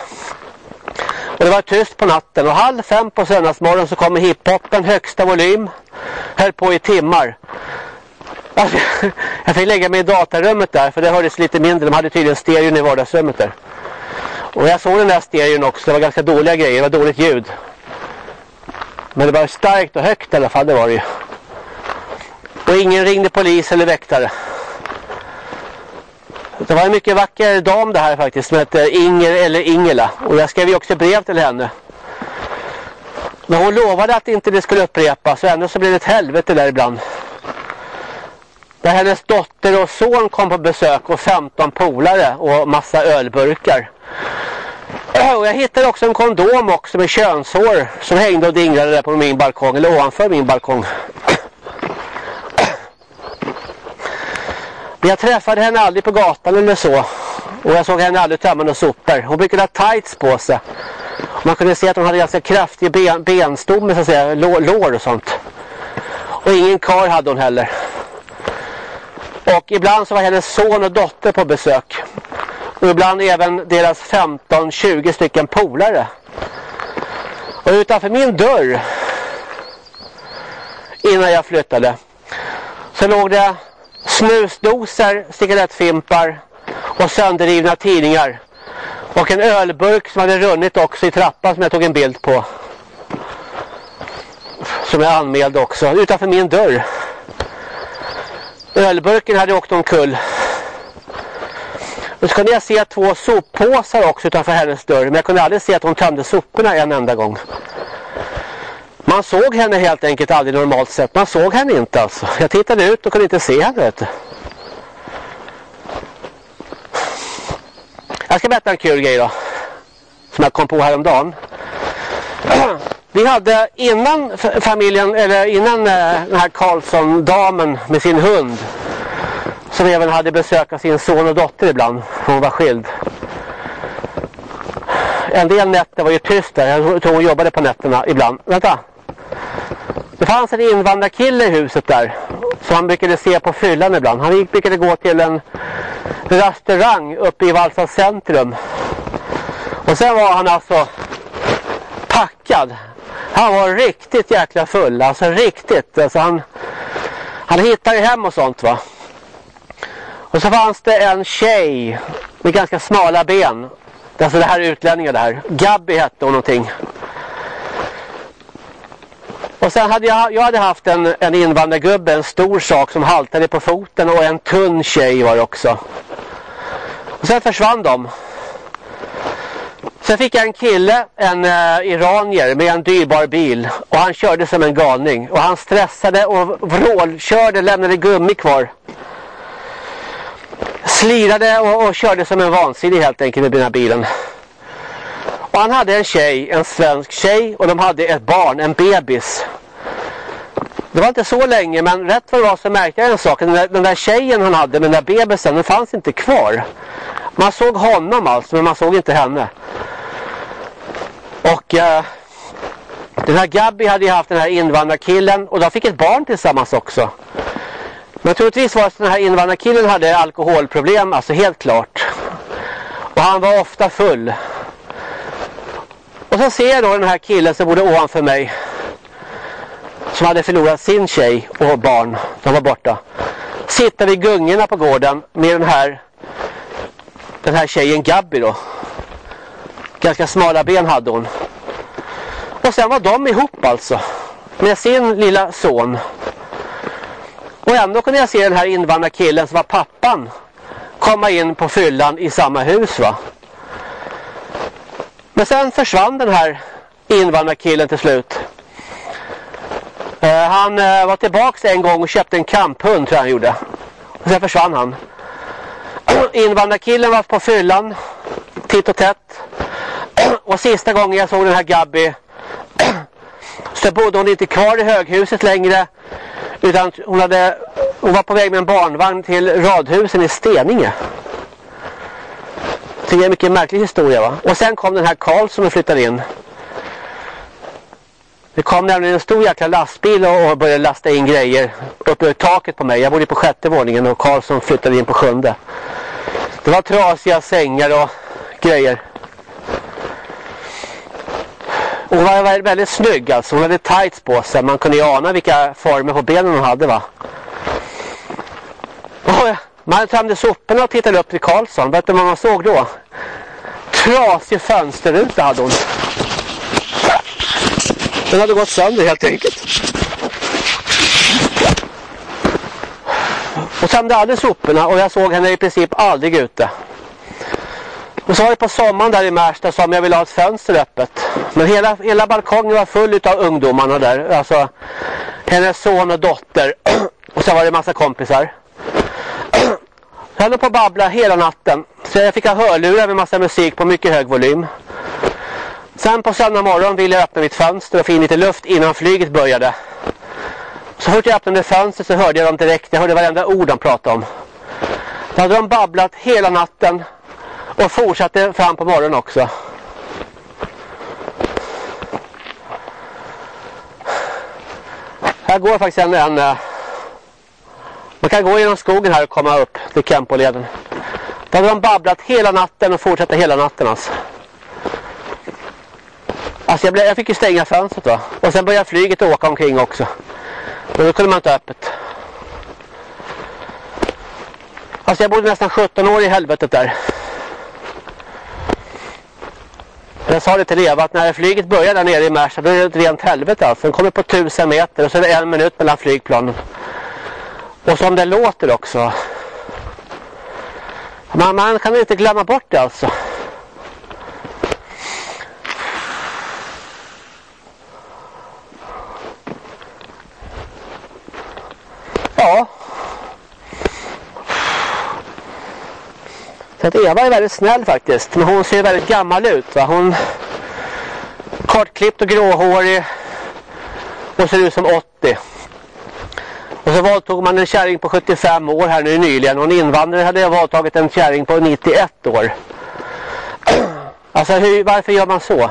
Och det var tyst på natten och halv fem på söndagsmorgon så kommer hiphopen högsta volym. Höll på i timmar. Alltså, [laughs] jag fick lägga mig i datarummet där för det hördes lite mindre. De hade tydligen stereon i vardagsrummet där. Och jag såg den där stereon också. Det var ganska dåliga grejer. Det var dåligt ljud. Men det var starkt och högt i alla fall. Det var det ju. Och ingen ringde polis eller väktare. Det var en mycket vacker dam det här faktiskt som hette Inger eller Ingela. Och jag skrev ju också brev till henne. Men hon lovade att inte det skulle upprepas. Så ändå så blev det ett helvete där ibland. Där hennes dotter och son kom på besök och 15 polare och massa ölburkar. [clears throat] Och jag hittade också en kondom också med könshår som hängde och dinglade där på min balkong. Eller ovanför min balkong. [clears throat] Men jag träffade henne aldrig på gatan eller så. Och jag såg henne aldrig tömma några sopor. Hon brukade ha tights på sig. Man kunde se att hon hade ganska kraftig ben, benstomme så att säga. Lår, lår och sånt. Och ingen kar hade hon heller. Och ibland så var hennes son och dotter på besök. Och ibland även deras 15-20 stycken polare. Och utanför min dörr innan jag flyttade så låg det snusdosor, cigarettfimpar och sönderrivna tidningar. Och en ölburk som hade runnit också i trappan som jag tog en bild på. Som jag anmälde också, utanför min dörr. Ölburken hade åkt omkull. Och kunde jag se två soppåsar också utanför hennes dörr. Men jag kunde aldrig se att hon tömde soporna en enda gång. Man såg henne helt enkelt aldrig normalt sett. Man såg henne inte alltså. Jag tittade ut och kunde inte se henne vet du. Jag ska berätta en kul grej då. Som jag kom på häromdagen. [clears throat] Vi hade innan familjen, eller innan eh, den här Karlsson-damen med sin hund. Som även hade besök av sin son och dotter ibland. Hon var skild. En del nätter var ju tyst där. Jag tror hon jobbade på nätterna ibland. Vänta. Det fanns en invandrarkille i huset där. som han brukade se på fyllan ibland. Han brukade gå till en restaurang uppe i Valsa centrum. Och sen var han alltså packad. Han var riktigt jäkla full. Alltså riktigt. Alltså han, han hittade hem och sånt va. Och så fanns det en tjej med ganska smala ben. Alltså det här utlänningar där. Gabby hette hon någonting. Och sen hade jag, jag hade haft en, en invandrargubbe, en stor sak som haltade på foten och en tunn tjej var det också. Och sen försvann de. Sen fick jag en kille, en uh, iranier med en dyrbar bil och han körde som en galning och han stressade och vrålkörde, lämnade gummi kvar. Slirade och, och körde som en vansinnig helt enkelt med den här bilen. Han hade en tjej, en svensk tjej och de hade ett barn, en bebis. Det var inte så länge men rätt vad det var så märkte jag en sak. Den där, den där tjejen han hade med den där bebisen, den fanns inte kvar. Man såg honom alltså men man såg inte henne. Och eh, den här Gabby hade ju haft den här invandrarkillen och de fick ett barn tillsammans också. Men troligtvis var det att den här invandrarkillen hade alkoholproblem, alltså helt klart. Och han var ofta full. Och så ser jag då den här killen som bodde ovanför mig. Som hade förlorat sin tjej och barn. De var borta. Sitta vid gungorna på gården med den här den här tjejen Gabby då. Ganska smala ben hade hon. Och sen var de ihop alltså. Med sin lilla son. Och ändå kunde jag se den här invandrarkillen som var pappan komma in på fyllan i samma hus va. Men sen försvann den här invandrarkillen till slut. Eh, han eh, var tillbaks en gång och köpte en kamphund tror jag han gjorde. Och sen försvann han. [clears throat] Invandrarkillen var på fyllan titt och tätt. [clears throat] Och sista gången jag såg den här Gabby [clears throat] så bodde hon inte kvar i höghuset längre utan hon, hade, hon var på väg med en barnvagn till radhusen i Steninge. Det är en mycket märklig historia va. Och sen kom den här Karlsson och flyttade in. Det kom nämligen en stor jäkla lastbil och började lasta in grejer uppe i taket på mig. Jag bodde på sjätte våningen och Karlsson flyttade in på sjunde. Det var trasiga sängar och grejer. Hon var väldigt snygg alltså. Hon hade tights på sig. Man kunde ju ana vilka former på benen hon hade va. Man tömde soporna och tittade upp till Karlsson. Vet du vad man såg då? Trasig fönsterruta hade hon. Den hade gått sönder helt enkelt. Och tömde aldrig soporna och jag såg henne i princip aldrig ute. Och så var det på sommaren där i Märsta som jag ville ha ett fönster öppet. Men hela, hela balkongen var full av ungdomarna där. Alltså hennes son och dotter. [clears throat] Och så var det en massa kompisar. Jag höll på att babbla hela natten. Så jag fick ha hörlurar med massa musik på mycket hög volym. Sen på söndag morgon ville jag öppna mitt fönster och få in lite luft innan flyget började. Så fort jag öppnade fönstret så hörde jag dem direkt. Jag hörde varenda ord de pratade om. Då hade de babblat hela natten och fortsatte fram på morgonen också. Här går faktiskt en, en man kan gå genom skogen här och komma upp till Kempoleden. Då hade de babblat hela natten och fortsatte hela natten alltså. Alltså jag, blev, jag fick ju stänga fönstret va. Och sen började flyget åka omkring också. Men då kunde man inte öppet. Alltså jag bodde nästan 17 år i helvetet där. Jag sa det till Eva att när flyget börjar där nere i Märsta då är det ett rent helvete alltså. Den kommer på tusen meter och så är det en minut mellan flygplanen. Och som det låter också. Man, man kan inte glömma bort det alltså. Ja. Så att Eva är väldigt snäll faktiskt. Men hon ser väldigt gammal ut. Va? Hon kortklippt och gråhårig. Och ser ut som 80. Och så våldtog man en kärring på 75 år här nu nyligen. Och en invandrare hade våldtagit en kärring på 91 år. [clears throat] Alltså hur, varför gör man så?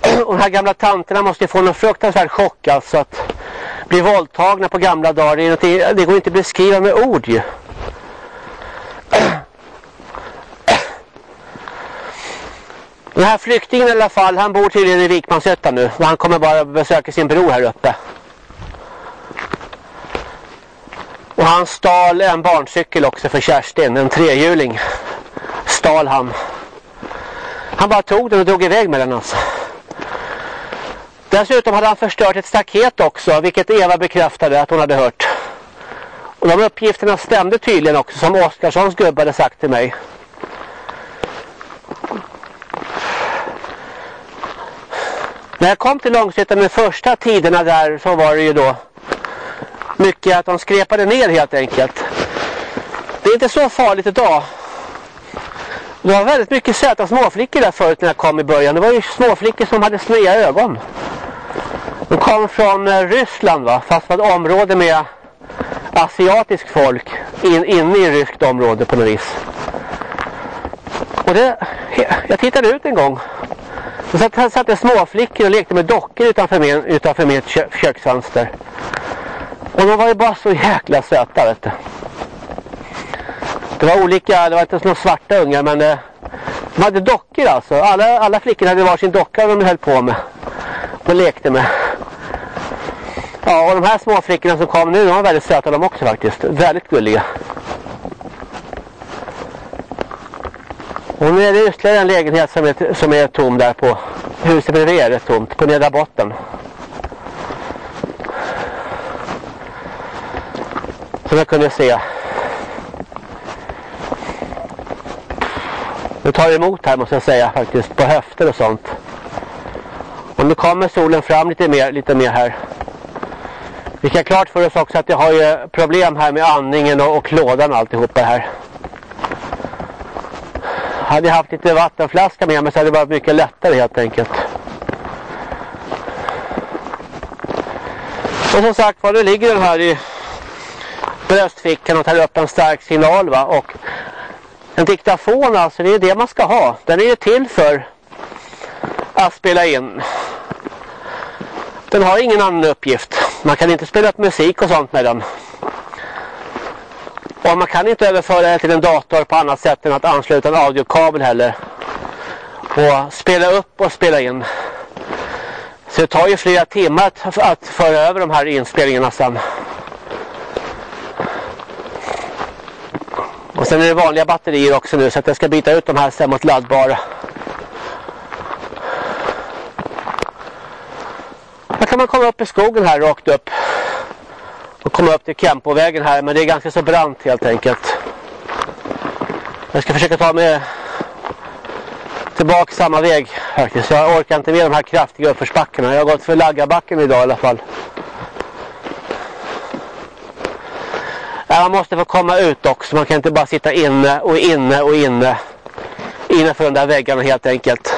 [clears throat] Och de här gamla tanterna måste ju få någon fruktansvärd chock alltså att bli våldtagna på gamla dagar. Det, det går inte att beskriva med ord ju. [clears throat] Den här flyktingen i alla fall, han bor tydligen i Vikmansötta nu. Och han kommer bara besöka sin bror här uppe. Och han stal en barncykel också för Kerstin, en trehjuling. Stal han. Han bara tog den och drog iväg med den alltså. Dessutom hade han förstört ett staket också, vilket Eva bekräftade att hon hade hört. Och de uppgifterna stämde tydligen också, som Oskarssons gubbe hade sagt till mig. När jag kom till Långshyttan de första tiderna där så var det ju då mycket att de skrepade ner helt enkelt. Det är inte så farligt idag. Det var väldigt mycket söta småflickor där förut när jag kom i början. Det var ju småflickor som hade sneda ögon. De kom från eh, Ryssland va, fast det var ett område med asiatisk folk in, inne i ryskt område på något vis. Och det, jag tittade ut en gång. Och så satt, satt småflickor och lekte med dockor utanför, min, utanför mitt kö, köksfönster. Och de var ju bara så jäkla söta vet du. Det var olika, det var inte några svarta ungar men eh, de hade dockor alltså. Alla, alla flickor hade varsin docka de höll på med. Och lekte med. Ja och de här små flickorna som kom nu de var väldigt söta de också faktiskt. Väldigt gulliga. Och nu är det ytterligare en lägenhet som är, som är tom där på huset bredvid är det tomt på nedre botten. Som jag kunde se. Det tar emot här måste jag säga faktiskt på höfter och sånt. Och nu kommer solen fram lite mer, lite mer här. Vi ska klart för oss också att jag har ju problem här med andningen och, och klådan och alltihopa här. Hade jag haft lite vattenflaska med mig så hade det varit mycket lättare helt enkelt. Och som sagt var, nu ligger den här i bröstfickan och tar upp en stark signal va. Och en diktafon alltså, det är det man ska ha. Den är ju till för att spela in. Den har ingen annan uppgift. Man kan inte spela upp musik och sånt med den. Och man kan inte överföra det till en dator på annat sätt än att ansluta en audiokabel heller. Och spela upp och spela in. Så det tar ju flera timmar att, att föra över de här inspelningarna sen. Och sen är det vanliga batterier också nu så att jag ska byta ut de här sen mot laddbara. Här kan man komma upp i skogen här rakt upp och komma upp till Kempovägen här. Men det är ganska så brant helt enkelt. Jag ska försöka ta mig tillbaka samma väg faktiskt. Jag orkar inte med de här kraftiga uppförsbackarna. Jag har gått för laggarbacken idag i alla fall. Man måste få komma ut också. Man kan inte bara sitta inne och inne och inne. Innanför de där väggarna helt enkelt.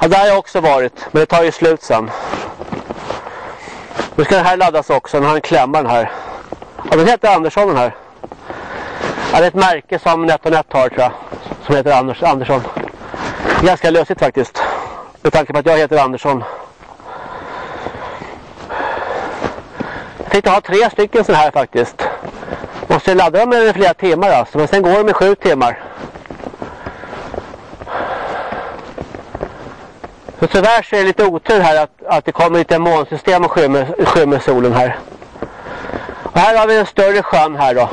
Ja, där har jag också varit. Men det tar ju slut sen. Nu ska den här laddas också. Den har en klämma den här. Ja, den heter Andersson den här. Ja, det är ett märke som NetOnNet har tror jag. Som heter Anders, Andersson. Ganska lösigt faktiskt. Med tanke på att jag heter Andersson. Tänkte ha tre stycken sådana här faktiskt. Måste ladda dem i flera timmar alltså. Men sen går de i sju timmar. Så tyvärr så är det lite otur här att, att det kommer lite månsystem och skymmer, skymmer solen här. Och här har vi en större sjön här då.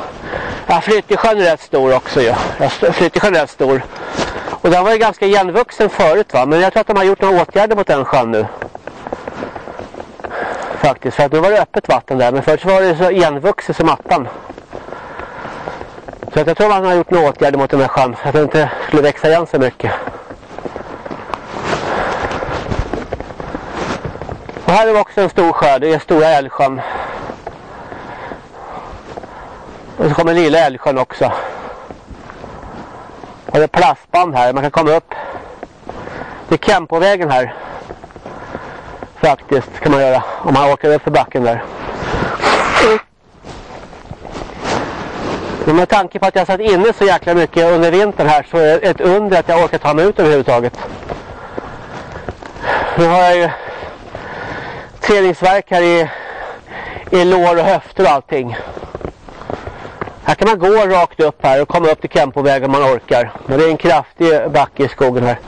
Ja, Flyttesjön är rätt stor också ju. Ja, Flyttesjön är rätt stor. Och den var ju ganska igenvuxen förut va. Men jag tror att de har gjort några åtgärder mot den sjön nu. Faktiskt. För att nu var det öppet vatten där. Men förut var det så igenvuxet som mattan. Så att jag tror att man har gjort några åtgärder mot den här sjön. Så att den inte skulle växa igen så mycket. Och här är också en stor sjö. Det är Stora Älvsjön. Och så kommer Lilla Älvsjön också. Och det är plastband här. Man kan komma upp. Det är Kempovägen här. Faktiskt kan man göra. Om man åker upp för backen där. Men med tanke på att jag satt inne så jäkla mycket under vintern här så är det ett under att jag orkar ta mig ut överhuvudtaget. Nu har jag ju träningsverk här i, i lår och höfter och allting. Här kan man gå rakt upp här och komma upp till Kempovägen om man orkar. Men det är en kraftig backe i skogen här.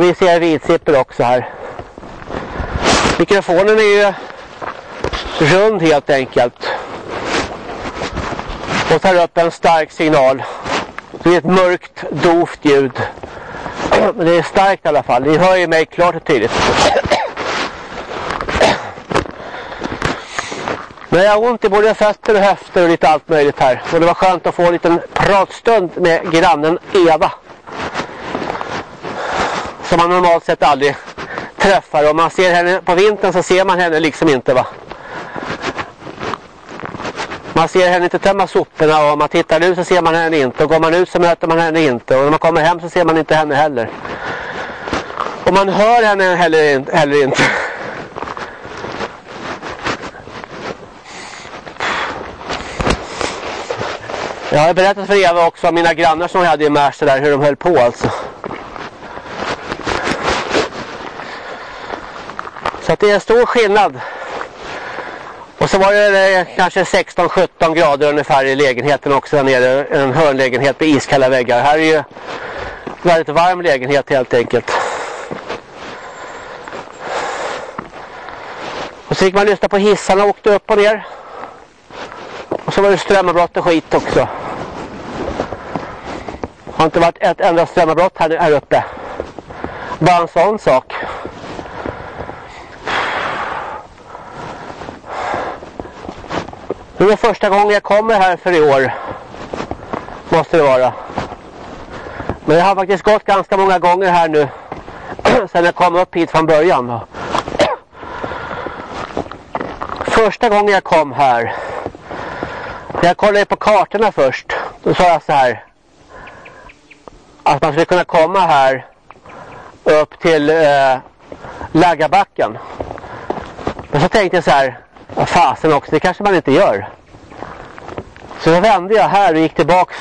Och vi ser vitsippor också här. Mikrofonen är ju rund helt enkelt. Och tar upp en stark signal. Det är ett mörkt, dovt ljud. Men det är starkt i alla fall. Ni hör ju mig klart och tydligt. Men jag har ont i både fötter och höfter och lite allt möjligt här. Och det var skönt att få en liten pratstund med grannen Eva. Som man normalt sett aldrig [laughs] träffar. Om man ser henne på vintern så ser man henne liksom inte va. Man ser henne inte tömma soporna och om man tittar ut så ser man henne inte. Och går man ut så möter man henne inte. Och när man kommer hem så ser man inte henne heller. Och man hör henne heller, heller inte. Jag har berättat för Eva också om mina grannar som jag hade i Märsta där, hur de höll på alltså. Så att det är en stor skillnad. Och så var det eh, kanske 16-17 grader ungefär i lägenheten också där nere. En hörnlägenhet med iskalla väggar. Här är ju väldigt varm lägenhet helt enkelt. Och så fick man lyssna på hissarna och åkte upp och ner. Och så var det strömavbrott och skit också. Det Har inte varit ett enda strömavbrott här, här uppe. Bara en sån sak. Det är första gången jag kommer här för i år. Måste det vara. Men jag har faktiskt gått ganska många gånger här nu. [clears throat] Sen jag kom upp hit från början. [clears throat] Första gången jag kom här. Jag kollade på kartorna först. Då sa jag så här. Att man skulle kunna komma här. Upp till eh, Laggabacken. Men så tänkte jag så här. Vad fasen också, det kanske man inte gör. Så då vände jag här och gick tillbaks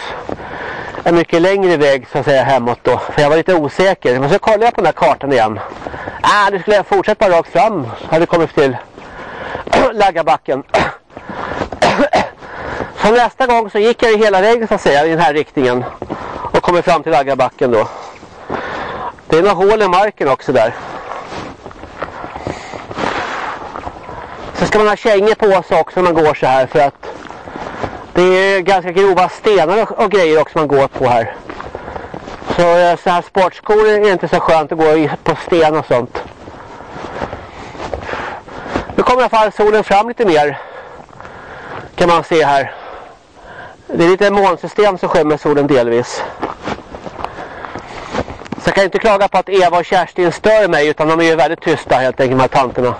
en mycket längre väg så att säga hemåt då. För jag var lite osäker. Men så kollade jag på den här kartan igen. Ah, nu skulle jag fortsätta rakt fram. Hade kommit till [clears throat] Laggabacken. [clears throat] Så nästa gång så gick jag hela vägen så att säga i den här riktningen. Och kommer fram till Laggabacken då. Det är några hål i marken också där. Så ska man ha kängor på sig också när man går så här för att det är ganska grova stenar och, och grejer också man går på här. Så eh, så här sportskor är inte så skönt att gå på sten och sånt. Nu kommer i alla fall solen fram lite mer. Kan man se här. Det är lite molnsystem som skymmer solen delvis. Så jag kan inte klaga på att Eva och Kerstin stör mig utan de är ju väldigt tysta helt enkelt de här tanterna.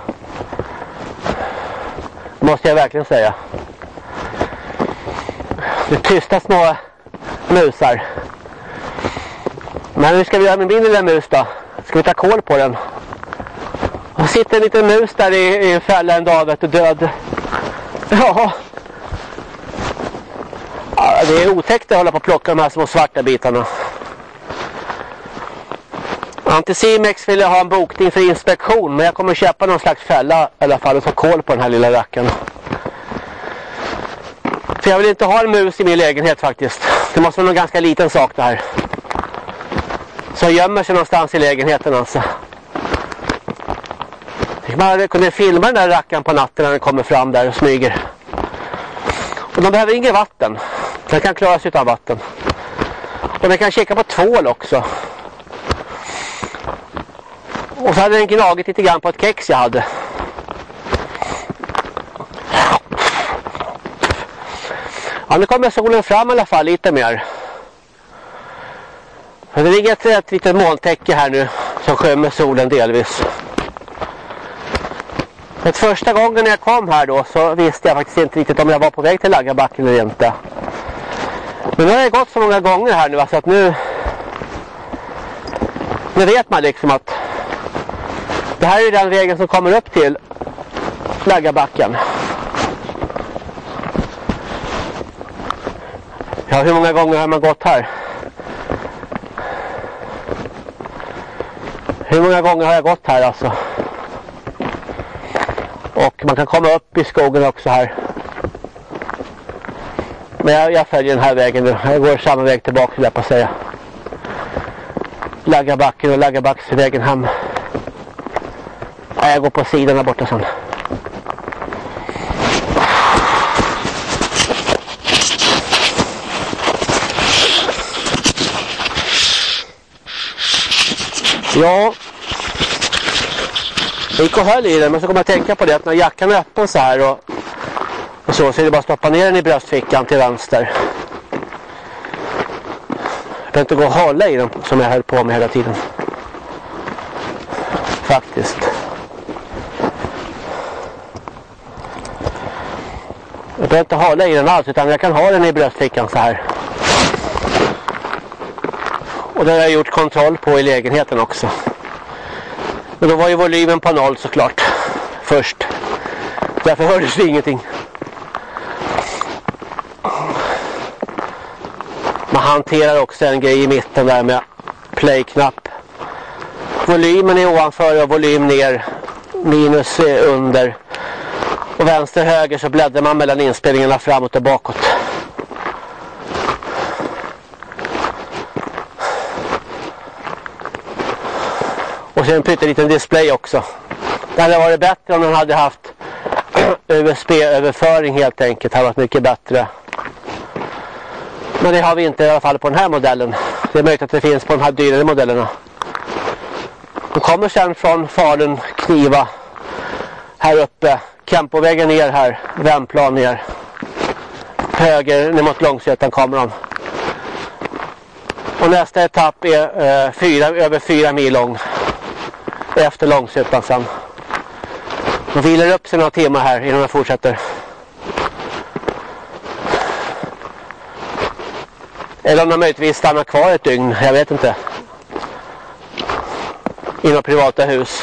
Måste jag verkligen säga. Det är tysta små musar. Men hur ska vi göra med min lilla mus då? Ska vi ta koll på den? Och sitter en liten mus där i, i en fälla en dag vet du, död. Ja. ja. Det är otäckt att hålla på och plocka de här små svarta bitarna. Anticimex ville ha en bokning för inspektion men jag kommer köpa någon slags fälla i alla fall och ta koll på den här lilla rackaren. För jag vill inte ha en mus i min lägenhet faktiskt. Det måste vara någon ganska liten sak det här. Som gömmer sig någonstans i lägenheten alltså. Man kunde filma den där rackaren på natten när den kommer fram där och smyger. Och de behöver inget vatten. Den kan klara sig utan vatten. Och den kan kika på tvål också. Och så hade den gnagit lite grann på ett kex jag hade. Ja, nu kommer solen fram i alla fall lite mer. Det ligger ett, ett litet molntäcke här nu som skymmer solen delvis. För första gången när jag kom här då så visste jag faktiskt inte riktigt om jag var på väg till Laggabacken eller inte. Men nu har jag gått så många gånger här nu så alltså att nu nu vet man liksom att det här är den vägen som kommer upp till Laggabacken. Ja, hur många gånger har man gått här? Hur många gånger har jag gått här alltså? Och man kan komma upp i skogen också här. Men jag, jag följer den här vägen nu. Jag går samma väg tillbaka vill jag på säga. Laggabacken och Laggabacksvägen hem. Ja, jag går på sidan där borta sen. Ja. Jag gick och höll i den men så kommer jag tänka på det att när jackan är öppen så här och, och så så är det bara att stoppa ner den i bröstfickan till vänster. Jag behöver inte gå och hålla i den som jag höll på med hela tiden. Faktiskt. Jag behöver inte hålla i den alls utan jag kan ha den i bröstfickan så här. Och det har jag gjort kontroll på i lägenheten också. Men då var ju volymen på noll såklart. Först. Därför hördes det ingenting. Man hanterar också en grej i mitten där med play-knapp. Volymen är ovanför och volym ner. Minus är under. Och vänster höger så bläddrar man mellan inspelningarna framåt och bakåt. Och sen en pytteliten display också. Det hade varit bättre om den hade haft [clears throat] USB-överföring helt enkelt. Det hade varit mycket bättre. Men det har vi inte i alla fall på den här modellen. Det är möjligt att det finns på de här dyrare modellerna. De kommer sen från Falun, Kniva. Här uppe. Kempovägen ner här. vändplan ner. Höger ner mot Långsötan kommer. Och nästa etapp är eh, fyra, över fyra mil lång efter Långshyttan sen. De vilar upp sig några timmar här innan de fortsätter. Eller om de möjligtvis stannar kvar ett dygn, jag vet inte. Inom privata hus.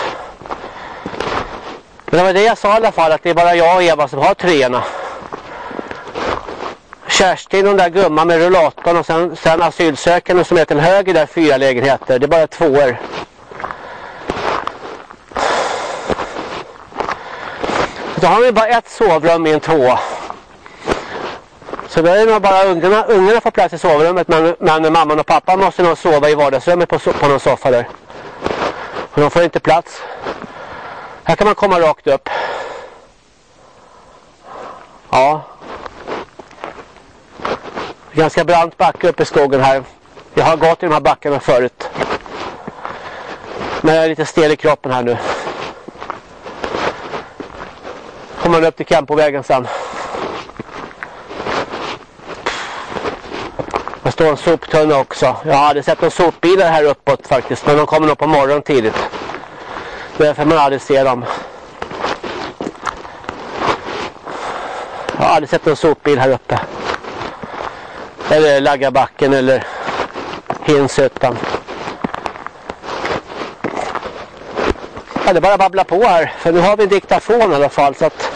Men det var det jag sa i alla fall, att det är bara jag och Eva som har treorna. Kerstin, den där gumman med rullatorn och sen, sen asylsökande som är till höger där, fyra lägenheter. Det är bara tvåor. Då har vi bara ett sovrum i en två. Så då är det nog bara ungarna, ungarna får plats i sovrummet men, men mamman och pappan måste nog sova i vardagsrummet på, på någon soffa där. Och de får inte plats. Här kan man komma rakt upp. Ja. Ganska brant backe uppe i skogen här. Jag har gått i de här backarna förut. Men jag är lite stel i kroppen här nu kommer man upp till Campovägen sen. Det står en soptunna också. Jag hade sett en sopbilar här uppåt faktiskt. Men de kommer nog på morgonen tidigt. Därför man aldrig ser dem. Jag har aldrig sett någon sopbil här uppe. Eller Laggabacken eller Hinshyttan. Ja, det bara babbla på här. För nu har vi en diktafon i alla fall. Så att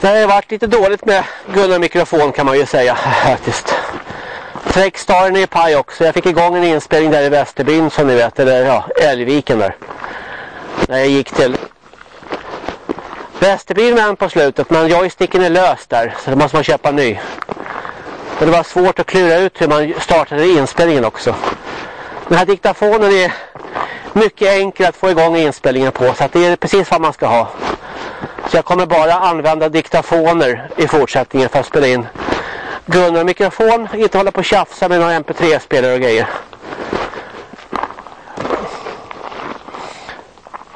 det har varit lite dåligt med Gunnar mikrofon kan man ju säga [laughs] faktiskt. Träckstaren är i paj också. Jag fick igång en inspelning där i Västerbyn som ni vet. Eller ja, Älgviken där. När jag gick till Västerbyn med en på slutet. Men joysticken är lös där. Så då måste man köpa en ny. Och det var svårt att klura ut hur man startade inspelningen också. Den här diktafonen är mycket enkel att få igång inspelningen på. Så att det är precis vad man ska ha. Så jag kommer bara använda diktafoner i fortsättningen för att spela in Gunnar mikrofon, inte hålla på och tjafsa med några mp3-spelare och grejer.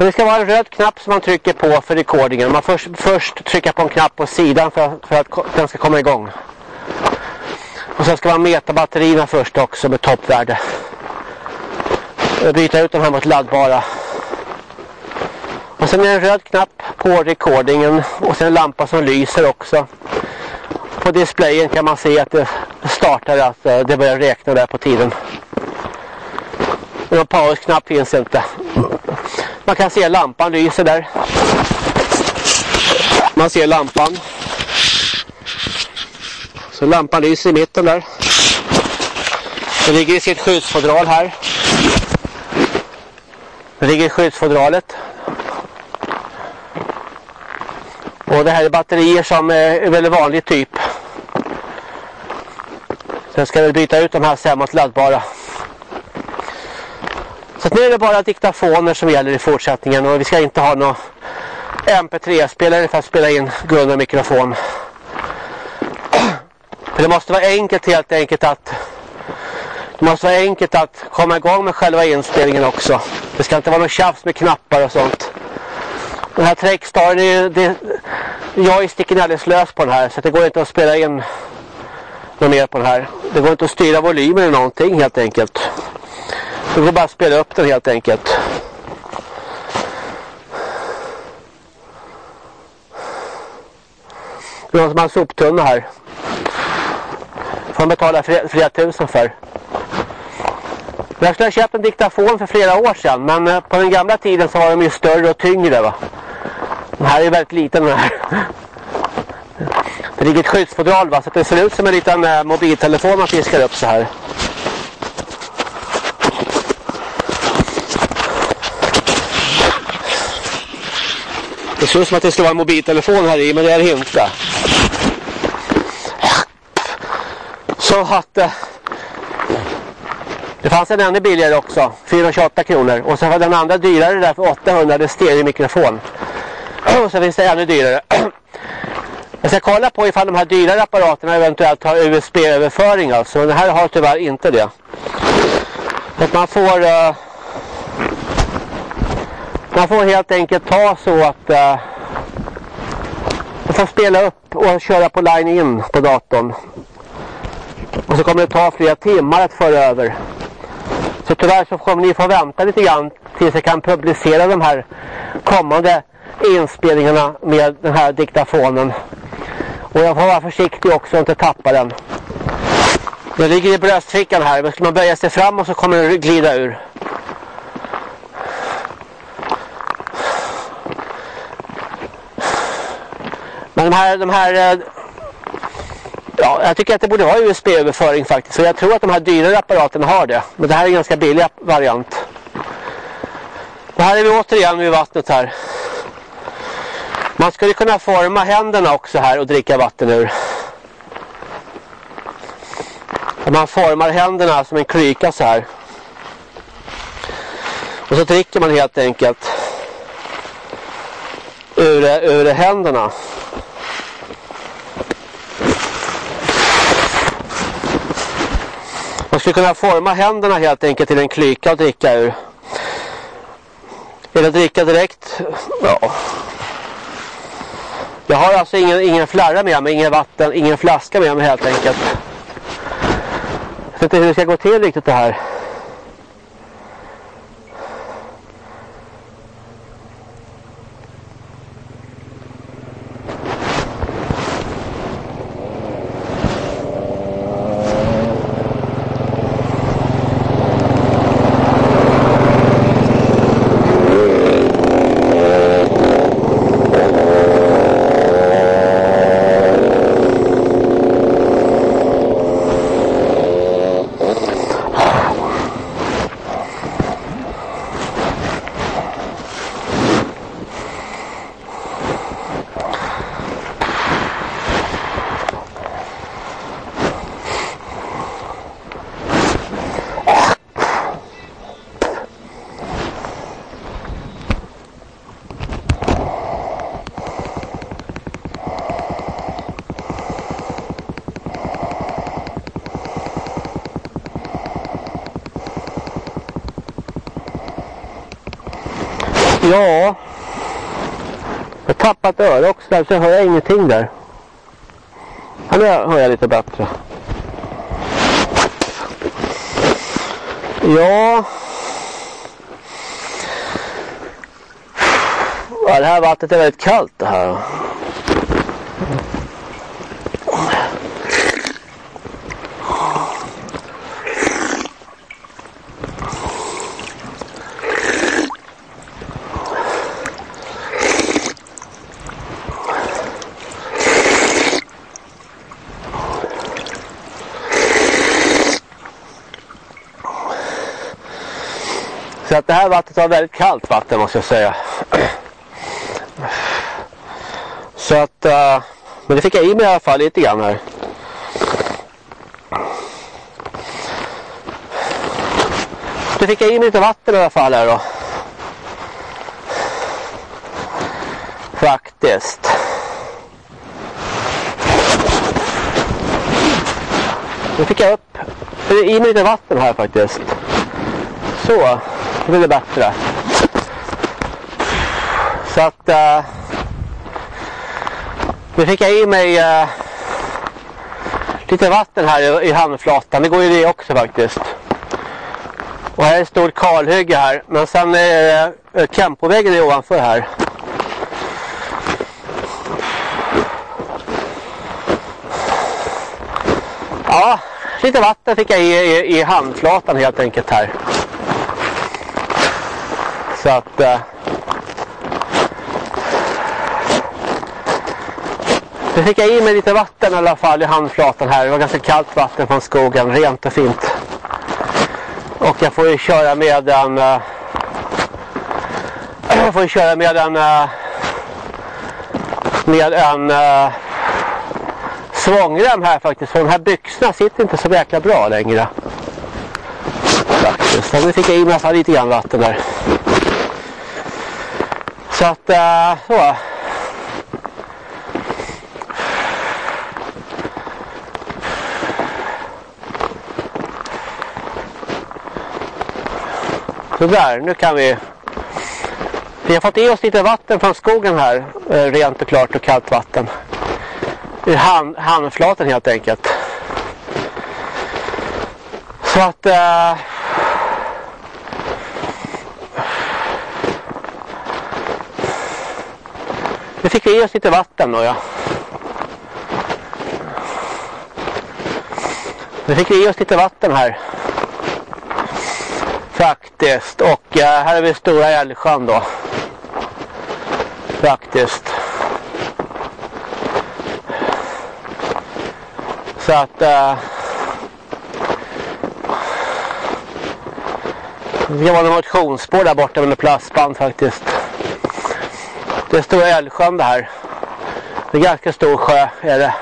Men det ska vara en röd knapp som man trycker på för rekordingen. Man först, först trycker på en knapp på sidan för, för att den ska komma igång. Och sen ska man mäta batterierna först också med toppvärde. Byta ut de här mot laddbara. Och sen är det en röd knapp på rekordingen och sen en lampa som lyser också. På displayen kan man se att det startar, att eh, det börjar räkna där på tiden. Någon pausknapp finns inte. Man kan se lampan lyser där. Man ser lampan. Så lampan lyser i mitten där. Den ligger i sitt skyddsfodral här. Det ligger i skyddsfodralet. Och det här är batterier som är väldigt vanlig typ. Sen ska vi byta ut de här mot laddbara. Så nu är det bara diktafoner som gäller i fortsättningen och vi ska inte ha någon MP3-spelare för att spela in Gunnar mikrofon. För [clears throat] det måste vara enkelt helt enkelt att det måste vara enkelt att komma igång med själva inspelningen också. Det ska inte vara något tjafs med knappar och sånt. Den här Trexstaren är ju, det, joysticken är alldeles lös på den här så det går inte att spela in något mer på den här. Det går inte att styra volymen eller någonting helt enkelt. Det går bara att spela upp den helt enkelt. Det är någon som har en soptunna här. Får man betala flera, flera tusen för. Jag skulle ha köpt en diktafon för flera år sedan. Men eh, på den gamla tiden så var de ju större och tyngre va. Den här är väldigt liten den här. Det ligger ett skyddsfodral va. Så det ser ut som en liten eh, mobiltelefon man fiskar upp så här. Det ser ut som att det skulle vara en mobiltelefon här i men det är det inte. Så att eh, det fanns en ännu billigare också, 428 kronor. Och så var den andra dyrare där för 800, det stereomikrofon. Och [clears throat] så finns det ännu dyrare. [clears throat] Jag ska kolla på ifall de här dyrare apparaterna eventuellt har USB-överföring alltså. Den här har tyvärr inte det. Att man får... Uh, man får helt enkelt ta så att... eh, man får spela upp och köra på line in på datorn. Och så kommer det ta flera timmar att föra över. Så tyvärr så kommer ni få vänta lite grann tills jag kan publicera de här kommande inspelningarna med den här diktafonen. Och jag får vara försiktig också och inte tappa den. Den ligger i bröstfickan här, men ska man böja sig fram och så kommer den glida ur. Men de här, de här eh, Ja, jag tycker att det borde vara USB-överföring faktiskt. Så jag tror att de här dyrare apparaterna har det. Men det här är en ganska billig variant. Och här är vi återigen vid vattnet här. Man skulle kunna forma händerna också här och dricka vatten ur. Man formar händerna som en klyka så här. Och så dricker man helt enkelt ur, ur händerna. Man skulle kunna forma händerna helt enkelt till en klyka att dricka ur. Eller dricka direkt. Ja. Jag har alltså ingen, ingen flarra med mig, ingen vatten, ingen flaska med mig helt enkelt. Jag vet inte hur det ska gå till riktigt det här. Ja. Jag har tappat öra också där så hör jag ingenting där. Ja, nu hör jag lite bättre. Ja. ja. Det här vattnet är väldigt kallt det här. Så att det här vattnet var väldigt kallt vatten måste jag säga. Så att, uh, men det fick jag i mig i alla fall lite grann här. Nu fick jag i mig lite vatten i alla fall här då. Faktiskt. Nu fick jag upp i mig lite vatten här faktiskt. Så, det blir det bättre. Så att... Eh, nu fick jag i mig eh, lite vatten här i, i handflatan. Det går ju det också faktiskt. Och här är ett stort kalhygge här. Men sen är eh, Kempovägen ovanför här. Ja, lite vatten fick jag i, i, i handflatan helt enkelt här. Så att... Uh, Nu fick jag i mig lite vatten i alla fall i handflatan här. Det var ganska kallt vatten från skogen. Rent och fint. Och jag får ju köra med en... Eh, [clears throat] jag får ju köra med en... Eh, med en... Uh, svångrem här faktiskt. För de här byxorna sitter inte så jäkla bra längre. Faktiskt. Nu fick jag i mig lite grann vatten där. Så att... Eh, så. Sådär, nu kan vi... Vi har fått i oss lite vatten från skogen här. Eh, rent och klart och kallt vatten. I hand, handflaten helt enkelt. Så att... Eh, fick vi i oss lite vatten då ja. Nu fick vi i oss lite vatten här. Faktiskt. Och eh, här är vi Stora Älvsjön då. Faktiskt. Så att... Uh, det var en motionsspår där borta med plastband faktiskt. Det är Stora Älvsjön det här. Det är ganska stor sjö är det.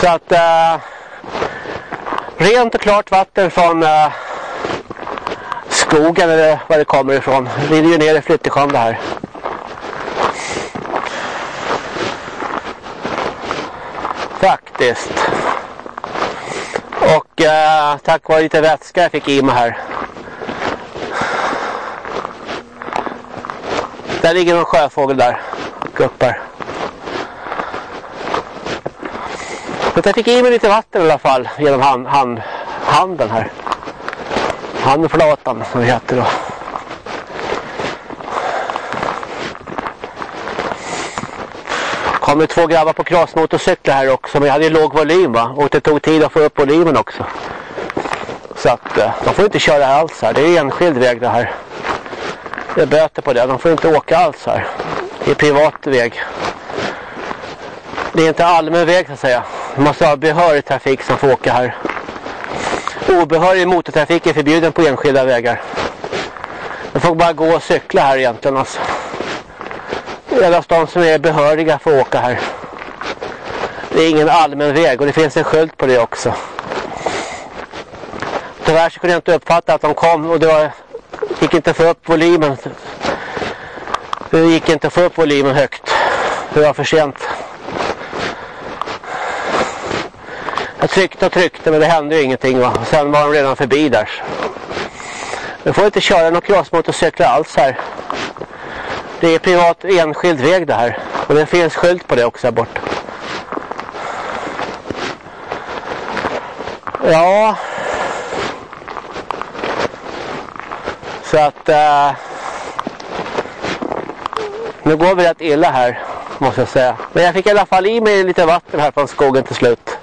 Så att... Uh, rent och klart vatten från uh, skogen eller var det kommer ifrån. Det rinner ju ner i Flyttesjön det här. Faktiskt. Och uh, tack vare lite vätska jag fick i mig här. Där ligger någon sjöfågel där. Guppar. Men jag fick i mig lite vatten i alla fall genom hand, hand, handen här. Handflatan som det heter då. kommer två grabbar på crossmotorcyklar här också. Men jag hade ju låg volym va. Och det tog tid att få upp volymen också. Så att eh, de får inte köra alls här. Det är enskild väg det här. Det är böter på det. De får inte åka alls här. Det är privat väg. Det är inte allmän väg så att säga. Man måste ha behörig trafik som får åka här. Obehörig motortrafik är förbjuden på enskilda vägar. Man får bara gå och cykla här egentligen alltså. Endast de som är behöriga får åka här. Det är ingen allmän väg och det finns en skylt på det också. Tyvärr så kunde jag inte uppfatta att de kom och det var, gick inte att få upp volymen. Det gick inte att få upp volymen högt. Det var för sent. Jag tryckte och tryckte men det hände ju ingenting va. Sen var de redan förbi där. Du får inte köra någon crossmotorcyklar alls här. Det är privat enskild väg det här. Och det finns skylt på det också här borta. Ja. Så att... Eh, nu går vi rätt illa här. Måste jag säga. Men jag fick i alla fall i mig lite vatten här från skogen till slut.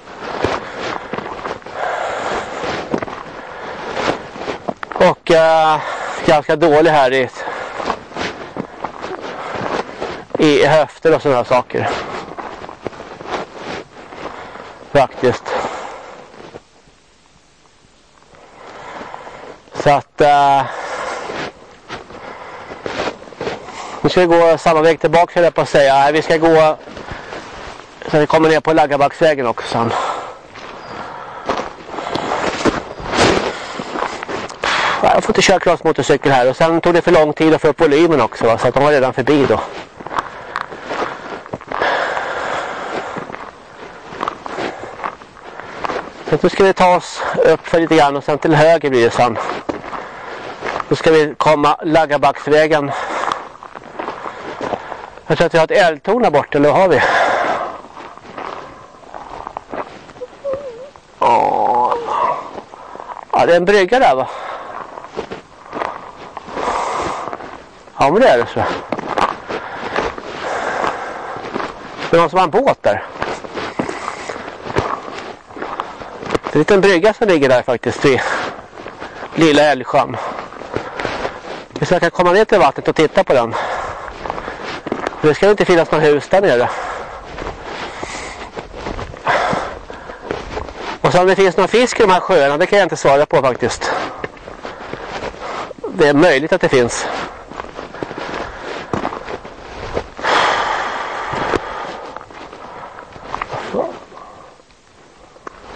Och eh, ganska dålig här i, i höfter och sådana saker. Faktiskt. Så att... Uh, nu ska vi gå samma väg tillbaka höll jag på att säga. Nej, vi ska gå... Så vi kommer ner på Laggabacksvägen också sen. Jag får inte köra crossmotorcykel här och sen tog det för lång tid att få upp volymen också va? så att de var redan förbi då. Så nu ska vi ta oss upp för lite grann och sen till höger blir det sen. Då ska vi komma Laggabacksvägen. Jag tror att vi har ett eldtorn där borta, eller har vi? Ja, det är en brygga där va? Ja, men det är det så. Det är någon som har en båt där. Det är en liten brygga som ligger där faktiskt vid Lilla Älvsjön. Vi ska försöka komma ner till vattnet och titta på den. Det ska inte finnas några hus där nere. Och så om det finns någon fisk i de här sjöarna, det kan jag inte svara på faktiskt. Det är möjligt att det finns.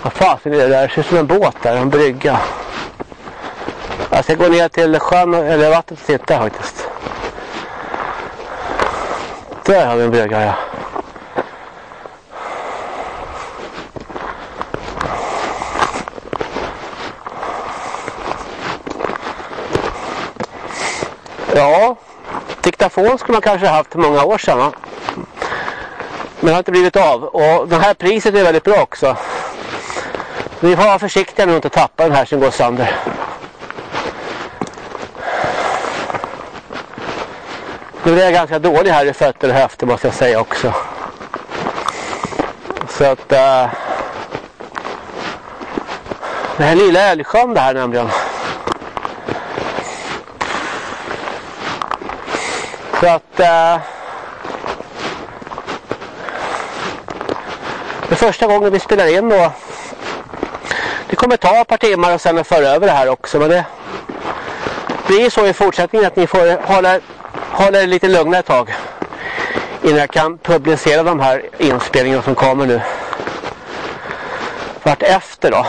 Vad fasen är det där? Det ser ut som en båt där, en brygga. Jag ska gå ner till sjön eller vattnet och titta faktiskt. Där har vi en brödgaja. ja. Ja, diktafon skulle man kanske haft för många år sedan. Va? Men det har inte blivit av. Och det här priset är väldigt bra också. Vi får vara försiktiga nu och inte tappa den här som går sönder. Nu är jag ganska dålig här i fötter och höfter måste jag säga också. Så att... Eh, uh, det här lilla älgsjön det här nämligen. Så att... Uh, det är första gången vi spelar in då. Det kommer ta ett par timmar och sen föra över det här också. Men det blir så i fortsättningen att ni får hålla, hålla er lite lugnare ett tag. Innan jag kan publicera de här inspelningarna som kommer nu. Vart efter då.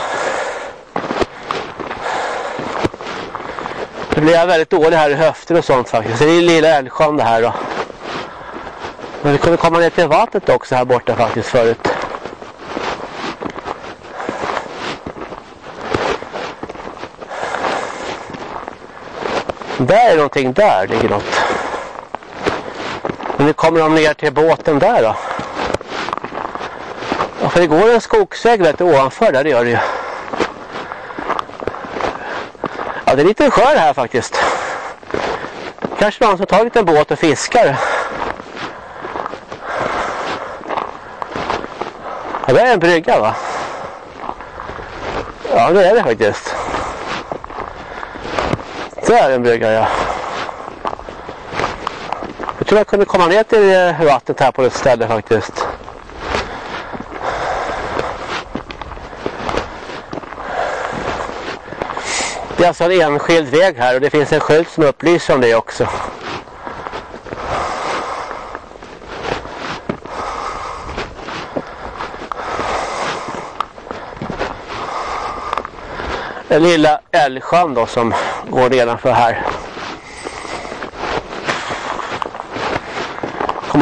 Nu blir jag väldigt dålig här i höfter och sånt faktiskt. Det är lilla älgsjön det här då. Men vi kunde komma ner till vattnet också här borta faktiskt förut. Där är någonting där, ligger något. Men nu kommer de ner till båten där då. Ja, för det går en skogsväg vet du, ovanför där, det gör det ju. Ja, det är lite skör här faktiskt. Kanske någon som tagit en båt och fiskar. Ja, det är en brygga va? Ja, det är det faktiskt. Det är en brygga, ja. Jag tror jag kunde komma ner till eh, vattnet här på ett ställe faktiskt. Det är alltså en enskild väg här och det finns en skylt som upplyser om det också. Den lilla älgsjön då som går nedanför här.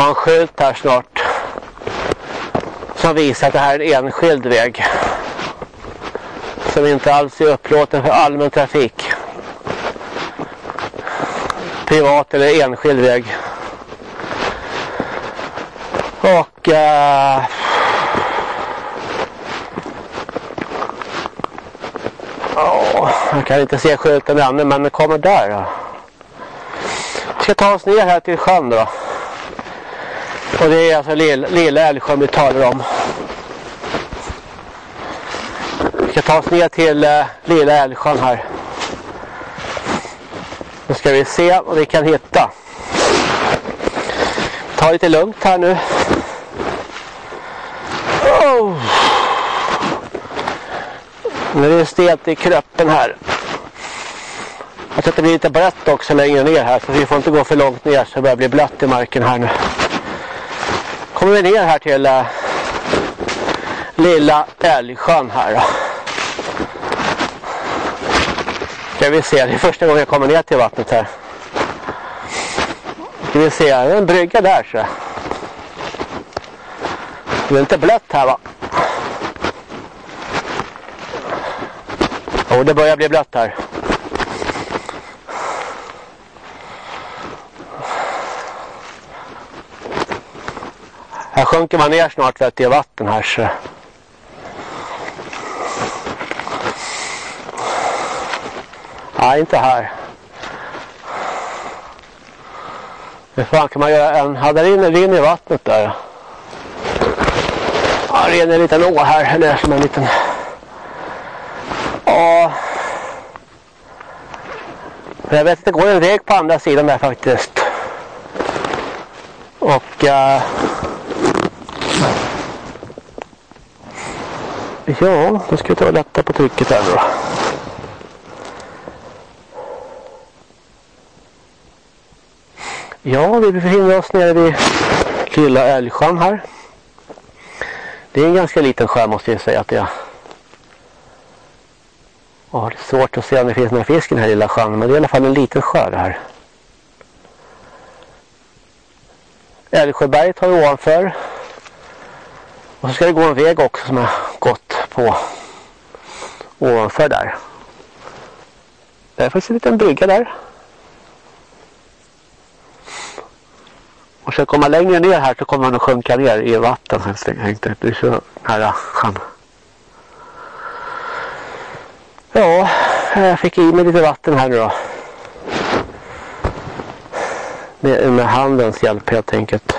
Kommer en skylt här snart. Som visar att det här är en enskild väg. Som inte alls är upplåten för allmän trafik. Privat eller enskild väg. Och... Uh, Jag kan inte se skylten ännu men den kommer där. Då. Vi ska ta oss ner här till sjön då. Och det är alltså Lilla, Älvsjön vi talar om. Vi ska ta oss ner till eh, Lilla Älvsjön här. Nu ska vi se vad vi kan hitta. Ta lite lugnt här nu. Oh. Nu är det stelt i kröppen här. Jag tror att det blir lite blött också längre ner här så vi får inte gå för långt ner så det börjar bli blött i marken här nu. Kommer vi ner här till äh, lilla Älgsjön här då. Ska vi se, det är första gången jag kommer ner till vattnet här. Ska vi se, det är en brygga där så. Det är inte blött här va? Jo, det börjar bli blött här. Sjunker man ner snart för i vatten här så. Nej, inte här. Hur fan kan man göra en... Ja, där rinner, rinner vattnet där. Ja, det rinner en liten å här. Eller som en liten... Ja. Jag vet att det går en väg på andra sidan där faktiskt. Och... Uh... Ja, då ska vi ta och lätta på trycket här då. Ja, vi befinner oss nere vid Lilla Älgsjön här. Det är en ganska liten sjö måste jag säga att det är. Ja, det är svårt att se om det finns några fisk i den här lilla sjön, men det är i alla fall en liten sjö det här. Älvsjöberget har vi ovanför. Och så ska det gå en väg också som är på ovanför där. Det är faktiskt en liten brygga där. Och så komma längre ner här så kommer man att sjunka ner i vatten enkelt. Det är så nära sjön. Ja, jag fick i mig lite vatten här nu då. Med, med handens hjälp helt enkelt.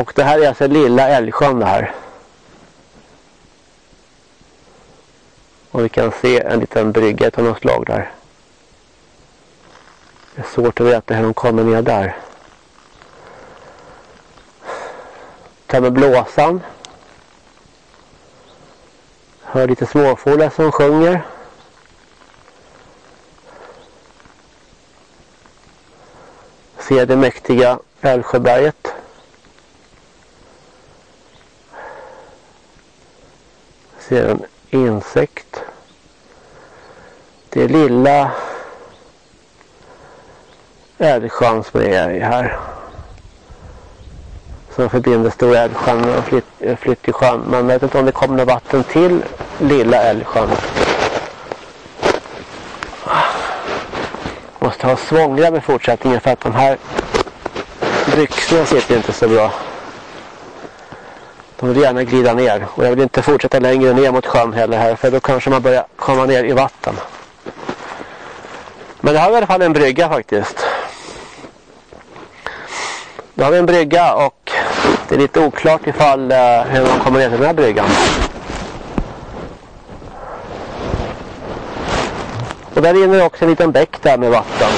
Och det här är alltså lilla Älgsjön det här. Och vi kan se en liten brygga av något slag där. Det är svårt att veta hur de kommer ner där. Tömmer med blåsan. Hör lite småfåglar som sjunger. Ser det mäktiga Älvsjöberget. Sedan en insekt. Det är lilla Älvsjön som är i här. Som förbinder Stora Älvsjön och flytt, eh, Flyttjesjön. Man vet inte om det kommer något vatten till Lilla Älvsjön. Måste ha svångrem i fortsättningen för att de här byxorna sitter inte så bra. De vill gärna glida ner. Och jag vill inte fortsätta längre ner mot sjön heller här. För då kanske man börjar komma ner i vatten. Men det här var i alla fall en brygga faktiskt. Då har vi en brygga och det är lite oklart ifall eh, hur man kommer ner till den här bryggan. Och där rinner också en liten bäck där med vatten.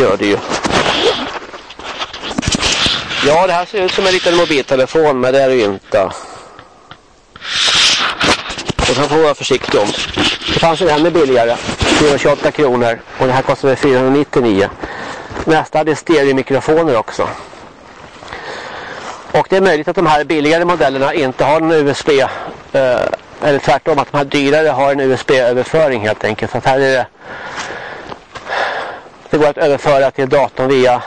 Gör det ju. Ja, det här ser ut som en liten mobiltelefon, men det är det ju inte. Och så får man vara försiktig om. Det fanns en ännu billigare. 428 kronor. Och det här kostade 499. Nästa hade stereomikrofoner också. Och det är möjligt att de här billigare modellerna inte har en USB. Eh, eller tvärtom att de här dyrare har en USB-överföring helt enkelt. Så att här är det. Det går att överföra till datorn via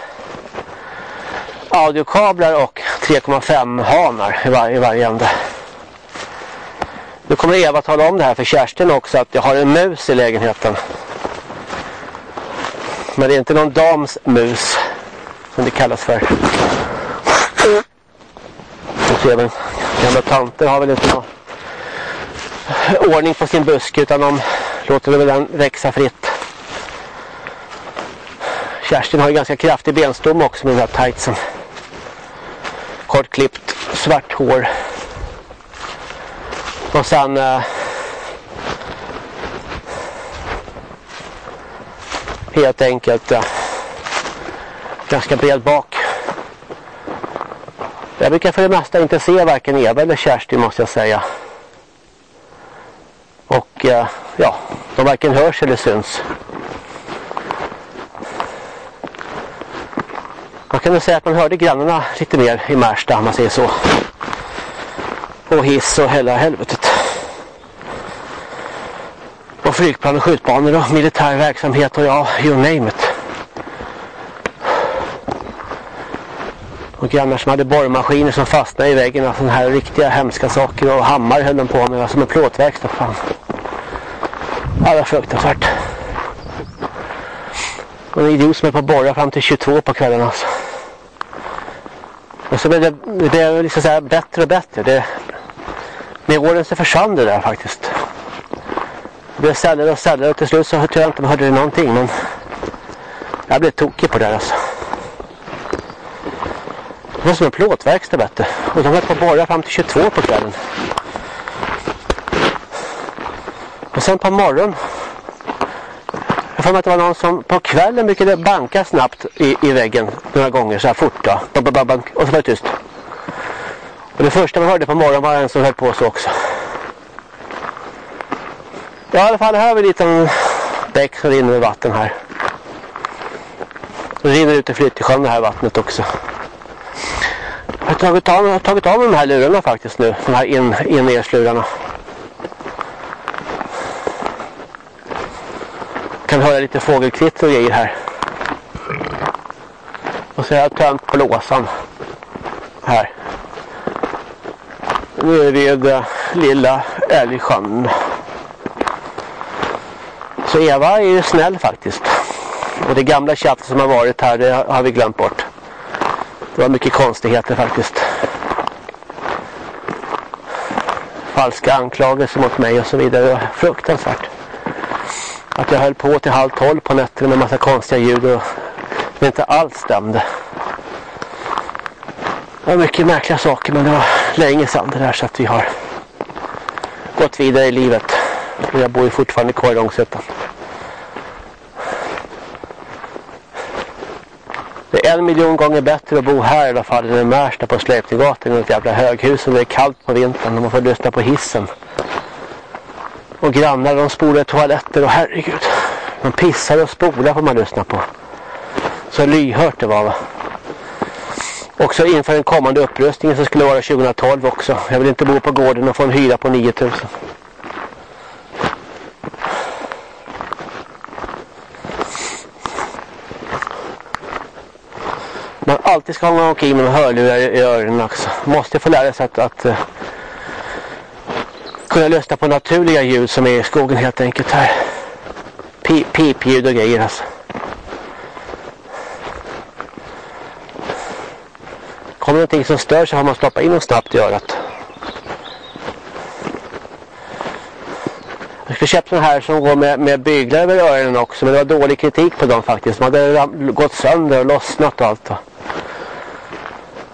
audiokablar och 3,5 hanar i, var, i varje ände. Nu kommer Eva tala om det här för Kerstin också att jag har en mus i lägenheten. Men det är inte någon damsmus som det kallas för. Och även gamla tanter har väl inte någon ordning på sin buske utan de låter väl den växa fritt. Kerstin har ju ganska kraftig benstomme också med den här tightsen. Kortklippt svart hår. Och sen eh, helt enkelt eh, ganska bred bak. Jag brukar för det mesta inte se varken Eva eller Kerstin måste jag säga. och eh, ja, de varken hörs eller syns. Man kan nog säga att man hörde grannarna lite mer i Märsta om man säger så. Och hiss och hela helvetet. Och flygplan och skjutbanor och militär verksamhet och ja, you name it. Och grannar som hade borrmaskiner som fastnade i väggen och sådana här riktiga hemska saker och hammar höll de på med som en plåtverkstad. Fan. Ja, det var fruktansvärt. Och en idiot som är på borra fram till 22 på kvällen alltså. Och så blev det, det blev liksom så här bättre och bättre. Det, med åren så försvann det där faktiskt. Det blev sällare och sällare och till slut så tror jag inte man hörde någonting men jag blev tokig på det där alltså. Det var som en plåtverkstad bättre. Och de höll på att borra fram till 22 på kvällen. Och sen på morgonen. Jag får mig att det var någon som på kvällen brukade banka snabbt i, i väggen några gånger så här fort då. Och så var det tyst. Och det första man hörde på morgonen var en som höll på så också. Ja, i alla fall här har vi en liten bäck som rinner med vatten här. Det rinner ut i Flyttesjön det här vattnet också. Jag har tagit av, tagit av de här lurarna faktiskt nu. De här in, in Kan höra lite fågelkvitter och grejer här. Och så har jag tömt blåsan. Här. Nu är vi vid lilla älgsjön. Så Eva är ju snäll faktiskt. Och det gamla tjafset som har varit här, det har vi glömt bort. Det var mycket konstigheter faktiskt. Falska anklagelser mot mig och så vidare. Fruktansvärt. Att jag höll på till halv tolv på nätterna med massa konstiga ljud och det inte alls stämde. Det var mycket märkliga saker men det var länge sedan det där så att vi har gått vidare i livet. Jag bor ju fortfarande kvar i Långsötan. Det är en miljon gånger bättre att bo här i alla fall än i Märsta på Släpninggatan i ett jävla höghus och det är kallt på vintern och man får lyssna på hissen. Och grannar de spolar toaletter och herregud. De pissar och spolar får man lyssna på. Så lyhört det var va. Också inför den kommande upprustningen som skulle vara 2012 också. Jag vill inte bo på gården och få en hyra på 9000. Man alltid ska ha omkring med hörlurar i öronen också. Måste få lära sig att, att eh, kunna lyssna på naturliga ljud som är i skogen helt enkelt här. Pipljud och grejer alltså. Kommer någonting som stör så har man stoppat in och snabbt i örat. Jag skulle köpt sådana här som går med, med byglar över öronen också. Men det var dålig kritik på dem faktiskt. De hade gått sönder och lossnat och allt.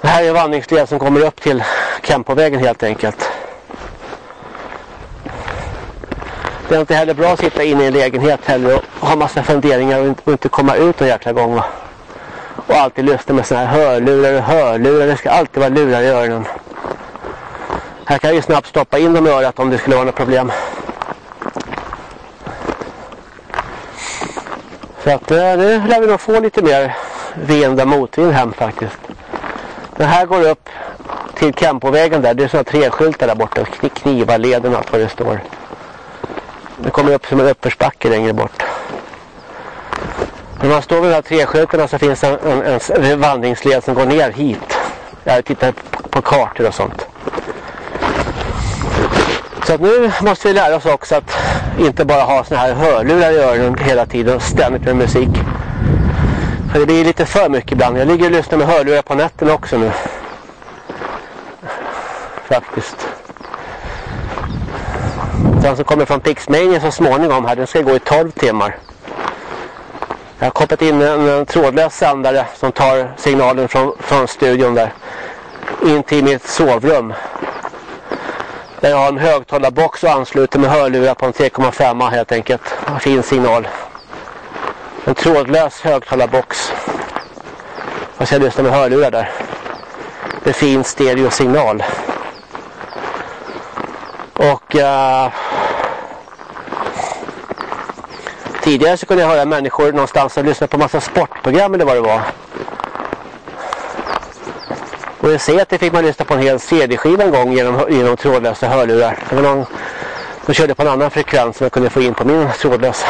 Det här är vandringsled som kommer upp till Kempovägen helt enkelt. Det är inte heller bra att sitta inne i en lägenhet heller och ha massa funderingar och inte, och inte komma ut en jäkla gång va. Och alltid lyssna med sådana här hörlurar och hörlurar. Det ska alltid vara lurar i öronen. Här kan jag ju snabbt stoppa in dem i örat om det skulle vara något problem. Så att eh, nu lär vi nog få lite mer vind och motvind hem faktiskt. Den här går upp till Kempovägen där. Det är sådana träskyltar där borta. Knivarleden och allt vad det står. Det kommer upp som en uppförsbacke längre bort. När man står vid de här träskyltarna så finns en, en, en vandringsled som går ner hit. Jag tittar på kartor och sånt. Så att nu måste vi lära oss också att inte bara ha såna här hörlurar i öronen hela tiden och ständigt med musik. För det blir lite för mycket ibland. Jag ligger och lyssnar med hörlurar på nätten också nu. Faktiskt. Den som kommer från Pixmania så småningom här, den ska gå i 12 timmar. Jag har kopplat in en, en trådlös sändare som tar signalen från, från studion där. In till mitt sovrum. Där jag har en högtalarbox och ansluter med hörlurar på en 3,5 helt enkelt. En fin signal. En trådlös högtalarbox. Fast jag lyssnar med hörlurar där. Med fin stereosignal. Och uh, Tidigare så kunde jag höra människor någonstans som lyssnade på massa sportprogram eller vad det var. Och jag ser att det fick man lyssna på en hel CD-skiva en gång genom, genom trådlösa hörlurar. Det var någon, som körde på en annan frekvens som jag kunde få in på min trådlösa.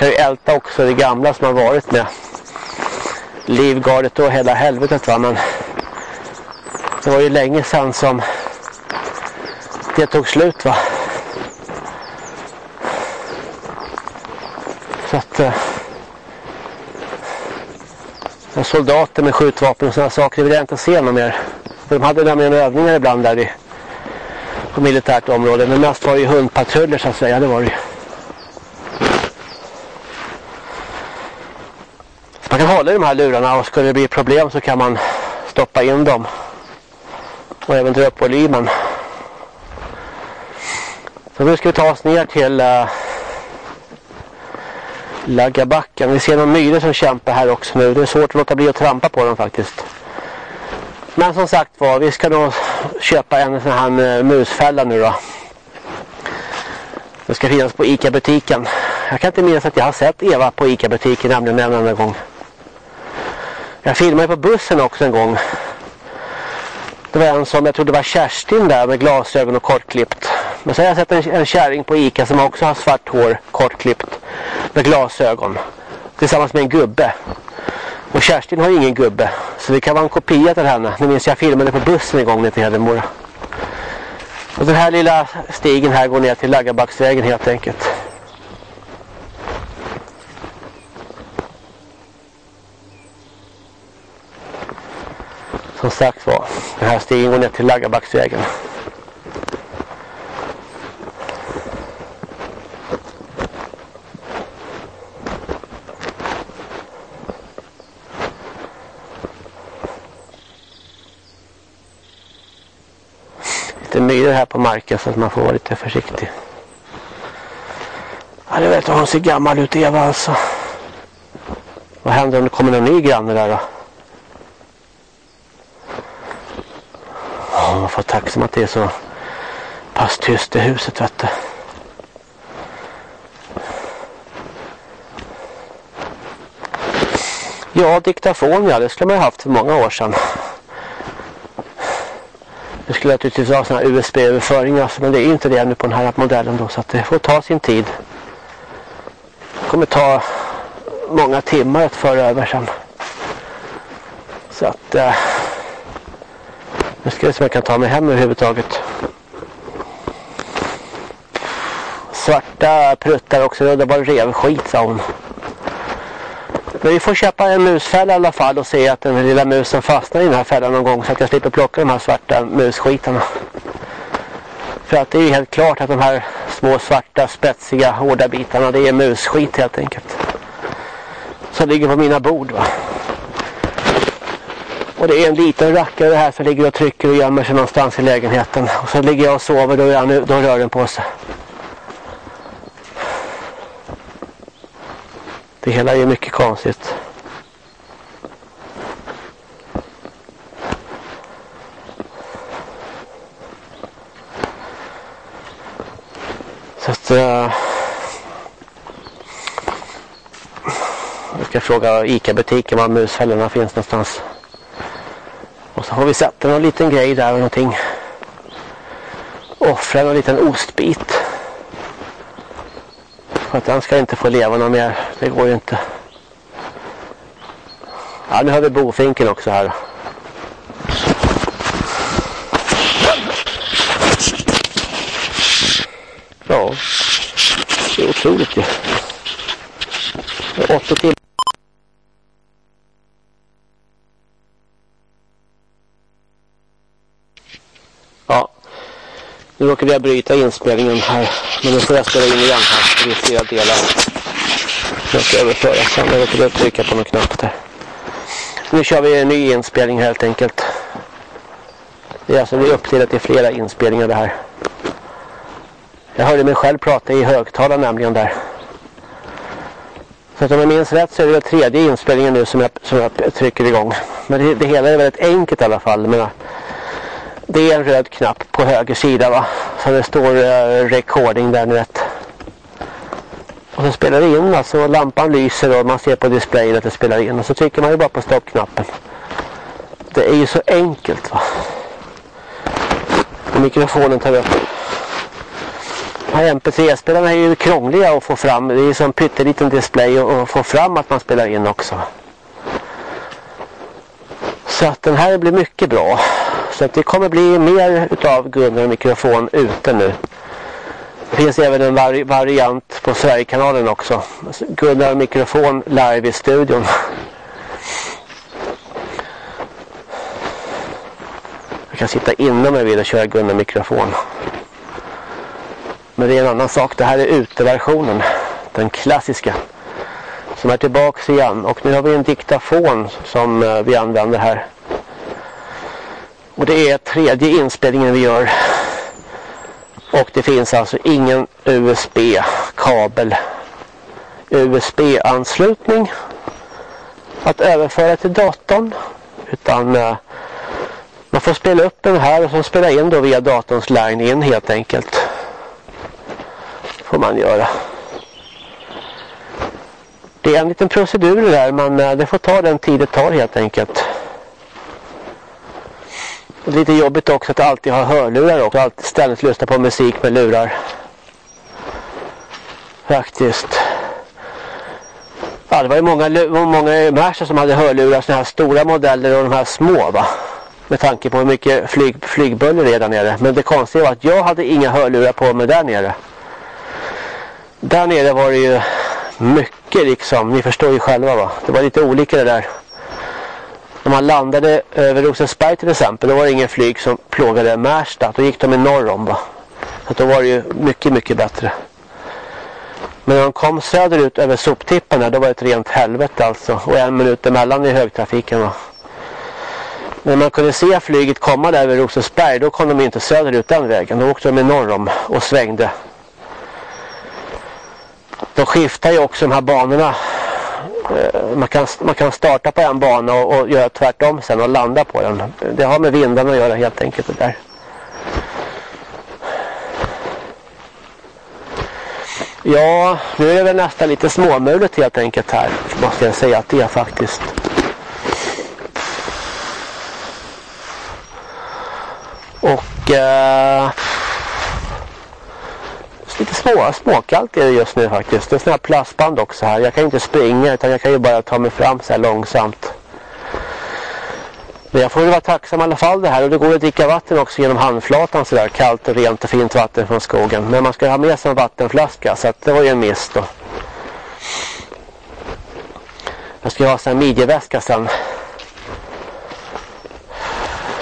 Kan ju älta också det gamla som har varit med Livgardet och hela helvetet va men det var ju länge sedan som det tog slut va. Så att eh, soldater med skjutvapen och sådana saker vill jag inte se någon mer. För de hade nämligen övningar ibland där i, på militärt område. Men mest var det ju hundpatruller så att säga, det var det ju. Man kan hålla i de här lurarna och skulle det bli problem så kan man stoppa in dem. Och även dra upp volymen. Så nu ska vi ta oss ner till eh, äh, Laggabacken. Vi ser någon myre som kämpar här också nu. Det är svårt att låta bli att trampa på dem faktiskt. Men som sagt var, vi ska nog köpa en sån här eh, musfälla nu då. Den ska finnas på Ica-butiken. Jag kan inte minnas att jag har sett Eva på Ica-butiken nämligen en enda gång. Jag filmade på bussen också en gång. Det var en som, jag trodde var Kerstin där med glasögon och kortklippt. Men så har jag sett en, en kärring på Ica som också har svart hår, kortklippt med glasögon. Tillsammans med en gubbe. Och Kerstin har ingen gubbe. Så det kan vara en kopia till henne. Nu minns jag filmade på bussen en gång ner till Hedemora. Och den här lilla stigen här går ner till Laggabacksvägen helt enkelt. Som sagt var, den här stigen går ner till Laggabacksvägen. Lite myror här på marken så att man får vara lite försiktig. Ja, det vet hon ser gammal ut Eva alltså. Vad händer om det kommer någon ny granne där då? Man får tacksam att det är så pass tyst i huset vet du. Ja, diktafon ja, det skulle man ha haft för många år sedan. Det skulle naturligtvis ha sådana här USB-överföringar alltså, men det är ju inte det nu på den här modellen då så att det får ta sin tid. Det kommer ta många timmar att föra över sen. Så att... Eh, nu ska vi se om jag kan ta mig hem överhuvudtaget. Svarta pruttar också, det var revskit sa hon. Men vi får köpa en musfälla i alla fall och se att den lilla musen fastnar i den här fällan någon gång så att jag slipper plocka de här svarta musskitarna. För att det är helt klart att de här små svarta spetsiga hårda bitarna det är musskit helt enkelt. Som ligger på mina bord va. Och det är en liten rackare här som ligger och trycker och gömmer sig någonstans i lägenheten. Och så ligger jag och sover då, jag, då rör den på sig. Det hela är mycket konstigt. Så att... Uh, jag ska fråga Ica-butiken var musfällorna finns någonstans. Och så har vi satt en liten grej där och någonting. Offra en liten ostbit. För att den ska inte få leva någon mer. Det går ju inte. Ja, nu har vi bofinken också här. Ja, det är otroligt ju. Åtta timmar. Nu råkade jag bryta inspelningen här. Men nu får jag spela in igen här. Det är flera delar. Jag ska överföra sen. Jag råkade trycka på någon knapp där. Nu kör vi en ny inspelning helt enkelt. Det är alltså uppdelat i flera inspelningar det här. Jag hörde mig själv prata i högtalaren nämligen där. Så att om jag minns rätt så är det tredje inspelningen nu som jag, som jag trycker igång. Men det, det hela är väldigt enkelt i alla fall. Men det är en röd knapp på höger sida va. Så det står eh, recording där ni vet. Och så spelar det in alltså lampan lyser och man ser på displayen att det spelar in. Och så trycker man ju bara på stoppknappen. Det är ju så enkelt va. Och mikrofonen tar upp. MP3-spelarna är ju krångliga att få fram. Det är ju som pytteliten display och få fram att man spelar in också. Så att den här blir mycket bra. Så det kommer bli mer utav Gunnar mikrofon ute nu. Det finns även en vari variant på Sverigekanalen också. Alltså, Gunnar mikrofon live i studion. Jag kan sitta inne om jag vill och köra Gunnar mikrofon. Men det är en annan sak. Det här är uteversionen. Den klassiska. Som är tillbaks igen. Och nu har vi en diktafon som eh, vi använder här. Och det är tredje inspelningen vi gör. Och det finns alltså ingen USB-kabel. USB-anslutning. Att överföra till datorn. Utan eh, man får spela upp den här och så spela in då via datorns line in helt enkelt. Får man göra. Det är en liten procedur där men eh, det får ta den tid det tar helt enkelt. Och lite jobbigt också att alltid ha hörlurar också. Alltid ständigt lyssna på musik med lurar. Faktiskt. Ja, det var ju många, många Merca som hade hörlurar. Sådana här stora modeller och de här små va. Med tanke på hur mycket flyg, flygbuller det är där nere. Men det konstiga var att jag hade inga hörlurar på mig där nere. Där nere var det ju mycket liksom. Ni förstår ju själva va. Det var lite olika det där. När man landade över Rosensberg till exempel, då var det ingen flyg som plågade Märsta. Då gick de i norr om va. Så då var det ju mycket, mycket bättre. Men när de kom söderut över soptipparna, då var det ett rent helvete alltså. Och en minut emellan i högtrafiken va. När man kunde se flyget komma där över Rosensberg, då kom de inte söderut den vägen. Då åkte de i norr om och svängde. De skiftar ju också de här banorna Eh, man kan, man kan starta på en bana och, och göra tvärtom sen och landa på den. Det har med vindarna att göra helt enkelt det där. Ja, nu är det väl nästan lite småmulet helt enkelt här. Måste jag säga att det är faktiskt. Och... Eh, lite små, småkallt är det just nu faktiskt. Det är sådana här plastband också här. Jag kan inte springa utan jag kan ju bara ta mig fram så här långsamt. Men jag får ju vara tacksam i alla fall det här. Och det går att dricka vatten också genom handflatan sådär. Kallt och rent och fint vatten från skogen. Men man ska ha med sig en vattenflaska. Så att det var ju en miss då. Jag ska ha en midjeväska sen.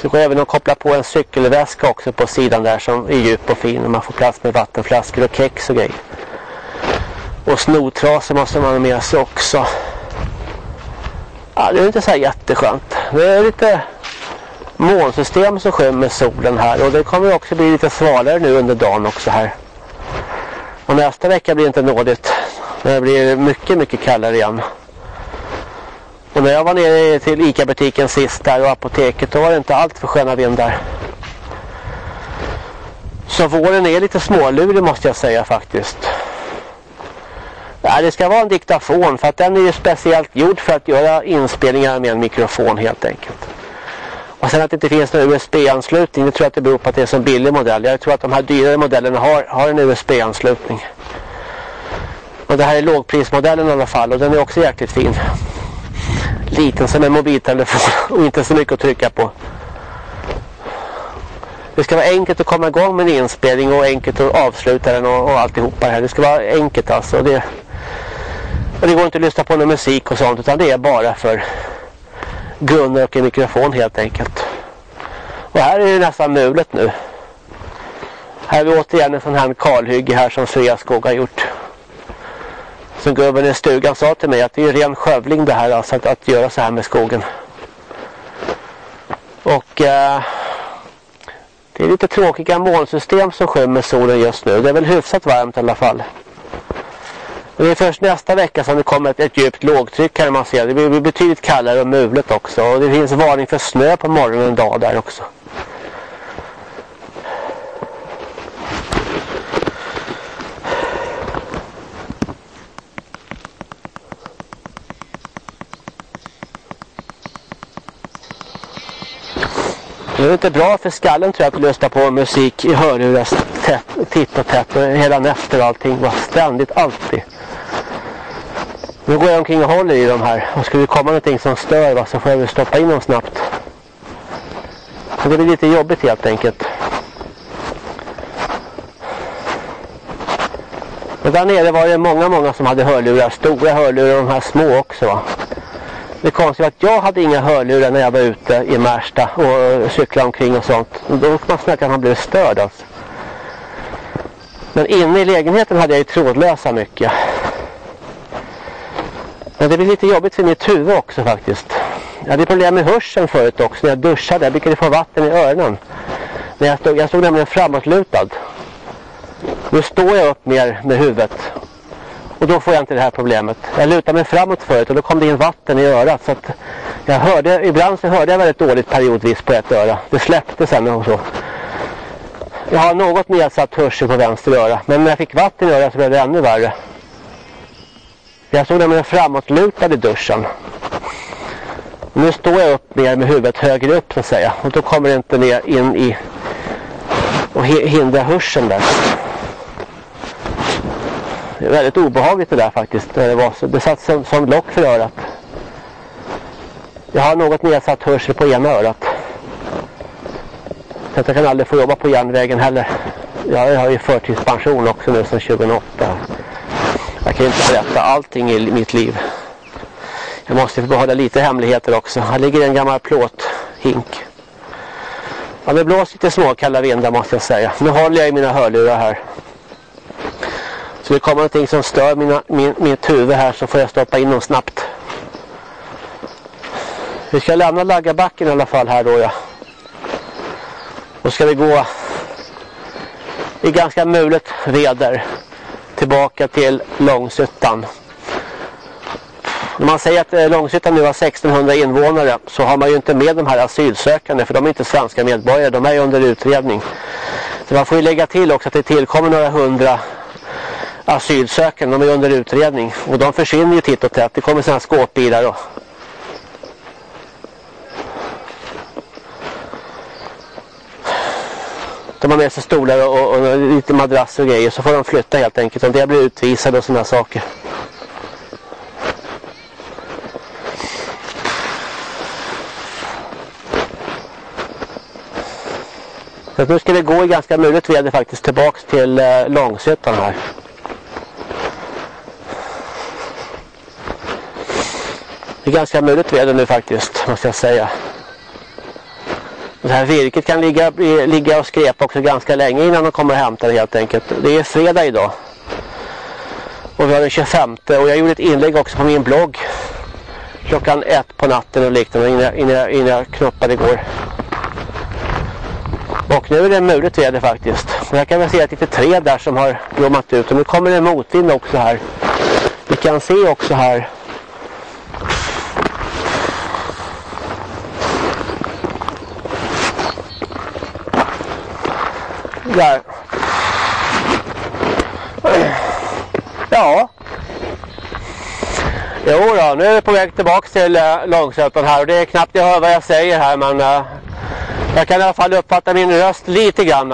Det går även att koppla på en cykelväska också på sidan där som är djup och fin. Och man får plats med vattenflaskor och kex och grejer. Och snotrasor måste man ha med sig också. Ja, det är inte så här jätteskönt. Det är lite månsystem som skymmer solen här. Och det kommer också bli lite svalare nu under dagen också här. Och nästa vecka blir det inte nådigt. Det blir mycket, mycket kallare igen. Och när jag var nere till Ica-butiken sist där och apoteket då var det inte allt för sköna vindar. Så våren är lite smålurig måste jag säga faktiskt. Nej, det ska vara en diktafon för att den är ju speciellt gjord för att göra inspelningar med en mikrofon helt enkelt. Och sen att det inte finns någon USB-anslutning, det tror jag att det beror på att det är en så billig modell. Jag tror att de här dyrare modellerna har, har en USB-anslutning. Och det här är lågprismodellen i alla fall och den är också jäkligt fin liten som en mobiltelefon [laughs] och inte så mycket att trycka på. Det ska vara enkelt att komma igång med en inspelning och enkelt att avsluta den och, och alltihopa här. Det ska vara enkelt alltså. Det, och det går inte att lyssna på någon musik och sånt utan det är bara för Gunnar och en mikrofon helt enkelt. Och här är det nästan mulet nu. Här är vi återigen en sån här kalhygge här som Sveaskog har gjort som gubben i stugan sa till mig att det är ren skövling det här alltså att, att göra så här med skogen. Och eh, det är lite tråkiga molnsystem som skymmer solen just nu. Det är väl hyfsat varmt i alla fall. Det är först nästa vecka som det kommer ett, ett djupt lågtryck här man ser. Det blir betydligt kallare och mulet också. Och det finns varning för snö på morgonen en dag där också. Det är inte bra för skallen tror jag att lyssna på musik i hörlurar titt och tätt och hela nätter och allting. Bara ständigt, alltid. Nu går jag omkring och håller i de här. Och skulle det komma någonting som stör va, så får jag väl stoppa in dem snabbt. Så det blir lite jobbigt helt enkelt. Men där nere var det många, många som hade hörlurar. Stora hörlurar och de här små också va. Det konstiga var att jag hade inga hörlurar när jag var ute i Märsta och cyklade omkring och sånt. Då kan man snacka att man blev störd alltså. Men inne i lägenheten hade jag ju trådlösa mycket. Men det blir lite jobbigt för mitt huvud också faktiskt. Jag hade problem med hörseln förut också när jag duschade. Jag brukade få vatten i öronen. När jag, stod, jag stod nämligen framåtlutad. Nu står jag upp mer med huvudet. Och då får jag inte det här problemet. Jag lutade mig framåt förut och då kom det in vatten i örat. Så att jag hörde, ibland så hörde jag väldigt dåligt periodvis på ett öra. Det släppte sen och så. Jag har något nedsatt hörsel på vänster öra. Men när jag fick vatten i örat så blev det ännu värre. Jag stod nämligen framåtlutad i duschen. Nu står jag upp mer med huvudet högre upp så att säga. Och då kommer det inte ner in i och hindra hörseln där. Det är väldigt obehagligt det där faktiskt. Det, var så, det satt som, som lock för örat. Jag har något nedsatt hörsel på ena örat. Så jag kan aldrig få jobba på järnvägen heller. Jag har ju förtidspension också nu sedan 2008. Jag kan inte berätta allting i mitt liv. Jag måste behålla lite hemligheter också. Här ligger en gammal plåthink. Ja, det blåser lite småkalla vindar måste jag säga. Nu håller jag i mina hörlurar här. Så det kommer någonting som stör mina, min, mitt huvud här så får jag stoppa in dem snabbt. Vi ska lämna Laggabacken i alla fall här då ja. Då ska vi gå i ganska mulet väder tillbaka till Långsuttan. När man säger att eh, Långsuttan nu har 1600 invånare så har man ju inte med de här asylsökande för de är inte svenska medborgare, de är under utredning. Så man får ju lägga till också att det tillkommer några hundra asylsökande, de är under utredning och de försvinner ju titt och tätt. Det kommer sådana skåpbilar och De har med sig stolar och, och, lite madrasser och grejer så får de flytta helt enkelt. Och det blir utvisade och sådana saker. Så nu ska vi gå i ganska mulet väder faktiskt tillbaks till eh, Långsötan här. Det är ganska mulet väder nu faktiskt måste jag säga. Det här virket kan ligga, ligga och skrepa också ganska länge innan de kommer och hämtar det helt enkelt. Det är fredag idag. Och vi har den 25 och jag gjorde ett inlägg också på min blogg. Klockan ett på natten och liknande innan jag, innan jag, innan jag knoppade igår. Och nu är det mulet väder faktiskt. Och jag kan väl se att lite träd där som har blommat ut. Och nu kommer det motvind också här. Vi kan se också här Där. Ja. Jo då, nu är vi på väg tillbaka till äh, här och det är knappt jag hör vad jag säger här men eh, jag kan i alla fall uppfatta min röst lite grann.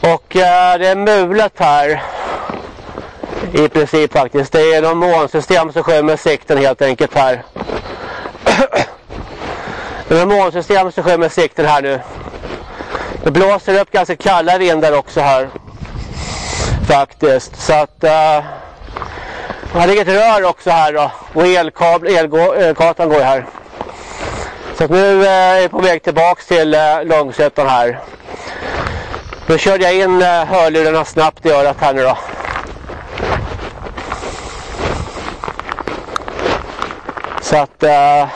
Och eh, det är mulet här i princip faktiskt. Det är någon månsystem som skymmer sikten helt enkelt här. [clears throat] Det är månsystem som skymmer sikten här nu. Det blåser upp ganska kalla vindar också här. Faktiskt. Så att... Uh, här ligger ett rör också här då. Och elkabel, elkartan eh, går här. Så att nu uh, är jag på väg tillbaks till uh, Långsötan här. Nu körde jag in uh, hörlurarna snabbt i örat här nu då. Så att... Uh,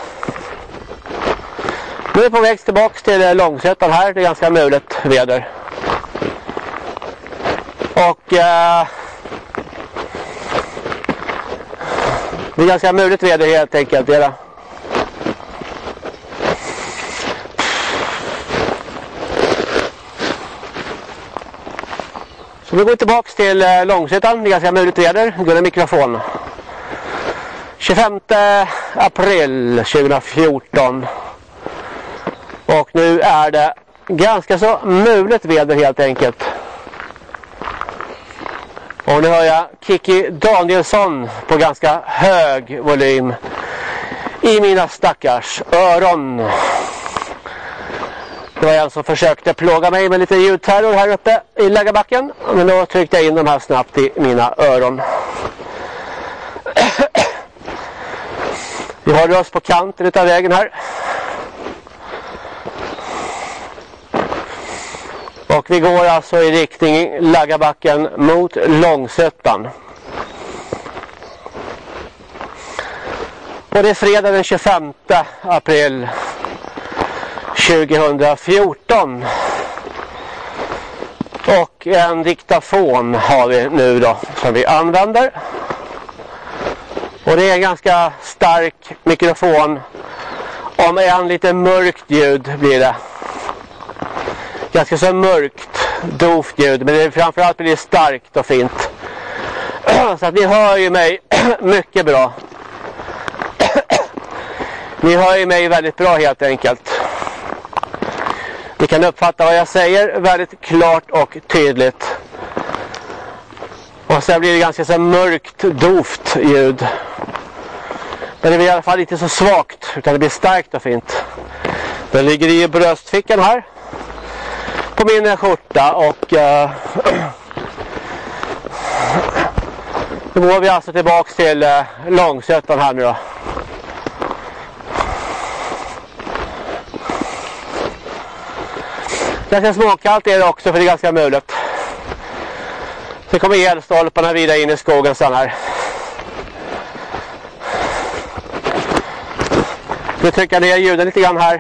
nu är vi på väg tillbaka till Långsötan här. Det är ganska mulet väder. Och eh, Det är ganska mulet väder helt enkelt. Det är det. Så vi går tillbaka till eh, Långsötan. Det är ganska mulet väder. Gunnar mikrofon. 25 april 2014. Och nu är det ganska så mulet väder helt enkelt. Och nu hör jag Kiki Danielsson på ganska hög volym i mina stackars öron. Det var en som försökte plåga mig med lite ljudterror här uppe i läggarbacken. Men då tryckte jag in de här snabbt i mina öron. Vi har oss på kanten av vägen här. Och vi går alltså i riktning Laggabacken mot Långsötan. Och det är fredag den 25 april 2014. Och en diktafon har vi nu då som vi använder. Och det är en ganska stark mikrofon. Om en lite mörkt ljud blir det. Ganska så mörkt, dovt ljud. Men det är framförallt blir det starkt och fint. [clears throat] Så att ni hör ju mig [clears throat] mycket bra. [clears throat] Ni hör ju mig väldigt bra helt enkelt. Ni kan uppfatta vad jag säger väldigt klart och tydligt. Och sen blir det ganska så mörkt, dovt ljud. Men det blir i alla fall inte så svagt utan det blir starkt och fint. Den ligger i bröstfickan här. På min skjorta och eh, [clears throat] då går vi alltså tillbaks till eh, Långsötan här nu då. Ganska småkallt är det också för det är ganska mulet. Sen kommer elstolparna vidare in i skogen sen här. Nu trycker jag ner ljuden lite grann här.